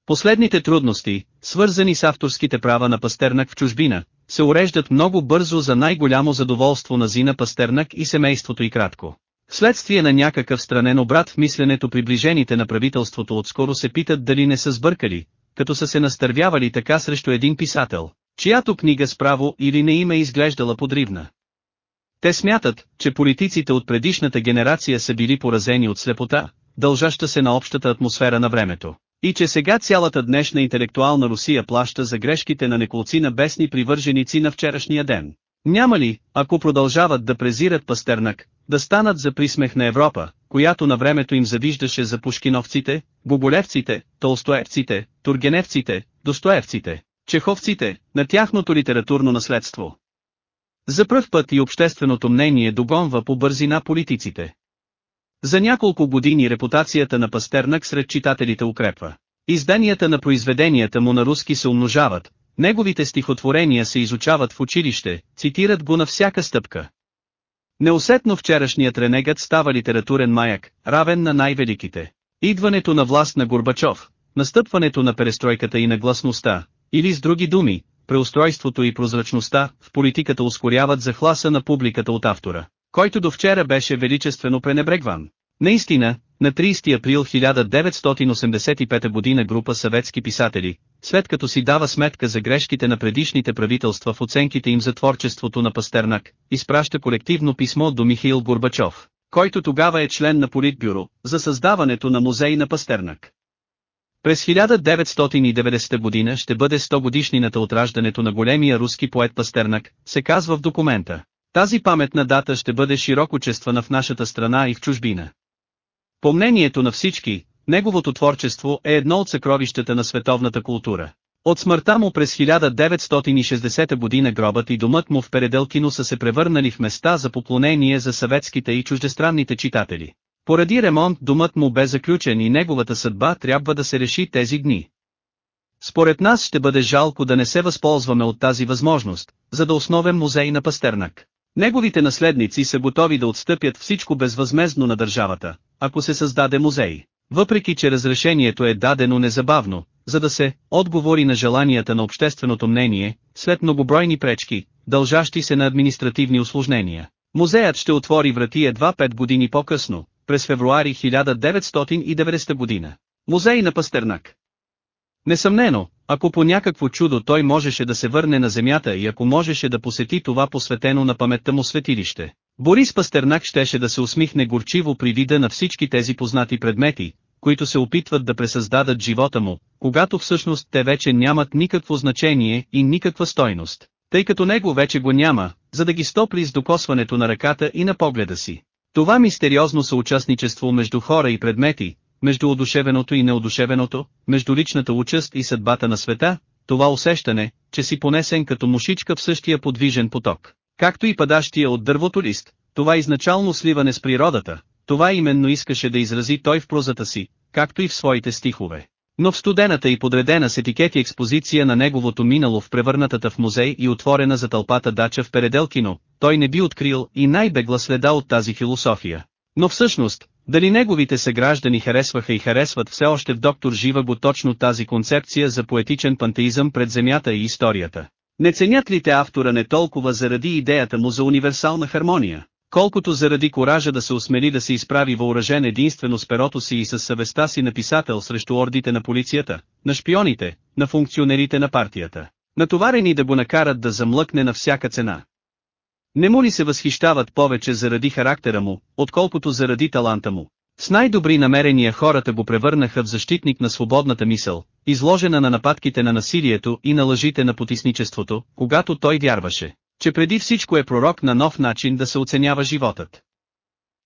Последните трудности, свързани с авторските права на Пастернак в чужбина, се уреждат много бързо за най-голямо задоволство на Зина Пастернак и семейството и кратко. Вследствие на някакъв странен обрат в мисленето приближените на правителството отскоро се питат дали не са сбъркали, като са се настървявали така срещу един писател, чиято книга справо или не им е изглеждала подривна. Те смятат, че политиците от предишната генерация са били поразени от слепота, дължаща се на общата атмосфера на времето. И че сега цялата днешна интелектуална Русия плаща за грешките на неколци на бесни привърженици на вчерашния ден. Няма ли, ако продължават да презират Пастернак, да станат за присмех на Европа, която на времето им завиждаше за пушкиновците, гоголевците, толстоевците, тургеневците, достоевците, чеховците, на тяхното литературно наследство. За пръв път и общественото мнение догонва по бързина политиците. За няколко години репутацията на Пастернак сред читателите укрепва. Изданията на произведенията му на руски се умножават, неговите стихотворения се изучават в училище, цитират го на всяка стъпка. Неусетно вчерашният ренегът става литературен маяк, равен на най-великите. Идването на власт на Горбачов, настъпването на перестройката и на гласността, или с други думи, преустройството и прозрачността в политиката ускоряват захласа на публиката от автора, който до вчера беше величествено пренебрегван. Наистина, на 30 април 1985 година група съветски писатели, след като си дава сметка за грешките на предишните правителства в оценките им за творчеството на Пастернак, изпраща колективно писмо до Михаил Горбачов, който тогава е член на Политбюро, за създаването на музей на Пастернак. През 1990 година ще бъде 100 годишнината от раждането на големия руски поет Пастернак, се казва в документа. Тази паметна дата ще бъде широко чествана в нашата страна и в чужбина. По мнението на всички, неговото творчество е едно от съкровищата на световната култура. От смъртта му през 1960 година гробът и домът му в Переделкино са се превърнали в места за поклонение за съветските и чуждестранните читатели. Поради ремонт домът му бе заключен и неговата съдба трябва да се реши тези дни. Според нас ще бъде жалко да не се възползваме от тази възможност, за да основем музей на Пастернак. Неговите наследници са готови да отстъпят всичко безвъзмездно на държавата, ако се създаде музей. Въпреки че разрешението е дадено незабавно, за да се отговори на желанията на общественото мнение, след многобройни пречки, дължащи се на административни осложнения. Музеят ще отвори врати едва 5 години по-късно, през февруари 1990 година. Музей на Пастернак. Несъмнено, ако по някакво чудо той можеше да се върне на земята и ако можеше да посети това посветено на паметта му светилище, Борис Пастернак щеше да се усмихне горчиво при вида на всички тези познати предмети, които се опитват да пресъздадат живота му, когато всъщност те вече нямат никакво значение и никаква стойност, тъй като него вече го няма, за да ги стопли с докосването на ръката и на погледа си. Това мистериозно съучастничество между хора и предмети, между одушевеното и неодушевеното, между личната участ и съдбата на света, това усещане, че си понесен като мушичка в същия подвижен поток, както и падащия от дървото лист, това изначално сливане с природата, това именно искаше да изрази той в прозата си, както и в своите стихове. Но в студената и подредена с етикети експозиция на неговото минало в превърнатата в музей и отворена за тълпата дача в Переделкино, той не би открил и най-бегла следа от тази философия. Но всъщност, дали неговите съграждани харесваха и харесват все още в доктор Жива го точно тази концепция за поетичен пантеизъм пред земята и историята? Не ценят ли те автора не толкова заради идеята му за универсална хармония, колкото заради коража да се осмели да се изправи въоръжен единствено с перото си и с съвестта си на писател срещу ордите на полицията, на шпионите, на функционерите на партията, натоварени да го накарат да замлъкне на всяка цена. Не му ли се възхищават повече заради характера му, отколкото заради таланта му? С най-добри намерения хората го превърнаха в защитник на свободната мисъл, изложена на нападките на насилието и на лъжите на потисничеството, когато той вярваше, че преди всичко е пророк на нов начин да се оценява животът.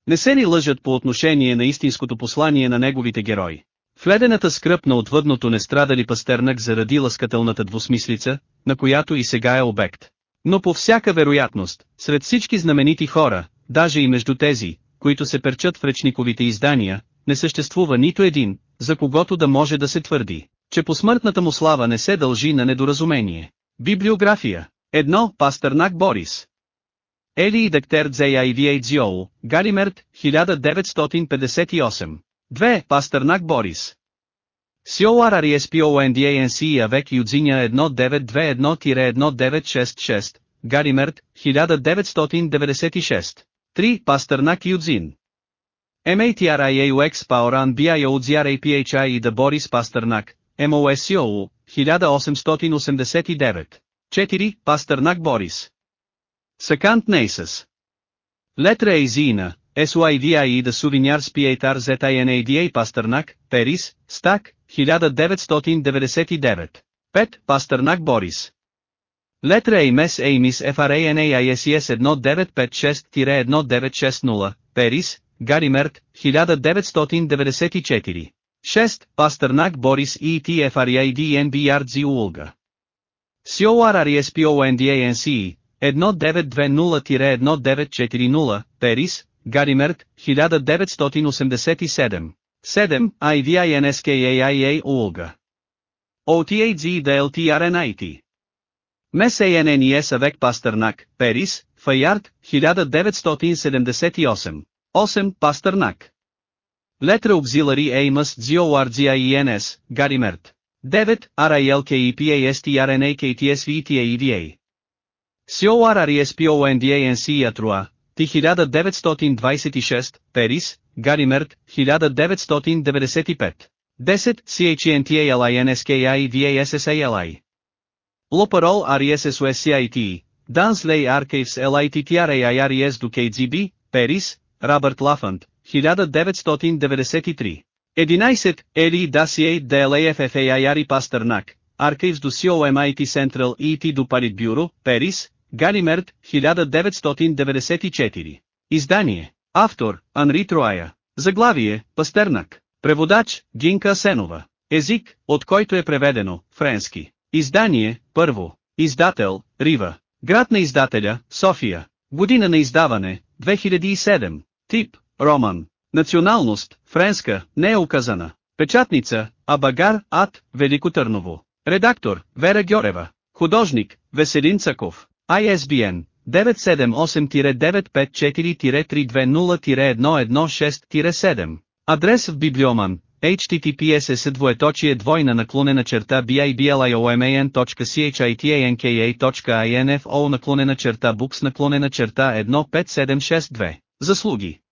Не се ли лъжат по отношение на истинското послание на неговите герои? В ледената скръп на отвъдното не страда ли пастернак заради лъскателната двусмислица, на която и сега е обект. Но по всяка вероятност, сред всички знаменити хора, даже и между тези, които се перчат в речниковите издания, не съществува нито един, за когото да може да се твърди, че посмъртната му слава не се дължи на недоразумение. Библиография Едно, Пастърнак Борис. Ели и Дектер Дзея Дзиол, Галимерт, 1958. 2. Пастърнак Борис. CORRESPONDANC avec Юдзиня 1921-1966, Галимерт, 1996. 3. Пастърнак Юдзин. MATRIAUX Pauran BIODZRAPHI и да Борис Пастърнак, MOSCOU, 1889. 4. Пастърнак Борис. Сакант Нейсъс. Летра Ейзина, SYDI да Сувиняр Спиейтар ZINADA Пастърнак, Перис, Стак, 1999. 5. Пастърнак Борис. Летра Еймес Еймис FRANAISIS 1956-1960, Перис, Гаримерт, 1994. 6. Пастърнак Борис ETFRIADNBRZ Улга. CORRESPONDANCE, 1920-1940, Перис, Гаримерт, 1987. 7. IVINSKAIA Улга. OTAZ DLTRNIT. МСАННИС avec Пастернак, Перис, Фаярд, 1978. 8. Пастернак. Летра Auxiliary Amos GORGIENS, Гаримерт. 9. RILKEPASTRNAKTSVTAEVA. CORRESPONDANC Атруа, Ти 1926, Перис, Гаримерт, 1995. 10. CHENTALINSKIVASSALI. Лопарол RESSUSCIT, Данслей Archives LITTRAIRES до KGB, Перис, Робърт Лафанд, 1993. 11. Ели Дасией DLAFFAIR Пастернак, Archives до COMIT Central ET до Паритбюро, Перис, Галимерт, 1994. Издание. Автор, Анри Троая. Заглавие, Пастернак. Преводач, Гинка Сенова. Език, от който е преведено, френски. Издание, първо. Издател, Рива. Град на издателя, София. Година на издаване, 2007. Тип, роман. Националност, френска, не е указана. Печатница, Абагар, Ад, Велико Търново. Редактор, Вера Гьорева. Художник, Веселин Цаков. ISBN 978-954-320-116-7. Адрес в Библиоман, https двоеточие двойна наклонена черта biblioman.chitanka.info наклонена черта books наклонена черта 15762. Заслуги.